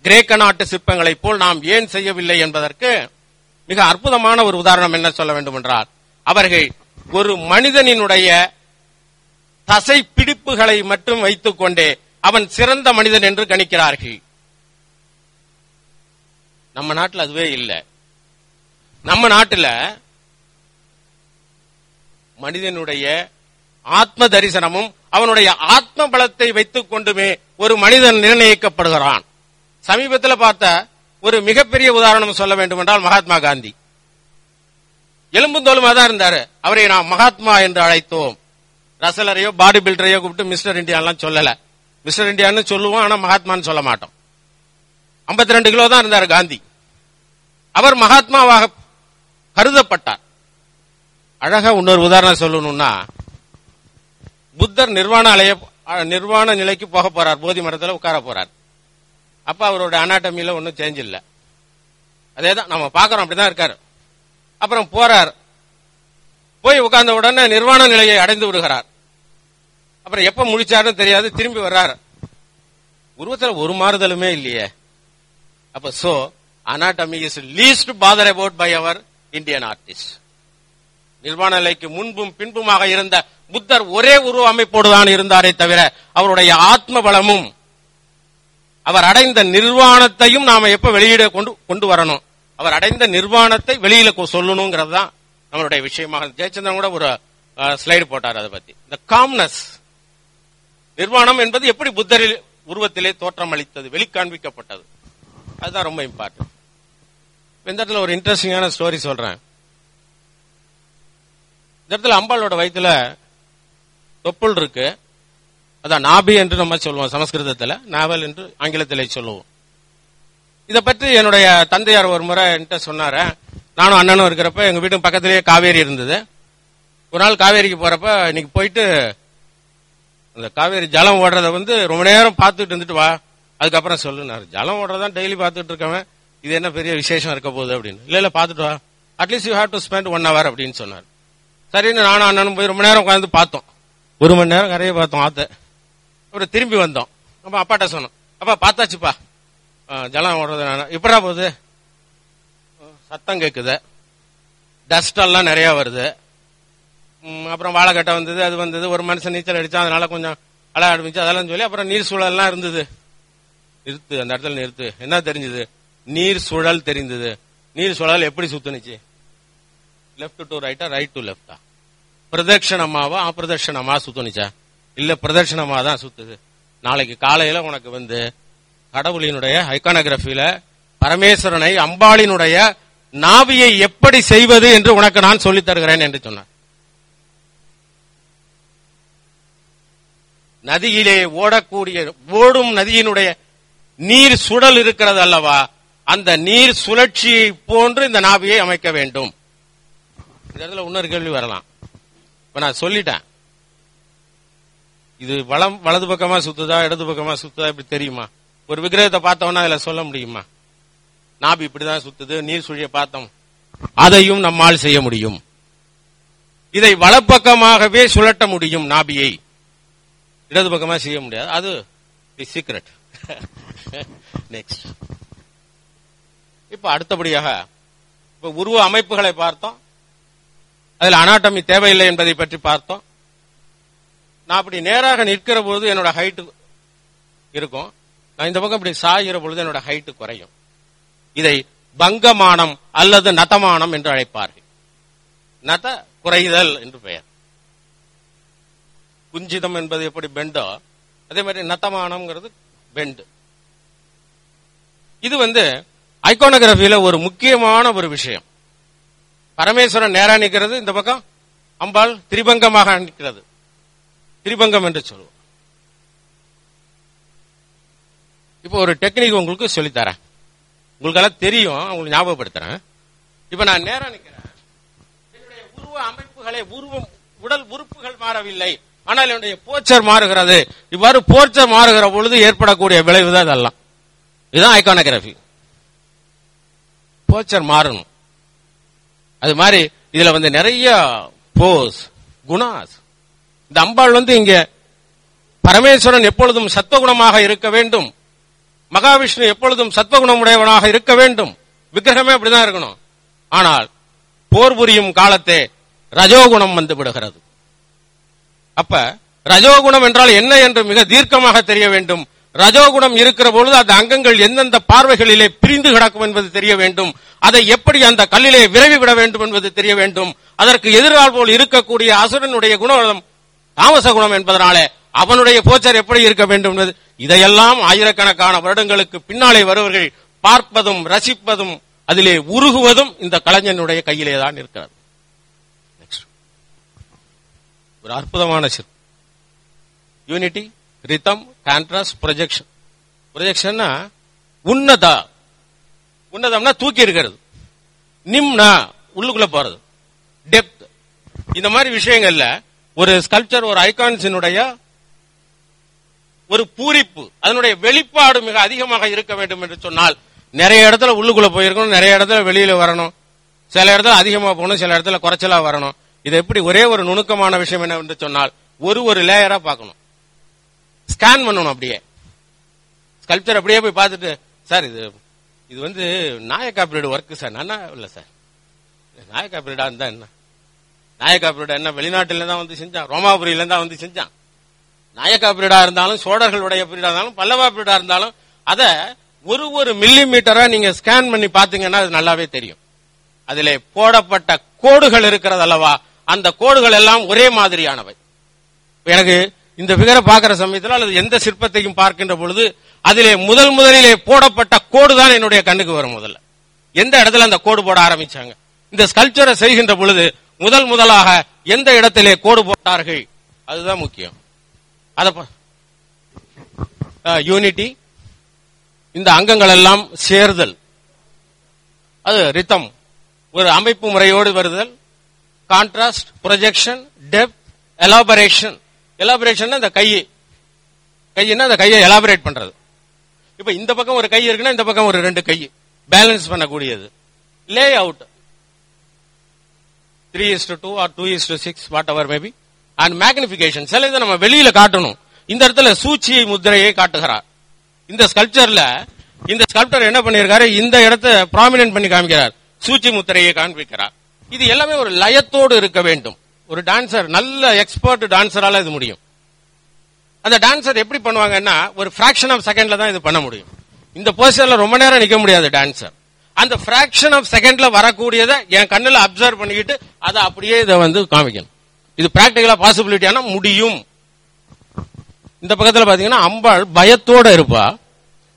கிரேக்க நாட்டு சிற்பங்களைப் போல் நாம் ஏன் செய்யவில்லை என்பதற்கு மிக அற்புதமான ஒரு உதாரணம் என்ன சொல்ல வேண்டும் என்றால் அவர்கள் ஒரு மனிதனினுடைய தசை பிடிப்புகளை மட்டும் வைத்துக் கொண்டே அவன் சிறந்த மனிதன் என்று கணிக்கிறார்கள். நம்ம நாட்டில் அதுவே இல்லை. நம்ம நாட்டில் மனிதனுடைய ஆத்ம தரிசனமும் அவனுடைய ஆத்ம பலத்தை வைத்துக் கொண்டுமே ஒரு மனிதன் நிர்ணயிக்கப்படுகிறான். சமீபத்தில் பார்த்த ஒரு மிகப்பெரிய உதாரணம் சொல்ல வேண்டும் என்றால் மகாத்மா காந்தி. எலும்பும் தோலுமா தான் இருந்தாரு. அவரை நாம் மகாத்மா என்று அழைத்தோம். ரசலரையோ பாடி பில்டரையோ கூப்பிட்டு மிஸ்டர் இந்தியாலாம் சொல்லல. மிஸ்டர் இந்தியான்னு சொல்லுவோம் ஆனா மகாத்மான்னு சொல்ல மாட்டோம். 52 ரெண்டு கிலோ தான் இருந்தார் காந்தி. அவர் மகாத்மாவாக கருதப்பட்டார். அழகா இன்னொரு உதாரணம் சொல்லணும்னா புத்தர் நிர்வாண அலைய நிர்வாண நிலைக்கு போக போறார். போதி மரத்தில் உட்கார போறார். அப்ப அவரோட அனாட்டமியில ஒன்றும் சேஞ்ச் இல்ல. அதேதான் நம்ம பாக்குறோம் அப்படிதான் இருக்காரு. அப்புறம் போறார். போய் உட்கார்ந்த உடனே நிர்வாண நிலையை அடைந்து விடுகிறார். அப்புறம் எப்ப முடிச்சாருன்னு தெரியாது திரும்பி வர்றார். உருவத்தில் ஒரு மாறுதலுமே இல்லையே. அப்ப so anatomy is least bother about by our Indian artist நிர்வாண நிலைக்கு முன்பும் பின்புமாக இருந்த புத்தர் ஒரே உருவ அமைப்போடு தான் இருந்தாரே தவிர அவருடைய ஆத்ம பலமும் அவர் அடைந்த நிர்வாணத்தையும் நாம எப்ப வெளியிட கொண்டு கொண்டு வரணும்? அவர் அடைந்த நிர்வாணத்தை வெளியில சொல்லணுங்கிறது தான் நம்மளுடைய விஷயமாக. ஜெயச்சந்திரன் கூட ஒரு ஸ்லைடு போட்டார் அதை பத்தி. இந்த காம்னஸ் நிர்வாணம் என்பது எப்படி புத்தரில் உருவத்திலே தோற்றம் அளித்தது வெளிக்காண்பிக்கப்பட்டது. அதுதான் ரொம்ப இம்பார்ட்டன்ட் இந்த இடத்துல ஒரு இன்ட்ரெஸ்டிங்கான ஸ்டோரி சொல்றேன். இந்த இடத்துல அம்பாளோட வயிற்றுல தொப்புள் இருக்கு. அதான் நாபி என்று நம்ம சொல்லுவோம் சமஸ்கிருதத்தில். நாவல் என்று ஆங்கிலத்தில் சொல்லுவோம். இதை பற்றி என்னுடைய தந்தையார் ஒரு முறை என்கிட்ட சொன்னார. நானும் அண்ணனும் இருக்கிறப்ப எங்கள் வீட்டு பக்கத்திலேயே காவேரி இருந்தது. ஒரு நாள் காவேரிக்கு போகிறப்ப இன்னைக்கு போயிட்டு அந்த காவேரி ஜலம் ஓடுறத வந்து ரொம்ப நேரம் பார்த்துட்டு இருந்துட்டு வா. அதுக்கப்புறம் சொல்லுனாரு. ஜலம் ஓடுறதான் டெய்லி பார்த்துட்டு இருக்கவன். இது என்ன பெரிய விசேஷம் இருக்க போகுது அப்படின்னு. இல்லை இல்லை பார்த்துட்டு வா. At least you have to spend one hour அப்படின்னு சொன்னார். சரின்னு நானும் அண்ணனும் போய் ரொம்ப நேரம் உட்காந்து பார்த்தோம். ஒரு மணி நேரம் கரையை பார்த்தோம் ஆத்த. அப்புறம் திரும்பி வந்தோம். அப்ப அப்பாட்ட சொன்னோம் அப்பா பார்த்தாச்சுப்பா. ஜலம் ஓடுறது நான் எப்படா போகுது? சத்தம் கேட்குது டஸ்ட் எல்லாம் நிறைய வருது. அப்புறம் வாழைக்கட்டை வந்தது அது வந்தது. ஒரு மனுஷன் நீச்சல் அடிச்சா அதனால கொஞ்சம் அழ ஆரம்பிச்சு அதெல்லாம் சொல்லி அப்புறம் நீர் சூழல்லாம் இருந்தது. நிறுத்து அந்த இடத்துல நிறுத்து. என்ன தெரிஞ்சது? நீர் சுழல் தெரிந்தது. நீர் சுழல் எப்படி சுத்துனுச்சு? லெப்ட் டு ரைட்டா ரைட் டு லெப்டா பிரதட்சணமாவா? அப்பிரதட்சணமா சுத்தணுச்சா? இல்ல பிரதட்சணமா தான் சுத்துது. நாளைக்கு காலையில உனக்கு வந்து கடவுளினுடைய ஐகானோகிராபில பரமேஸ்வரனை அம்பாளினுடைய நாவியை எப்படி செய்வது என்று உனக்கு நான் சொல்லித் தருகிறேன் என்று சொன்னார். நதியிலே ஓடக்கூடிய ஓடும் நதியினுடைய நீர் சுழல் இருக்கிறது அல்லவா? அந்த நீர் சுழற்சியை போன்று இந்த நாவியை அமைக்க வேண்டும். இந்த இடத்துல இன்னொரு கேள்வி வரலாம். இப்ப நான் சொல்லிட்டேன். இது வளம் வலது பக்கமா சுத்துதா இடது பக்கமா சுத்துதா இப்படி தெரியுமா? ஒரு விக்கிரகத்தை பார்த்தோம்னா அதுல சொல்ல முடியுமா? நாபி இப்படிதான் சுத்துது நீர் சுழிய பார்த்தோம். அதையும் நம்மால் செய்ய முடியும். இதை வலப்பக்கமாகவே சுழட்ட முடியும் நாபியை. இடது பக்கமா செய்ய முடியாது. அது சீக்ரெட் நெக்ஸ்ட் இப்ப அடுத்தபடியாக இப்ப உருவ அமைப்புகளை பார்த்தோம். அதுல அனாட்டமி தேவையில்லை என்பதை பற்றி பார்த்தோம். நான் அப்படி நேராக நிற்கிற பொழுது என்னோட ஹைட் இருக்கும். நான் இந்த பக்கம் இப்படி சாகிற பொழுது என்னோட ஹைட் குறையும். இதை பங்கமானம் அல்லது நதமானம் என்று அழைப்பார்கள். நத குறைதல் என்று பெயர். குஞ்சிதம் என்பது எப்படி பெண்டோ அதே மாதிரி நத்தமானம்ங்கிறது பெண்டு இது வந்து ஐகோனோகிராஃபியில ஒரு முக்கியமான ஒரு விஷயம். பரமேஸ்வரன் நேரா நிற்கிறது இந்த பக்கம் அம்பாள் திரிபங்கமாக நிற்கிறது. திரிபங்கம் என்று சொல்லுவோம். இப்போ ஒரு டெக்னிக் உங்களுக்கு சொல்லித்தரேன். உங்களுக்கெல்லாம் தெரியும் உங்களுக்கு ஞாபகப்படுத்துறேன். இப்ப நான் நேரம் நிற்கிறேன் என்னுடைய உருவ அமைப்புகளை உருவம் உடல் உறுப்புகள் மாறவில்லை. ஆனால் என்னுடைய போச்சர் மாறுகிறது. இவ்வாறு போர்ச்சர் மாறுகிற பொழுது ஏற்படக்கூடிய விளைவு தான் இதெல்லாம். இதுதான் ஐகானோகிராஃபி போச்சர் மாறணும். அது மாதிரி இதுல வந்து நிறைய போஸ் குணாஸ். இந்த அம்பாள் வந்து இங்க பரமேஸ்வரன் எப்பொழுதும் சத்துவகுணமாக இருக்க வேண்டும். மகாவிஷ்ணு எப்பொழுதும் சத்துவகுணமுடையவனாக இருக்க வேண்டும். விக்கிரகமே அப்படிதான் இருக்கணும். ஆனால் போர் புரியும் காலத்தே ரஜோகுணம் வந்து விடுகிறது. அப்ப ரஜோகுணம் என்றால் என்ன என்று மிக தீர்க்கமாக தெரிய வேண்டும். ரஜோகுணம் இருக்கிற பொழுது அந்த அங்கங்கள் எந்தெந்த பார்வைகளிலே பிரிந்து கிடக்கும் என்பது தெரிய வேண்டும். அதை எப்படி அந்த கல்லிலே விரைவி விட வேண்டும் என்பது தெரிய வேண்டும். அதற்கு எதிரால் போல் இருக்கக்கூடிய அசுரனுடைய குணம் தாமச குணம் என்பதனாலே அவனுடைய போச்சர் எப்படி இருக்க வேண்டும் என்பது இதையெல்லாம் ஆயிரக்கணக்கான வருடங்களுக்கு பின்னாலே வருவர்கள் பார்ப்பதும் ரசிப்பதும் அதிலே உருகுவதும் இந்த கலைஞனுடைய கையிலே தான் இருக்கிறது. ஒரு அற்புதமான சிற்பம். Unity rhythm contrast projection. ப்ரொஜெக்ஷன்னா உன்னதா. உன்னதம்னா தூக்கி இருக்கிறது. நிம்னா உள்ளுக்குள்ள போறது. டெப்த் இந்த மாதிரி விஷயங்கள்ல ஒரு ஸ்கல்ப்சர் ஒரு ஐகான்ஸினுடைய ஒரு பூரிப்பு அதனுடைய வெளிப்பாடு மிக அதிகமாக இருக்க வேண்டும் என்று சொன்னால் நிறைய இடத்துல உள்ளுக்குள்ள போயிருக்கணும் நிறைய இடத்துல வெளியில வரணும். சில இடத்துல அதிகமா போகணும் சில இடத்துல குறைச்சலா வரணும். இது எப்படி ஒரே ஒரு நுணுக்கமான விஷயம் என்ன என்று சொன்னால் ஒரு ஒரு லேயரா பார்க்கணும். ஸ்கேன் பண்ணணும் அப்படியே. ஸ்கல்ப்சர் அப்படியே போய் பார்த்துட்டு சார் இது இது வந்து நாயக்கா பீரியட் ஒர்க் சார். நானா இல்ல சார். நாயக்கா பீரியடா இருந்தா என்ன? நாயக்கா பீரியடா என்ன? வெளிநாட்டுல தான் வந்து செஞ்சான். ரோமாபுரியில தான் வந்து செஞ்சான். நாயக்கா பீரியடா இருந்தாலும் சோழர்களுடைய பீரியடா இருந்தாலும் பல்லவா பீரியடா இருந்தாலும் அத ஒரு ஒரு மில்லி மீட்டரா நீங்க ஸ்கேன் பண்ணி பாத்தீங்கன்னா அது நல்லாவே தெரியும். அதுல போடப்பட்ட கோடுகள் இருக்கிறது அல்லவா அந்த கோடுகள் எல்லாம் ஒரே மாதிரியானவை. எனக்கு இந்த பிகரை பார்க்கிற சமயத்தில் அல்லது எந்த சிற்பத்தையும் பார்க்கின்ற பொழுது அதிலே முதல் முதலிலே போடப்பட்ட கோடு தான் என்னுடைய கண்ணுக்கு வரும் முதல்ல. எந்த இடத்துல அந்த கோடு போட ஆரம்பிச்சாங்க? இந்த ஸ்கல்ச்சரை செய்கின்ற பொழுது முதல் முதலாக எந்த இடத்திலே கோடு போட்டார்கள்? அதுதான் முக்கியம். அத யூனிட்டி இந்த அங்கங்கள் எல்லாம் சேர்தல். அது ரித்தம் ஒரு அமைப்பு முறையோடு வருதல். Contrast projection depth elaboration elaboration இந்த கை. கையினா அந்த கையை எலாபரேட் பண்றது. இப்ப இந்த பக்கம் ஒரு கை இருக்குன்னா இந்த பக்கம் ஒரு ரெண்டு கை. பேலன்ஸ் பண்ணக்கூடியது. Layout three is two or two is to six what our maybe and magnification சில இதை நம்ம வெளியில காட்டணும். இந்த இடத்துல சூச்சி முத்திரையை காட்டுகிறார். இந்த ஸ்கல்ப்சர்ல இந்த ஸ்கல்ப்டர் என்ன பண்ணிருக்காரு இந்த இடத்தை ப்ராமினன்ட் பண்ணி காமிக்கிறார். சூச்சி முத்திரையை காண்பிக்கிறார். இது எல்லாமே ஒரு லயத்தோடு இருக்க வேண்டும். ஒரு டான்சர் நல்ல எக்ஸ்பர்ட் டான்சரால இது முடியும். அந்த டான்சர் எப்படி பண்ணுவாங்கன்னா ஒரு ஃபிராக்ஷன் ஆஃப் செகண்ட்ல தான் இது பண்ண முடியும். இந்த பொசிஷன்ல ரொம்ப நேரம் நிக்க முடியாது டான்சர் அந்த ஃபிராக்ஷன் ஆஃப் செகண்ட்ல வரக்கூடியதை என் கண்ணுல அப்சர்வ் பண்ணிக்கிட்டு அதை அப்படியே இதை வந்து காமிக்கணும். இது பிராக்டிகலா பாசிபிலிட்டியான முடியும். இந்த பக்கத்துல பாத்தீங்கன்னா அம்பாள் பயத்தோட இருப்பா.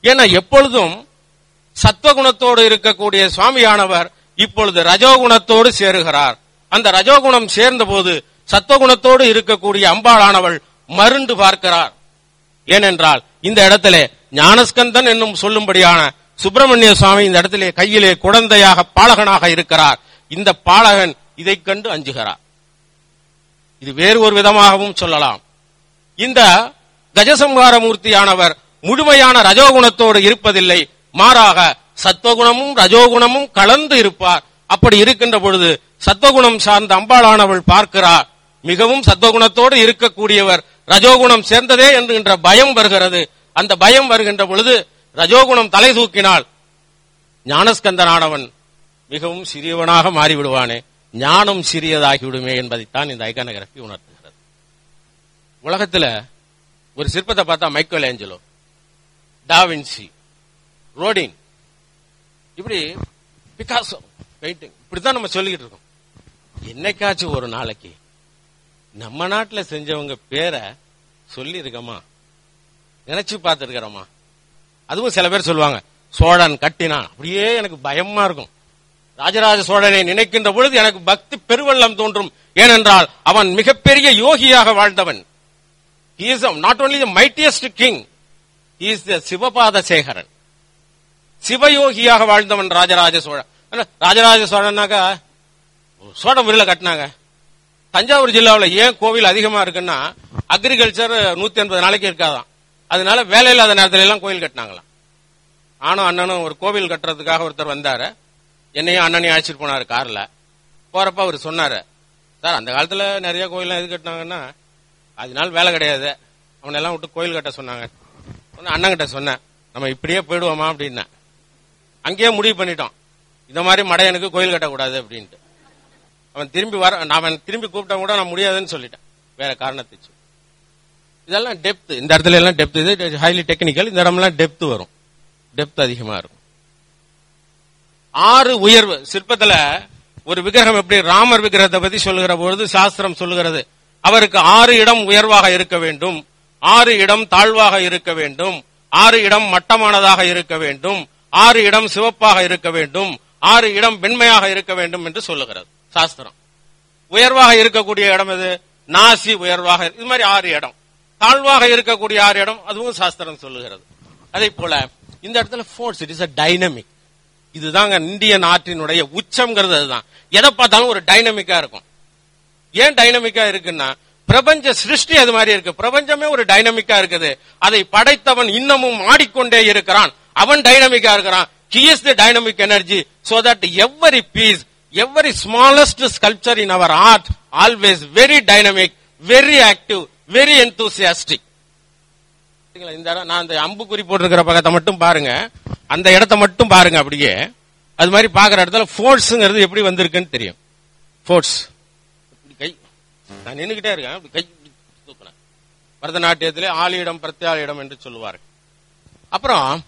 ஏன்னா எப்பொழுதும் சத்வகுணத்தோடு இருக்கக்கூடிய சுவாமியானவர் இப்பொழுது ரஜோகுணத்தோடு சேருகிறார். அந்த ரஜோகுணம் சேர்ந்த போது சத்வகுணத்தோடு இருக்கக்கூடிய அம்பாளானவள் மருண்டு பார்க்கிறார். ஏனென்றால் இந்த இடத்திலே ஞானஸ்கந்தன் என்னும் சொல்லும்படியான சுப்பிரமணிய சுவாமி இந்த இடத்திலே கையிலே குழந்தையாக பாலகனாக இருக்கிறார். இந்த பாலகன் இதைக் கண்டு அஞ்சுகிறார். இது வேறு ஒரு விதமாகவும் சொல்லலாம். இந்த கஜசம்ஹார மூர்த்தியானவர் முழுமையான ரஜோகுணத்தோடு இருப்பதில்லை. மாறாக சத்வகுணமும் ரஜோகுணமும் கலந்து இருப்பார். அப்படி இருக்கின்ற பொழுது சத்வகுணம் சார்ந்த அம்பாளானவள் பார்க்கிறார். மிகவும் சத்வகுணத்தோடு இருக்கக்கூடியவர் ரஜோகுணம் சேர்ந்ததே என்கின்ற பயம் வருகிறது. அந்த பயம் வருகின்ற பொழுது ரஜோகுணம் தலை தூக்கினால் ஞானஸ்கந்தனானவன் மிகவும் சிறியவனாக மாறிவிடுவானே ஞானம் சிறியதாகிவிடுமே என்பதைத்தான் இந்த ஐகானகிராபி உணர்த்துகிறது. உலகத்துல ஒரு சிற்பத்தை பார்த்தா மைக்கேல் ஏஞ்சலோ டாவின்சி ரோடின் இப்படி பிகாசோ பெயிண்டிங் இப்படித்தான் நம்ம சொல்லிக்கிட்டு இருக்கோம். என்னைக்காச்சும் ஒரு நாளைக்கு நம்ம நாட்டுல செஞ்சவங்க பேரை சொல்லி இருக்கமா நினைச்சு பார்த்துருக்கிறோமா? அதுவும் சில பேர் சொல்லுவாங்க சோழன் கட்டினான். அப்படியே எனக்கு பயமா இருக்கும். ராஜராஜ சோழனை நினைக்கின்ற பொழுது எனக்கு பக்தி பெருவெள்ளம் தோன்றும். ஏனென்றால் அவன் மிகப்பெரிய யோகியாக வாழ்ந்தவன். Is not only the mightiest king is the Sivapada Sekharan சிவயோகியாக வாழ்ந்தவன் ராஜராஜ சோழன். ராஜராஜ சோழனாக்கா சோழபுரியில கட்டினாங்க. தஞ்சாவூர் ஜில்லாவுல ஏன் கோவில் அதிகமா இருக்குன்னா அக்ரிகல்ச்சர் நூத்தி எண்பது நாளைக்கு இருக்காதான் அதனால வேலை இல்லாத நேரத்துல எல்லாம் கோயில் கட்டினாங்களாம். நானும் அண்ணனும் ஒரு கோவில் கட்டுறதுக்காக ஒருத்தர் வந்தாரு. என்னையும் அண்ணனையும் அழைச்சிட்டு போனாரு கார்ல. போறப்ப அவர் சொன்னாரு சார் அந்த காலத்துல நிறைய கோயிலாம் எது கட்டினாங்கன்னா அதனால வேலை கிடையாது. அவனெல்லாம் விட்டு கோயில் கட்ட சொன்னாங்க. அண்ணன் கிட்ட சொன்னேன் நம்ம இப்படியே போயிடுவோமா? அப்படின்னேன். அங்கேயே முடிவு பண்ணிட்டோம். இந்த மாதிரி மடையனுக்கு கோயில் கட்டக்கூடாது அப்படின்ட்டு. அவன் திரும்பி வர நான் அவன் திரும்பி கூப்பிட்டா கூட நான் முடியாதுன்னு சொல்லிட்டேன். வேற காரணத்தை இதெல்லாம் டெப்த் இந்த இடத்துல எல்லாம் டெப்த் இது ஹைலி டெக்னிக்கல் இந்த இடம்லாம் டெப்த் வரும். டெப்த் அதிகமா இருக்கும். ஆறு உயர்வு சிற்பத்துல ஒரு விக்கிரகம் எப்படி ராமர் விக்கிரகத்தை பத்தி சொல்லுகிற பொழுது சாஸ்திரம் சொல்லுகிறது அவருக்கு ஆறு இடம் உயர்வாக இருக்க வேண்டும். ஆறு இடம் தாழ்வாக இருக்க வேண்டும். ஆறு இடம் மட்டமானதாக இருக்க வேண்டும். ஆறு இடம் சிவப்பாக இருக்க வேண்டும். ஆறு இடம் வெண்மையாக இருக்க வேண்டும் என்று சொல்லுகிறது. சாஸ்திரம். உயர்வாக இருக்கக்கூடிய இடம் எது? நாசி உயர்வாக இது மாதிரி ஆறு இடம். தாழ்வாக இருக்கக்கூடிய ஆறு இடம் அதுவும் சாஸ்திரம் சொல்லுகிறது. அதே போல இந்த இடத்துல force it is a dynamic இதுதாங்க இந்தியன் நாட்டினுடைய உச்சம்ங்கிறது அதுதான். எதை பார்த்தாலும் ஒரு டைனமிக்கா இருக்கும். ஏன் டைனமிக்கா இருக்குன்னா பிரபஞ்ச சிருஷ்டி அது மாதிரி இருக்கு. பிரபஞ்சமே ஒரு டைனமிக்கா இருக்குது. அதை படைத்தவன் இன்னமும் ஆடிக்கொண்டே இருக்கிறான். அவன் டைனமிக்கா இருக்கிறான். He is the dynamic energy so that every piece every smallest sculpture in our art always very dynamic very active very enthusiastic. இந்த இடம் நான் அந்த அம்புக்குறி போட்டிருக்கிற பக்கத்தை மட்டும் பாருங்க. அந்த இடத்த மட்டும் பாருங்க அப்படியே. அது மாதிரி பாக்குற இடத்துல ஃபோர்ஸ்ங்கிறது எப்படி வந்திருக்குன்னு தெரியும். ஃபோர்ஸ் கை. நான் நின்னுகிட்டே இருக்கேன் அப்படி கை தூக்கினேன். பரதநாட்டியத்திலே ஆலியிடம் பிரத்யாலியிடம் என்று சொல்லுவார்கள். அப்புறம்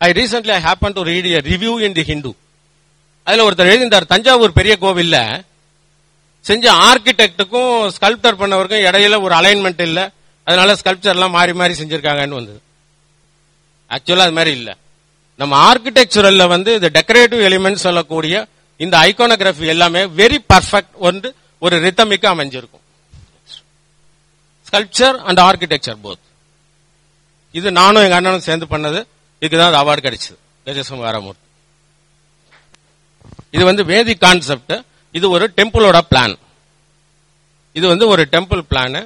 I recently I happen to read a review in the Hindu அதுல ஒருத்தர் எழுதியிருந்தார் தஞ்சாவூர் பெரிய கோவில்ல செஞ்ச ஆர்கிடெக்டுக்கும் ஸ்கல்ப்டர் பண்ணவருக்கும் இடையில ஒரு அலைன்மெண்ட் இல்ல. அதனால ஸ்கல்ப்சர் எல்லாம் மாறி மாறி செஞ்சிருக்காங்கன்னு வந்தது. ஆக்சுவலா அது மாதிரி இல்ல. நம்ம ஆர்கிடெக்சரல்ல வந்து இந்த டெக்கரேட்டிவ் எலிமெண்ட் சொல்லக்கூடிய இந்த ஐகோனோகிராஃபி எல்லாமே வெரி பர்ஃபெக்ட் வந்து ஒரு ரித்தமிக்க அமைஞ்சிருக்கும். ஸ்கல்ப்சர் அண்ட் ஆர்கிடெக்சர் போத் இது நானும் எங்க அண்ணனும் சேர்ந்து பண்ணது. இதுக்கு தான் அவார்டு கிடைச்சது. கஜசம்ஹாரமூர்த்தி இது வந்து வேதி கான்செப்ட் இது ஒரு டெம்பிளோட பிளான் இது வந்து ஒரு டெம்பிள் பிளானு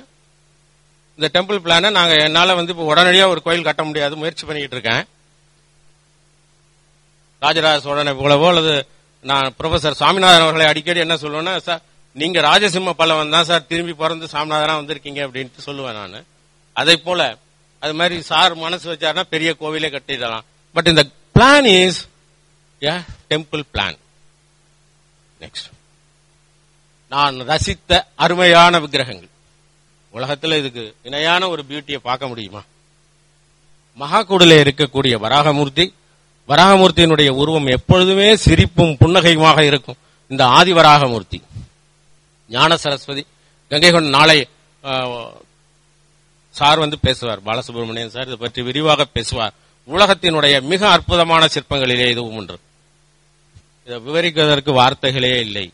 இந்த டெம்பிள் பிளானை நாங்கள் என்னால வந்து இப்போ உடனடியாக ஒரு கோயில் கட்ட முடியாது முயற்சி பண்ணிட்டு இருக்கேன். ராஜராஜ சோழனை போலவோ அல்லது நான் ப்ரொஃபசர் சாமிநாதன் அவர்களை அடிக்கடி என்ன சொல்லுவேன்னா சார் நீங்க ராஜசிம்ம பல்லவன் தான் சார் திரும்பி பிறந்து சாமிநாதனாக வந்திருக்கீங்க அப்படின்ட்டு சொல்லுவேன் நான். அதே போல அது மாதிரி சார் மனசு வச்சாருன்னா பெரிய கோவிலே கட்டிடலாம். பட் இந்த plan is temple plan next நான் ரசித்த அருமையான விக்கிரகங்கள். உலகத்துல இதுக்கு இணையான ஒரு பியூட்டியை பார்க்க முடியுமா? மகாகுடில இருக்கக்கூடிய வராகமூர்த்தி வராகமூர்த்தியினுடைய உருவம் எப்பொழுதுமே சிரிப்பும் புன்னகையுமாக இருக்கும். இந்த ஆதி வராகமூர்த்தி ஞான சரஸ்வதி கங்கை கொண்ட நாளை சார் வந்து பேசுவார் பாலசுப்ரமணியன் சார். இதை பற்றி விரிவாக பேசுவார். உலகத்தினுடைய மிக அற்புதமான சிற்பங்களிலே இதுவும் ஒன்று. இதை விவரிக்கிறதற்கு வார்த்தைகளே இல்லை.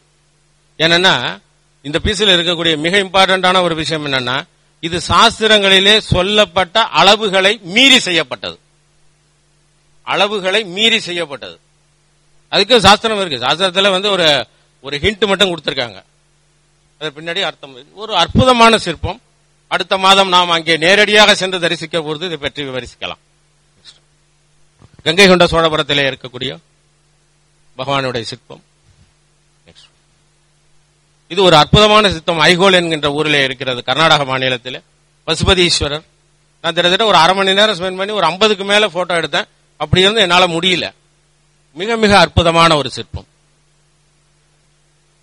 ஏன்னா இந்த பீஸில் இருக்கக்கூடிய மிக இம்பார்ட்டன்டான ஒரு விஷயம் என்னன்னா இது சாஸ்திரங்களிலே சொல்லப்பட்ட அளவுகளை மீறி செய்யப்பட்டது. அளவுகளை மீறி செய்யப்பட்டது. அதுக்கு சாஸ்திரம் இருக்கு. சாஸ்திரத்துல வந்து ஒரு ஒரு ஹிண்ட் மட்டும் கொடுத்திருக்காங்க. அது பின்னாடி அர்த்தம். ஒரு அற்புதமான சிற்பம். அடுத்த மாதம் நாம் அங்கே நேரடியாக சென்று தரிசிக்க போது இதை பற்றி விவரிசிக்கலாம் கங்கை கொண்ட சோழபுரத்திலே இருக்கக்கூடிய பகவானுடைய சிற்பம். இது ஒரு அற்புதமான சிற்பம். ஐகோல் என்கின்ற ஊரிலே இருக்கிறது கர்நாடக மாநிலத்தில். பசுபதீஸ்வரர். நான் திட்டத்தட்ட ஒரு அரை மணி நேரம் ஸ்பெண்ட் பண்ணி ஒரு ஐம்பதுக்கு மேல போட்டோ எடுத்தேன். அப்படி இருந்து என்னால முடியல. மிக மிக அற்புதமான ஒரு சிற்பம்.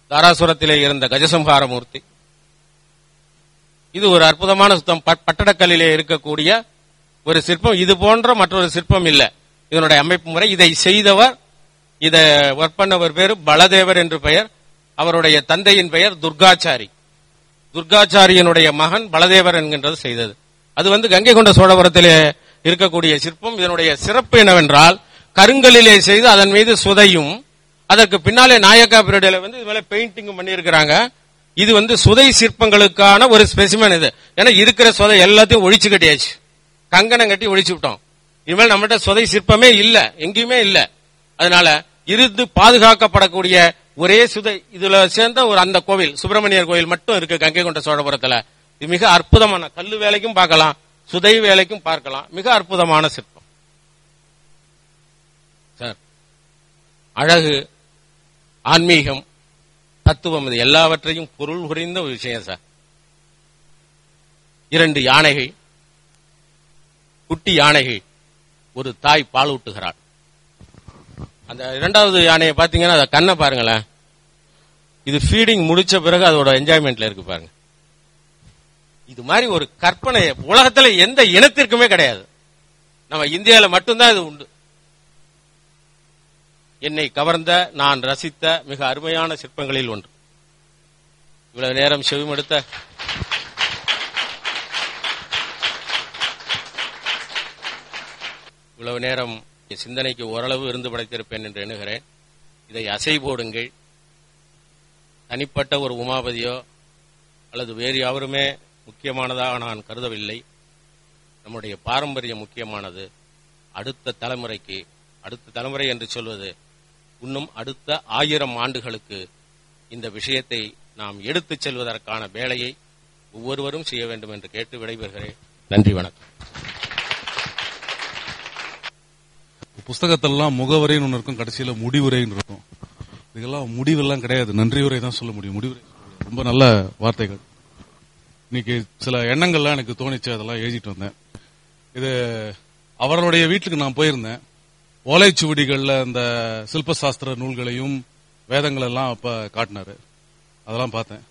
தாராசுரத்திலே இருந்த கஜசம்ஹாரமூர்த்தி. இது ஒரு அற்புதமான சுத்தம். பட்- பட்டடக்கல்லிலே இருக்கக்கூடிய ஒரு சிற்பம். இது போன்ற மற்றொரு சிற்பம் இல்லை. இதனுடைய அமைப்பு முறை இதை செய்தவர் இதை ஒர்க் பண்ணவர் பேர் பலதேவர் என்று பெயர். அவருடைய தந்தையின் பெயர் துர்காச்சாரி. துர்காச்சாரியனுடைய மகன் பலதேவர் என்கின்றது செய்தது. அது வந்து கங்கை கொண்ட சோழபுரத்திலே இருக்கக்கூடிய சிற்பம். இதனுடைய சிறப்பு என்னவென்றால் கருங்கல்லிலே செய்து அதன் மீது சுதையும் அதற்கு பின்னாலே நாயக்கா பீரியட்ல வந்து இது மேல பெயிண்டிங் பண்ணியிருக்கிறாங்க. இது வந்து சுதை சிற்பங்களுக்கான ஒரு ஸ்பெசிமன் இது. ஏன்னா இருக்கிற சுதை எல்லாத்தையும் ஒழிச்சு கட்டியாச்சு. கங்கணம் கட்டி ஒழிச்சு விட்டோம். இனிமேல் நம்மகிட்ட சுதை சிற்பமே இல்ல. எங்கேயுமே இல்ல. அதனால இருந்து பாதுகாக்கப்படக்கூடிய ஒரே சுதை. இதுல சேர்ந்த ஒரு அந்த கோவில் சுப்பிரமணியர் கோவில் மட்டும் இருக்கு கங்கை கொண்ட சோழபுரத்துல. இது மிக அற்புதமான கல்லு வேலைக்கும் பார்க்கலாம் சுதை வேலைக்கும் பார்க்கலாம். மிக அற்புதமான சிற்பம். சார் அழகு ஆன்மீகம் தத்துவம் இது. எல்லாவற்றையும் பொருள் புரிந்த ஒரு விஷயம் சார். இரண்டு யானைகள் குட்டி யானைகள் ஒரு தாய் பால் ஊட்டுகிறாள். அந்த இரண்டாவது யானையை பாத்தீங்கன்னா அத கண்ணை பாருங்களேன். இது ஃபீடிங் முடிச்ச பிறகு அதோட என்ஜாய்மெண்ட்ல இருக்கு பாருங்க. இது மாதிரி ஒரு கற்பனை உலகத்துல எந்த இனத்திற்குமே கிடையாது. நம்ம இந்தியால மட்டும்தான் இது உண்டு. என்னை கவர்ந்த நான் ரசித்த மிக அருமையான சிற்பங்களில் ஒன்று. இவ்வளவு நேரம் செவிமடுத்த இவ்வளவு நேரம் சிந்தனைக்கு ஓரளவு இருந்து படைத்திருப்பேன் என்று எண்ணுகிறேன். இதை அசை போடுங்கள். தனிப்பட்ட ஒரு உமாபதியோ அல்லது வேறு யாவருமே முக்கியமானதாக நான் கருதவில்லை. நம்முடைய பாரம்பரியம் முக்கியமானது. அடுத்த தலைமுறைக்கு அடுத்த தலைமுறை என்று சொல்வது இன்னும் அடுத்த ஆயிரம் ஆண்டுகளுக்கு இந்த விஷயத்தை நாம் எடுத்துச் செல்வதற்கான வேலையை ஒவ்வொருவரும் செய்ய வேண்டும் என்று கேட்டு விடைபெறுகிறேன். நன்றி வணக்கம். புஸ்தகத்தெல்லாம் முகவரைன்னு ஒன்று இருக்கும் கடைசியில் முடிவுரைன்னு இருக்கும். இதுக்கெல்லாம் முடிவெல்லாம் கிடையாது. நன்றி உரை தான் சொல்ல முடியும். முடிவுரை ரொம்ப நல்ல வார்த்தைகள். இன்னைக்கு சில எண்ணங்கள்லாம் எனக்கு தோணிச்சு அதெல்லாம் எழுதிட்டு வந்தேன். இது அவர்களுடைய வீட்டுக்கு நான் போயிருந்தேன். ஓலைச்சுவடிகளில் அந்த சில்பசாஸ்திர நூல்களையும் வேதங்கள் எல்லாம் அப்ப காட்டினாரு. அதெல்லாம் பார்த்தேன்.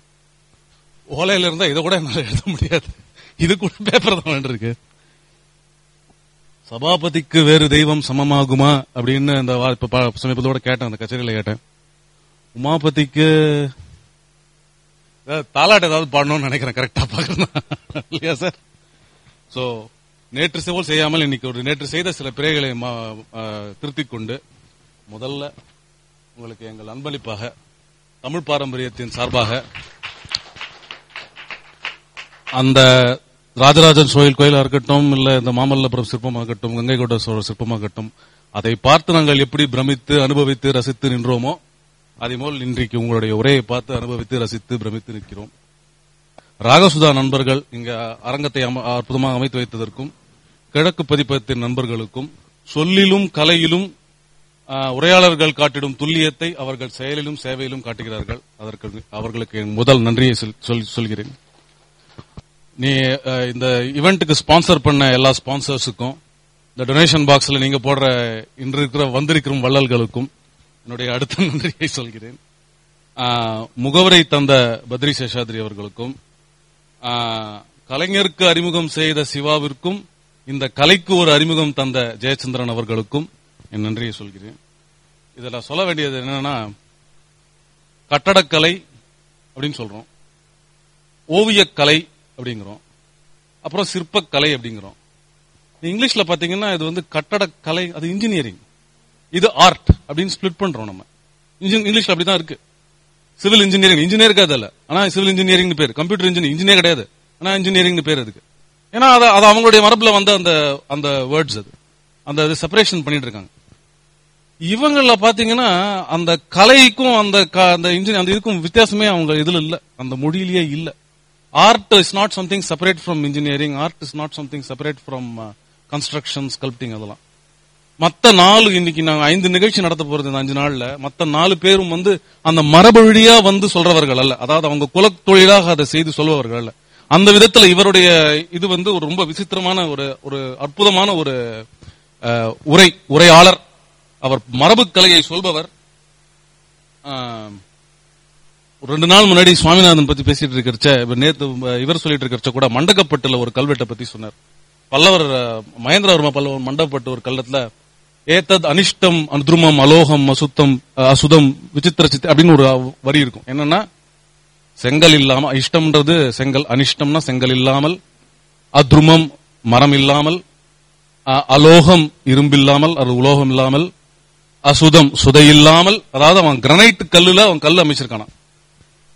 ஓலையில இருந்தா இதை கூட என்னால எழுத முடியாது. இது கூட பேப்பர் தான் வேண்டியிருக்கு. சபாபதிக்கு வேறு தெய்வம் சமமாகுமா அப்படின்னு அந்த வா- சமீபத்தோட கேட்டேன் அந்த கச்சேரியில கேட்டேன். உமாபதிக்கு தாலாட்டு ஏதாவது பாடணும்னு நினைக்கிறேன் கரெக்டா பாக்குறேன் இல்லையா சார் சோ நேற்று செவல் செய்யாமல் இன்னைக்கு ஒரு நேற்று செய்த சில பிழைகளை மா- திருத்திக் கொண்டு முதல்ல உங்களுக்கு எங்கள் அன்பளிப்பாக தமிழ் பாரம்பரியத்தின் சார்பாக அந்த ராஜராஜன் சோயில் கோயிலாக இருக்கட்டும் இல்ல இந்த மாமல்லபுரம் சிற்பமாகட்டும் கங்கை கொண்ட சோழர் சிற்பமாகட்டும் அதை பார்த்து நாங்கள் எப்படி பிரமித்து அனுபவித்து ரசித்து நின்றோமோ அதேபோல் இன்றைக்கு உங்களுடைய உரையை பார்த்து அனுபவித்து ரசித்து பிரமித்து நிற்கிறோம். ராகசுதா நண்பர்கள் இங்க அரங்கத்தை அம- அற்புதமாக அமைத்து வைத்ததற்கும் கிழக்கு பதிப்பகத்தின் நண்பர்களுக்கும் சொல்லிலும் கலையிலும் உரையாளர்கள் காட்டிடும் துல்லியத்தை அவர்கள் செயலிலும் சேவையிலும் காட்டுகிறார்கள். அதற்கு அவர்களுக்கு முதல் நன்றியை சொல்கிறேன். நீ இந்த இவெண்ட்டுக்கு ஸ்பான்சர் பண்ண எல்லா ஸ்பான்சர்ஸுக்கும் இந்த டொனேஷன் பாக்ஸ்ல நீங்க போடுற இன்று இருக்கிற வந்திருக்கிற வள்ளல்களுக்கும் என்னுடைய அடுத்த நன்றியை சொல்கிறேன். ஆஹ், முகவரை தந்த பத்ரி சேஷாத்ரி அவர்களுக்கும் ஆஹ், கலைஞருக்கு அறிமுகம் செய்த சிவாவிற்கும் இந்த கலைக்கு ஒரு அறிமுகம் தந்த ஜெயச்சந்திரன் அவர்களுக்கும் என் நன்றியை சொல்கிறேன். இதில் சொல்ல வேண்டியது என்னன்னா கட்டடக்கலை அப்படின்னு சொல்றோம். ஓவியக்கலை அப்படிங்கிறோம். அப்புறம் சிற்பக்கலை அப்படிங்கிறோம். இங்கிலீஷ்ல பாத்தீங்கன்னா இது வந்து கட்டடக்கலை அது இன்ஜினியரிங் இது ஆர்ட் அப்படின்னு ஸ்பிளிட் பண்றோம் நம்ம. இங்கிலீஷ்ல அப்படிதான் இருக்கு. சிவில் இன்ஜினியரிங் இன்ஜினியருக்கு அது ஆனா சிவில் இன்ஜினியரிங் பேர். கம்ப்யூட்டர் இன்ஜினியர் இன்ஜினியர் கிடையாது. ஆனா இன்ஜினியரிங் பேர் அதுக்கு. ஏன்னா அது அது அவங்களுடைய மரபுல வந்த அந்த அந்த வேர்ட்ஸ் அது. அந்த இது செப்பரேஷன் பண்ணிட்டு இருக்காங்க இவங்கள பாத்தீங்கன்னா அந்த கலைக்கும் அந்த க- அந்த இன்ஜினியர் அந்த இதுக்கும் வித்தியாசமே அவங்க இதுல இல்ல. அந்த மொழியிலேயே இல்ல. Art is not something separate from engineering art is not something separate from construction sculpting அதெல்லாம். மத்த நாலு இன்னைக்கு நாங்க ஐந்து நிகழ்ச்சி நடத்த போறது இந்த அஞ்சு நாள்ல மத்த நாலு பேரும் வந்து அந்த மரபு வழியா வந்து சொல்றவர்கள் அல்ல. அதாவது அவங்க குலத்தொழிலாக அதை செய்து சொல்பவர்கள் அல்ல. அந்த விதத்துல இவருடைய இது வந்து ஒரு ரொம்ப விசித்திரமான ஒரு ஒரு அற்புதமான ஒரு உரை உரையாளர். அவர் மரபு கலையை சொல்பவர். ஆஹ், ஒரு ரெண்டு நாள் முன்னாடி சுவாமிநாதன் பத்தி பேசிட்டு இருக்கிறச்ச நேத்து இவர் சொல்லிட்டு இருக்கிறச்ச கூட மண்டகப்பட்டுல ஒரு கல்வெட்டை பத்தி சொன்னார். பல்லவர் மகேந்திரவர்ம பல்லவர் மண்டகப்பட்டு ஒரு கல்லத்துல ஏத்தத் அனிஷ்டம் அனுத்ருமம் அலோகம் அசுத்தம் அஹ், அசுதம் விசித்திர சித்தி அப்படின்னு ஒரு வரி இருக்கும். என்னன்னா செங்கல் இல்லாம இஷ்டம்ன்றது செங்கல் அனிஷ்டம்னா செங்கல் இல்லாமல் அத்ருமம் மரம் இல்லாமல் அ- அலோகம் இரும்பில்லாமல் அது உலோகம் இல்லாமல் அசுதம் சுதை இல்லாமல் அதாவது அவன் கிரனைட் கல்லுல அவன் கல் அமைச்சிருக்கானா?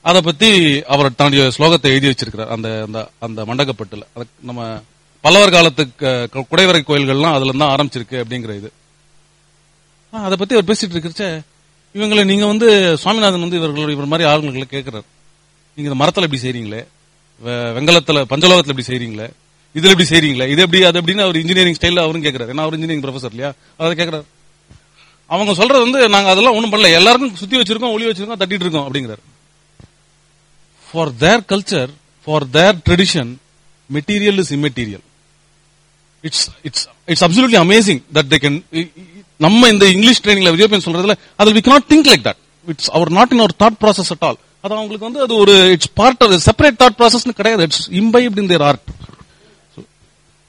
அதை பத்தி அவர் தன்னுடைய ஸ்லோகத்தை எழுதி வச்சிருக்கிறார் அந்த அந்த அந்த மண்டகப்பட்டுல. நம்ம பல்லவர் காலத்துக்கு குடைவரை கோயில்கள்லாம் அதுல தான் ஆரம்பிச்சிருக்கு அப்படிங்கிற இது. அதை பத்தி அவர் பேசிட்டு இருக்கிறச்ச இவங்களை நீங்க வந்து சுவாமிநாதன் வந்து இவர்கள் இவர் மாதிரி ஆளுங்களை கேட்கிறார் நீங்க இந்த மரத்துல எப்படி செய்றீங்களே? வெங்கலத்துல பஞ்சலோகத்துல எப்படி செய்றீங்களே? இதுல எப்படி செய்றீங்களே? இது எப்படி அது எப்படின்னு அவர் இன்ஜினியரிங் ஸ்டைல அவரும் கேட்கிறார் ஏன்னா அவர் இன்ஜினியரிங் ப்ரொஃபசர் இல்லையா? அதை கேட்கிறார் அவங்க சொல்றது வந்து நாங்க அதெல்லாம் ஒண்ணும் பண்ணல. எல்லாருக்கும் சுத்தி வச்சிருக்கோம் ஒளி வச்சிருக்கோம் தட்டிட்டு இருக்கோம் அப்படிங்கிறார். For their culture for their tradition material is immaterial it's it's it's absolutely amazing that they can நம்ம இந்த இங்கிலீஷ் ட்ரைனிங்ல விஜயபன் சொல்றதுல அதில் we cannot think like that it's our not in our thought process at all அது அவங்களுக்கு வந்து அது ஒரு it's part of separate thought ப்ராசஸ்னு கிடையாது. It's imbibed in their art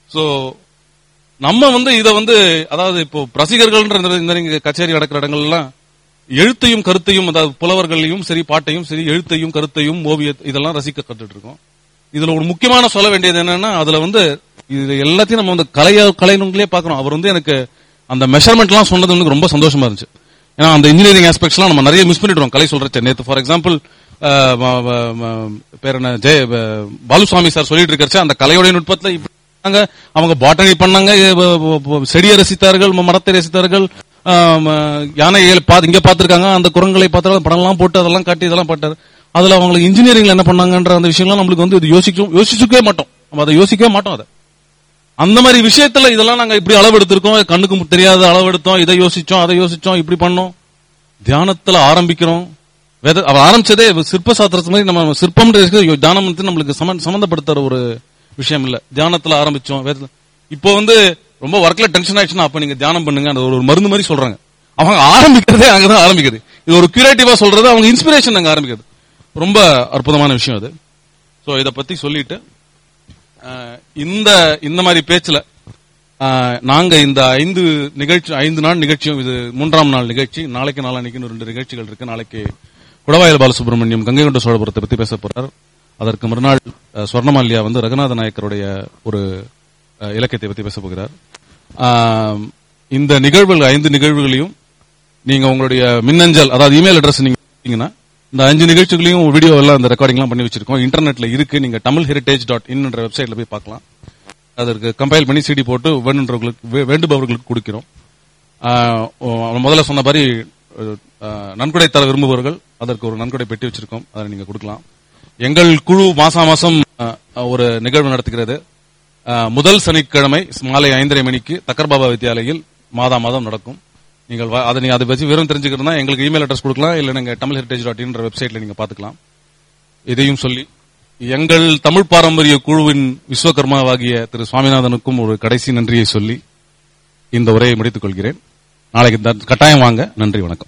so நம்ம வந்து இத வந்து அதாவது இப்போ ரசிகர்கள்ன்ற இந்த- நீங்க கச்சேரி நடக்கிற இடங்கள்லாம் எழுத்தையும் கருத்தையும் அதாவது புலவர்களையும் சரி பாட்டையும் சரி எழுத்தையும் கருத்தையும் ஓவிய இதெல்லாம் ரசிக்க கத்துட்டு இருக்கோம் இதுல ஒரு முக்கியமான சொல்ல வேண்டியது என்னன்னா அதுல வந்து இது எல்லாத்தையும் நம்ம வந்து கலைய கலைனுங்களே பாக்குறோம் அவர் வந்து எனக்கு அந்த மெஷர்மெண்ட் எல்லாம் சொன்னது வந்து ரொம்ப சந்தோஷமா இருந்துச்சு. ஏன்னா அந்த இன்ஜினியரிங் ஆஸ்பெக்ட்ஸ் எல்லாம் நம்ம நிறைய மிஸ் பண்ணிடுறோம் கலை சொல்றச்ச. நேற்று ஃபார் எக்ஸாம்பிள் பேர் என்ன? ஜெய பாலுசாமி சார் சொல்லிட்டு இருக்கறச்ச அந்த கலையுடைய நுட்பத்தில் இப்படி அவங்க பாட்டனி பண்ணாங்க செடியை ரசித்தார்கள் மரத்தை ரசித்தார்கள் யானை யானைகள் பாத்து இங்க பாத்திருக்காங்க அந்த குரங்களை பார்த்தாங்க படம் எல்லாம் போட்டு அதெல்லாம் காட்டி இதெல்லாம் பாட்டாரு அதுல அவங்களுக்கு இன்ஜினியரிங்ல என்ன பண்ணாங்கன்ற அந்த விஷயம்லாம் நம்மளுக்கு வந்து இது யோசிக்கும் யோசிச்சுக்கவே மாட்டோம். நம்ம அதை யோசிக்கவே மாட்டோம் அதை. அந்த மாதிரி விஷயத்துல இதெல்லாம் நாங்க இப்படி அளவெடுத்திருக்கோம் கண்ணுக்கு தெரியாத அளவெடுத்தோம் இதை யோசிச்சோம் அதை யோசிச்சோம் இப்படி பண்ணோம். தியானத்துல ஆரம்பிக்கிறோம். வேத அவர் ஆரம்பிச்சதே சிற்ப சாஸ்திரத்து மாதிரி நம்ம சிற்பம் தியானம் நம்மளுக்கு சம- சம்பந்தப்படுத்துற ஒரு விஷயம் இல்ல தியானத்துல ஆரம்பிச்சோம். வேதத்துல இப்போ வந்து ரொம்ப ஒர்க்ல டென்ஷன் ஆயிடுச்சுன்னா அப்ப நீங்க தியானம் பண்ணுங்க. அந்த ஒரு மருந்து மாதிரி சொல்றாங்க. அவங்க ஆரம்பிக்கிறதே அங்கதான் ஆரம்பிக்குது. இது ஒரு கியூரேட்டிவா சொல்றது அவங்க இன்ஸ்பிரேஷன் அங்க ஆரம்பிக்குது. ரொம்ப அற்புதமான விஷயம் அது. சோ இத பத்தி சொல்லிட்டு இந்த இந்த மாதிரி பேச்சுல நாங்க இந்த ஐந்து நிகழ்ச்சி ஐந்து நாள் நிகழ்ச்சியும் இது மூன்றாம் நாள் நிகழ்ச்சி நாளைக்கு நாளானிக்கு ரெண்டு நிகழ்ச்சிகள் இருக்கு. நாளைக்கு குடவாயல் பாலசுப்ரமணியம் கங்கை கொண்ட சோழபுரத்தை பத்தி பேச போறார். அதற்கு மறுநாள் அஹ், ஸ்வர்ணமால்யா வந்து ரகுநாத நாயக்கருடைய ஒரு இலக்கியத்தை பத்தி பேச போகிறார். இந்த நிகழ்வுகள் ஐந்து நிகழ்வுகளையும் நீங்க உங்களுடைய மின்னஞ்சல் அதாவது இமெயில் அட்ரஸ் நீங்க இந்த அஞ்சு நிகழ்ச்சிகளையும் வீடியோ எல்லாம் அந்த ரெக்கார்டிங் எல்லாம் பண்ணி வச்சிருக்கோம். இன்டர்நெட்ல இருக்கு. நீங்க தமிழ் ஹெரிடேஜ் டாட் இன் வெப்சைட்ல போய் பார்க்கலாம். அதற்கு கம்பைல் பண்ணி சிடி போட்டு வேணுன்றவங்களுக்கு வேண்டுபவர்களுக்கு கொடுக்கிறோம். ஆஹ் முதல்ல சொன்ன மாதிரி நன்கொடை தர விரும்புபவர்கள் அதற்கு ஒரு நன்கொடை பெட்டி வச்சிருக்கோம். அதை நீங்க கொடுக்கலாம். எங்கள் குழு மாசா மாசம் ஒரு நிகழ்வு நடத்துகிறது. முதல் சனிக்கிழமை மாலை ஐந்தரை மணிக்கு தக்கர்பாபா வித்யாலயில் மாதா மாதம் நடக்கும். நீங்கள் அதை நீங்க அதை பற்றி விவரம் தெரிஞ்சுக்கிறதுனா எங்களுக்கு இமெயில் அட்ரஸ் கொடுக்கலாம். இல்லை நீங்க தமிழ் ஹெரிடேஜ் டாட் இன் வெப்சைட்ல நீங்க பாத்துக்கலாம் இதையும் சொல்லி எங்கள் தமிழ் பாரம்பரிய குழுவின் விஸ்வகர்மாவாகிய திரு சுவாமிநாதனுக்கும் ஒரு கடைசி நன்றியை சொல்லி இந்த உரையை முடித்துக் கொள்கிறேன். நாளைக்கு த- கட்டாயம் வாங்க. நன்றி வணக்கம்.